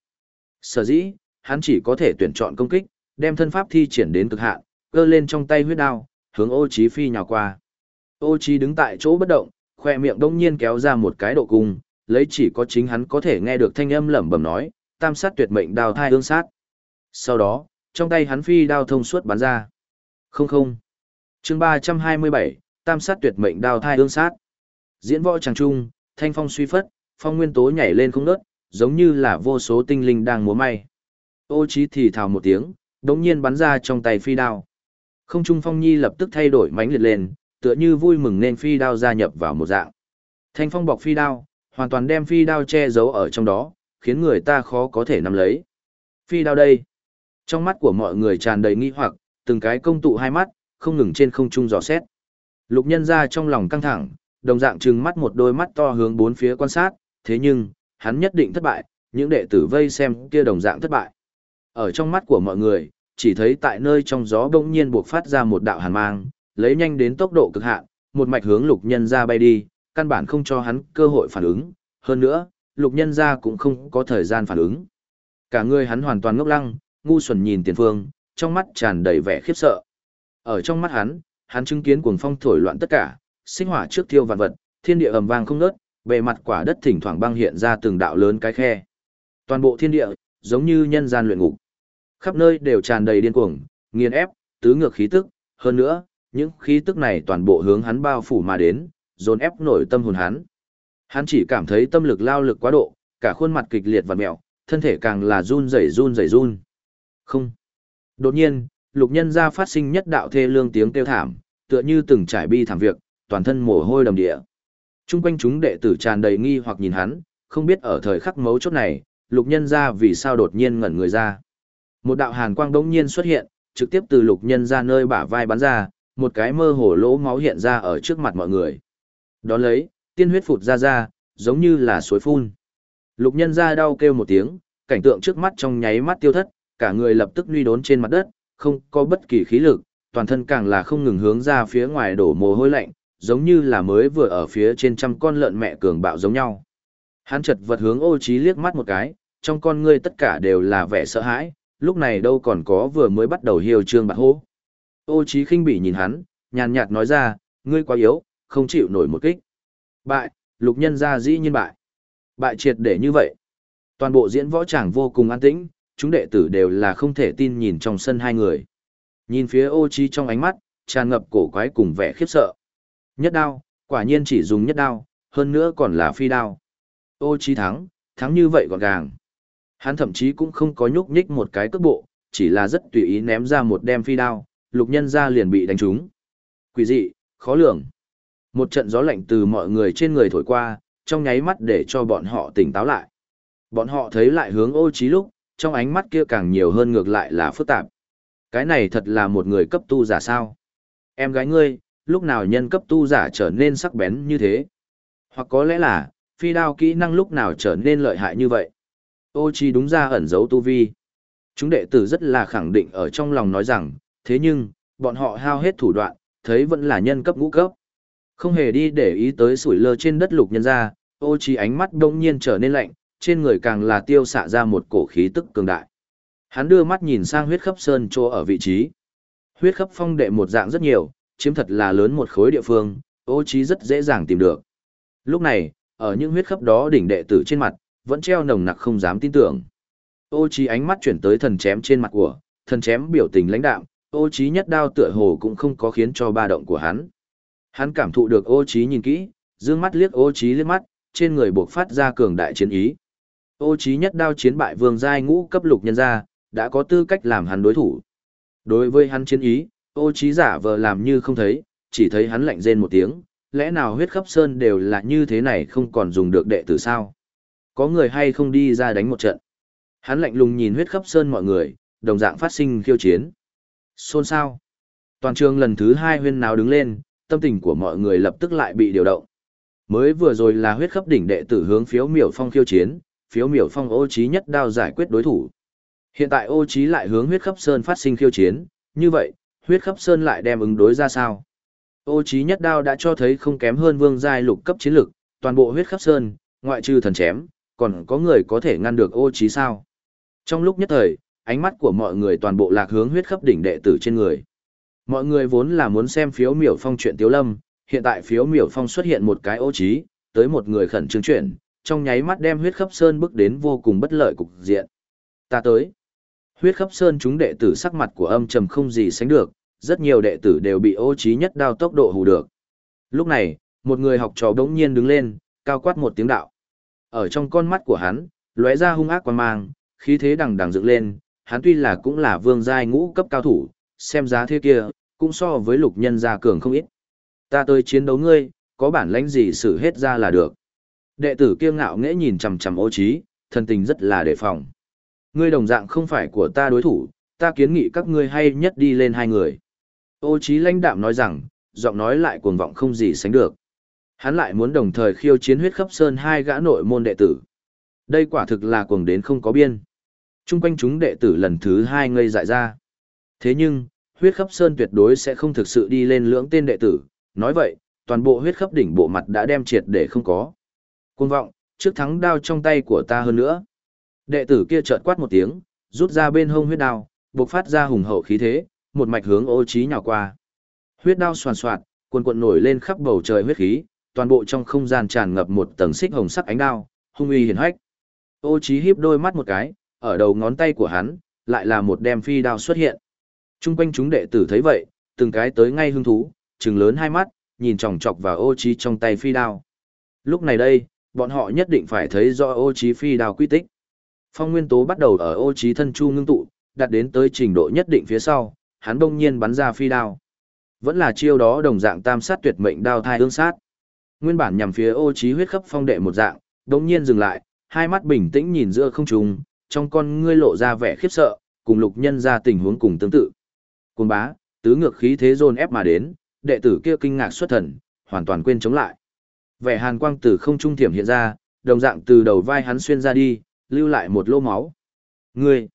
A: Sở dĩ, hắn chỉ có thể tuyển chọn công kích, đem thân pháp thi triển đến cực hạn, cơ lên trong tay huyết đao, hướng ô trí phi nhào qua. Ô trí đứng tại chỗ bất động, khoe miệng đông nhiên kéo ra một cái độ cung, lấy chỉ có chính hắn có thể nghe được thanh âm lẩm bẩm nói, tam sát tuyệt mệnh đao thai ương sát. Sau đó, trong tay hắn phi đao thông suốt bắn ra. Không không. chương 327, tam sát tuyệt mệnh đao thai ương sát. Diễn võ tràng trung, thanh phong suy phất, phong nguyên tố nhảy lên không nớt, giống như là vô số tinh linh đang múa may. Ô chí thì thào một tiếng, đống nhiên bắn ra trong tay phi đao. Không trung phong nhi lập tức thay đổi mánh liệt lên, tựa như vui mừng nên phi đao gia nhập vào một dạng. Thanh phong bọc phi đao, hoàn toàn đem phi đao che giấu ở trong đó, khiến người ta khó có thể nắm lấy. Phi đao đây. Trong mắt của mọi người tràn đầy nghi hoặc, từng cái công tụ hai mắt, không ngừng trên không trung dò xét. Lục nhân ra trong lòng căng thẳng, đồng dạng trừng mắt một đôi mắt to hướng bốn phía quan sát, thế nhưng, hắn nhất định thất bại, những đệ tử vây xem kia đồng dạng thất bại. Ở trong mắt của mọi người, chỉ thấy tại nơi trong gió bỗng nhiên buộc phát ra một đạo hàn mang, lấy nhanh đến tốc độ cực hạn, một mạch hướng lục nhân ra bay đi, căn bản không cho hắn cơ hội phản ứng. Hơn nữa, lục nhân Gia cũng không có thời gian phản ứng. Cả người hắn hoàn toàn ngốc lăng, ngu xuẩn nhìn tiền phương, trong mắt tràn đầy vẻ khiếp sợ. Ở trong mắt hắn, hắn chứng kiến cuồng phong thổi loạn tất cả, sinh hỏa trước thiêu vạn vật, thiên địa ầm vang không ngớt, bề mặt quả đất thỉnh thoảng băng hiện ra từng đạo lớn cái khe. Toàn bộ thiên địa, giống như nhân gian luyện ngục. Khắp nơi đều tràn đầy điên cuồng, nghiền ép, tứ ngược khí tức, hơn nữa, những khí tức này toàn bộ hướng hắn bao phủ mà đến, dồn ép nổi tâm hồn hắn. Hắn chỉ cảm thấy tâm lực lao lực quá độ, cả khuôn mặt kịch liệt và mẹo, thân thể càng là run rẩy run rẩy run. Không. Đột nhiên, lục nhân ra phát sinh nhất đạo thê lương tiếng kêu thảm, tựa như từng trải bi thảm việc, toàn thân mồ hôi đầm địa. Trung quanh chúng đệ tử tràn đầy nghi hoặc nhìn hắn, không biết ở thời khắc mấu chốt này, lục nhân ra vì sao đột nhiên ngẩn người ra. Một đạo hàn quang đống nhiên xuất hiện, trực tiếp từ lục nhân ra nơi bả vai bắn ra, một cái mơ hồ lỗ máu hiện ra ở trước mặt mọi người. Đón lấy, tiên huyết phụt ra ra, giống như là suối phun. Lục nhân ra đau kêu một tiếng, cảnh tượng trước mắt trong nháy mắt tiêu thất, cả người lập tức nuy đốn trên mặt đất, không có bất kỳ khí lực, toàn thân càng là không ngừng hướng ra phía ngoài đổ mồ hôi lạnh, giống như là mới vừa ở phía trên trăm con lợn mẹ cường bạo giống nhau. Hắn chật vật hướng ô trí liếc mắt một cái, trong con ngươi tất cả đều là vẻ sợ hãi, lúc này đâu còn có vừa mới bắt đầu hiêu trương bạc hô. Ô trí khinh bỉ nhìn hắn, nhàn nhạt nói ra, ngươi quá yếu, không chịu nổi một kích. Bại, lục nhân gia dĩ nhiên bại. Bại triệt để như vậy. Toàn bộ diễn võ tràng vô cùng an tĩnh, chúng đệ tử đều là không thể tin nhìn trong sân hai người. Nhìn phía ô chi trong ánh mắt, tràn ngập cổ quái cùng vẻ khiếp sợ. Nhất đao, quả nhiên chỉ dùng nhất đao, hơn nữa còn là phi đao. Ô chi thắng, thắng như vậy gọn gàng. Hắn thậm chí cũng không có nhúc nhích một cái cước bộ, chỉ là rất tùy ý ném ra một đem phi đao, lục nhân ra liền bị đánh trúng. Quỷ dị, khó lường. Một trận gió lạnh từ mọi người trên người thổi qua, trong nháy mắt để cho bọn họ tỉnh táo lại. Bọn họ thấy lại hướng ô trí lúc, trong ánh mắt kia càng nhiều hơn ngược lại là phức tạp. Cái này thật là một người cấp tu giả sao. Em gái ngươi, lúc nào nhân cấp tu giả trở nên sắc bén như thế? Hoặc có lẽ là, phi đao kỹ năng lúc nào trở nên lợi hại như vậy? Ô chi đúng ra ẩn giấu tu vi. Chúng đệ tử rất là khẳng định ở trong lòng nói rằng, thế nhưng, bọn họ hao hết thủ đoạn, thấy vẫn là nhân cấp ngũ cấp. Không hề đi để ý tới sủi lơ trên đất lục nhân ra, ô chi ánh mắt đông nhiên trở nên lạnh, trên người càng là tiêu xạ ra một cổ khí tức cường đại. Hắn đưa mắt nhìn sang huyết khắp sơn chỗ ở vị trí. Huyết khắp phong đệ một dạng rất nhiều, chiếm thật là lớn một khối địa phương, ô trí rất dễ dàng tìm được. Lúc này, ở những huyết khắp đó đỉnh đệ tử trên mặt, vẫn treo nồng nặc không dám tin tưởng. Ô trí ánh mắt chuyển tới thần chém trên mặt của, thần chém biểu tình lãnh đạm, ô trí nhất đao tựa hồ cũng không có khiến cho ba động của hắn. Hắn cảm thụ được ô trí nhìn kỹ, dương mắt liếc ô trí liếc mắt, trên người buộc phát ra cường đại chiến ý. Ô trí nhất đao chiến bại vương giai ngũ cấp lục nhân gia, đã có tư cách làm hắn đối thủ. Đối với hắn chiến ý, ô trí giả vờ làm như không thấy, chỉ thấy hắn lạnh rên một tiếng, lẽ nào huyết khắp sơn đều là như thế này không còn dùng được đệ tử sao? Có người hay không đi ra đánh một trận? Hắn lạnh lùng nhìn huyết khắp sơn mọi người, đồng dạng phát sinh khiêu chiến. Xôn sao? Toàn trường lần thứ hai huyên náo đứng lên, tâm tình của mọi người lập tức lại bị điều động. Mới vừa rồi là huyết khắp đỉnh đệ tử hướng phiếu miểu phong khiêu chiến, phiếu miểu phong ô trí nhất đao giải quyết đối thủ. Hiện tại ô trí lại hướng huyết khắp sơn phát sinh khiêu chiến, như vậy, huyết khắp sơn lại đem ứng đối ra sao? Ô trí nhất đao đã cho thấy không kém hơn vương giai lục cấp chiến lực, toàn bộ huyết khắp sơn, ngoại trừ thần chém, còn có người có thể ngăn được ô trí sao? Trong lúc nhất thời, ánh mắt của mọi người toàn bộ lạc hướng huyết khắp đỉnh đệ tử trên người. Mọi người vốn là muốn xem phiếu miểu phong chuyện tiếu lâm, hiện tại phiếu miểu phong xuất hiện một cái ô trí, tới một người khẩn trương chuyện, trong nháy mắt đem huyết khắp sơn bước đến vô cùng bất lợi cục diện. Ta tới. Huyết khắp sơn chúng đệ tử sắc mặt của âm trầm không gì sánh được, rất nhiều đệ tử đều bị ô trí nhất đao tốc độ hù được. Lúc này, một người học trò đống nhiên đứng lên, cao quát một tiếng đạo. Ở trong con mắt của hắn, lóe ra hung ác quan mang, khí thế đằng đằng dựng lên, hắn tuy là cũng là vương giai ngũ cấp cao thủ, xem giá thế kia, cũng so với lục nhân gia cường không ít. Ta tới chiến đấu ngươi, có bản lãnh gì xử hết ra là được. Đệ tử kiêu ngạo nghễ nhìn chằm chằm ô trí, thân tình rất là đề phòng. Ngươi đồng dạng không phải của ta đối thủ, ta kiến nghị các ngươi hay nhất đi lên hai người. Ô trí lãnh đạm nói rằng, giọng nói lại cuồng vọng không gì sánh được. Hắn lại muốn đồng thời khiêu chiến huyết khắp sơn hai gã nội môn đệ tử. Đây quả thực là cuồng đến không có biên. Trung quanh chúng đệ tử lần thứ hai ngây dại ra. Thế nhưng, huyết khắp sơn tuyệt đối sẽ không thực sự đi lên lưỡng tên đệ tử. Nói vậy, toàn bộ huyết khắp đỉnh bộ mặt đã đem triệt để không có. Cuồng vọng, trước thắng đao trong tay của ta hơn nữa. Đệ tử kia chợt quát một tiếng, rút ra bên hông huyết đao, bộc phát ra hùng hậu khí thế, một mạch hướng ô trí nhào qua. Huyết đao xoàn xoạt, cuồn cuộn nổi lên khắp bầu trời huyết khí, toàn bộ trong không gian tràn ngập một tầng xích hồng sắc ánh đao, hung uy hiển hách. Ô trí híp đôi mắt một cái, ở đầu ngón tay của hắn, lại là một đem phi đao xuất hiện. Trung quanh chúng đệ tử thấy vậy, từng cái tới ngay hứng thú, trừng lớn hai mắt, nhìn chòng chọc vào ô trí trong tay phi đao. Lúc này đây, bọn họ nhất định phải thấy rõ ô trí phi đao quy tích. Phong nguyên tố bắt đầu ở ô trí thân chu ngưng tụ, đạt đến tới trình độ nhất định phía sau, hắn đông nhiên bắn ra phi đao. Vẫn là chiêu đó đồng dạng tam sát tuyệt mệnh đao thai ương sát. Nguyên bản nhằm phía ô trí huyết khắp phong đệ một dạng, đông nhiên dừng lại, hai mắt bình tĩnh nhìn giữa không trung, trong con ngươi lộ ra vẻ khiếp sợ, cùng lục nhân ra tình huống cùng tương tự. Cuồng bá, tứ ngược khí thế dồn ép mà đến, đệ tử kia kinh ngạc xuất thần, hoàn toàn quên chống lại. Vẻ hàn quang từ không trung thiểm hiện ra, đồng dạng từ đầu vai hắn xuyên ra đi, lưu lại một lô máu. Ngươi!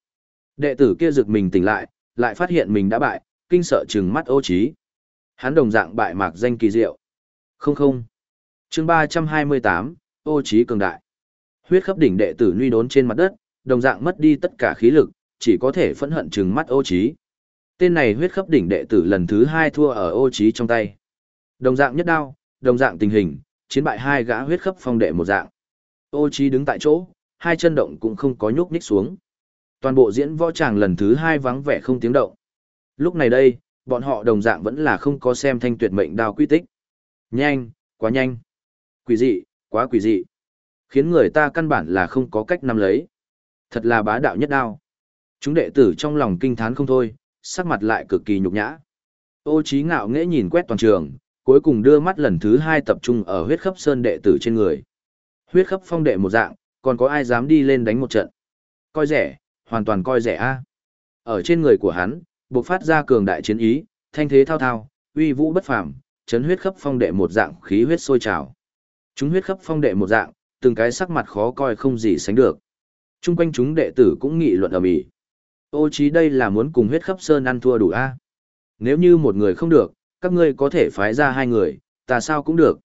A: Đệ tử kia giật mình tỉnh lại, lại phát hiện mình đã bại, kinh sợ trừng mắt ô trí. Hắn đồng dạng bại mạc danh kỳ diệu. Không không. Chương 328, ô trí cường đại. Huyết khắp đỉnh đệ tử nuy đốn trên mặt đất, đồng dạng mất đi tất cả khí lực, chỉ có thể phẫn hận trừng mắt ô trí. Tên này huyết khắp đỉnh đệ tử lần thứ hai thua ở ô trí trong tay. Đồng dạng nhất đao, đồng dạng tình hình, chiến bại hai gã huyết khắp phong đệ một dạng. Ô trí đứng tại chỗ, hai chân động cũng không có nhúc nhích xuống. Toàn bộ diễn võ tràng lần thứ hai vắng vẻ không tiếng động. Lúc này đây, bọn họ đồng dạng vẫn là không có xem thanh tuyệt mệnh đao quy tích. Nhanh, quá nhanh. Quỷ dị, quá quỷ dị. Khiến người ta căn bản là không có cách nắm lấy. Thật là bá đạo nhất đao. Chúng đệ tử trong lòng kinh thán không thôi, sắc mặt lại cực kỳ nhục nhã. Ô trí ngạo nghễ nhìn quét toàn trường, cuối cùng đưa mắt lần thứ hai tập trung ở huyết khắp sơn đệ tử trên người. Huyết khắp phong đệ một dạng, còn có ai dám đi lên đánh một trận. Coi rẻ, hoàn toàn coi rẻ a. Ở trên người của hắn, bộc phát ra cường đại chiến ý, thanh thế thao thao, uy vũ bất phàm, chấn huyết khắp phong đệ một dạng khí huyết sôi trào. Chúng huyết khắp phong đệ một dạng, từng cái sắc mặt khó coi không gì sánh được. Trung quanh chúng đệ tử cũng nghị luận ầm ĩ. Ô trí đây là muốn cùng huyết khắp sơn ăn thua đủ a. Nếu như một người không được, các ngươi có thể phái ra hai người, ta sao cũng được.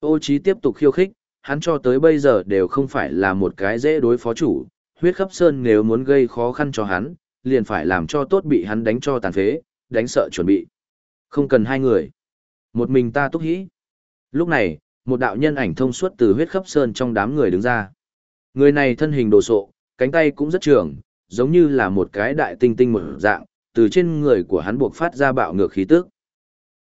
A: Ô trí tiếp tục khiêu khích, hắn cho tới bây giờ đều không phải là một cái dễ đối phó chủ, huyết khắp sơn nếu muốn gây khó khăn cho hắn, liền phải làm cho tốt bị hắn đánh cho tàn phế, đánh sợ chuẩn bị. Không cần hai người. Một mình ta túc hĩ. Lúc này, một đạo nhân ảnh thông suốt từ huyết khắp sơn trong đám người đứng ra. Người này thân hình đồ sộ, cánh tay cũng rất trường, giống như là một cái đại tinh tinh một dạng, từ trên người của hắn buộc phát ra bạo ngược khí tức.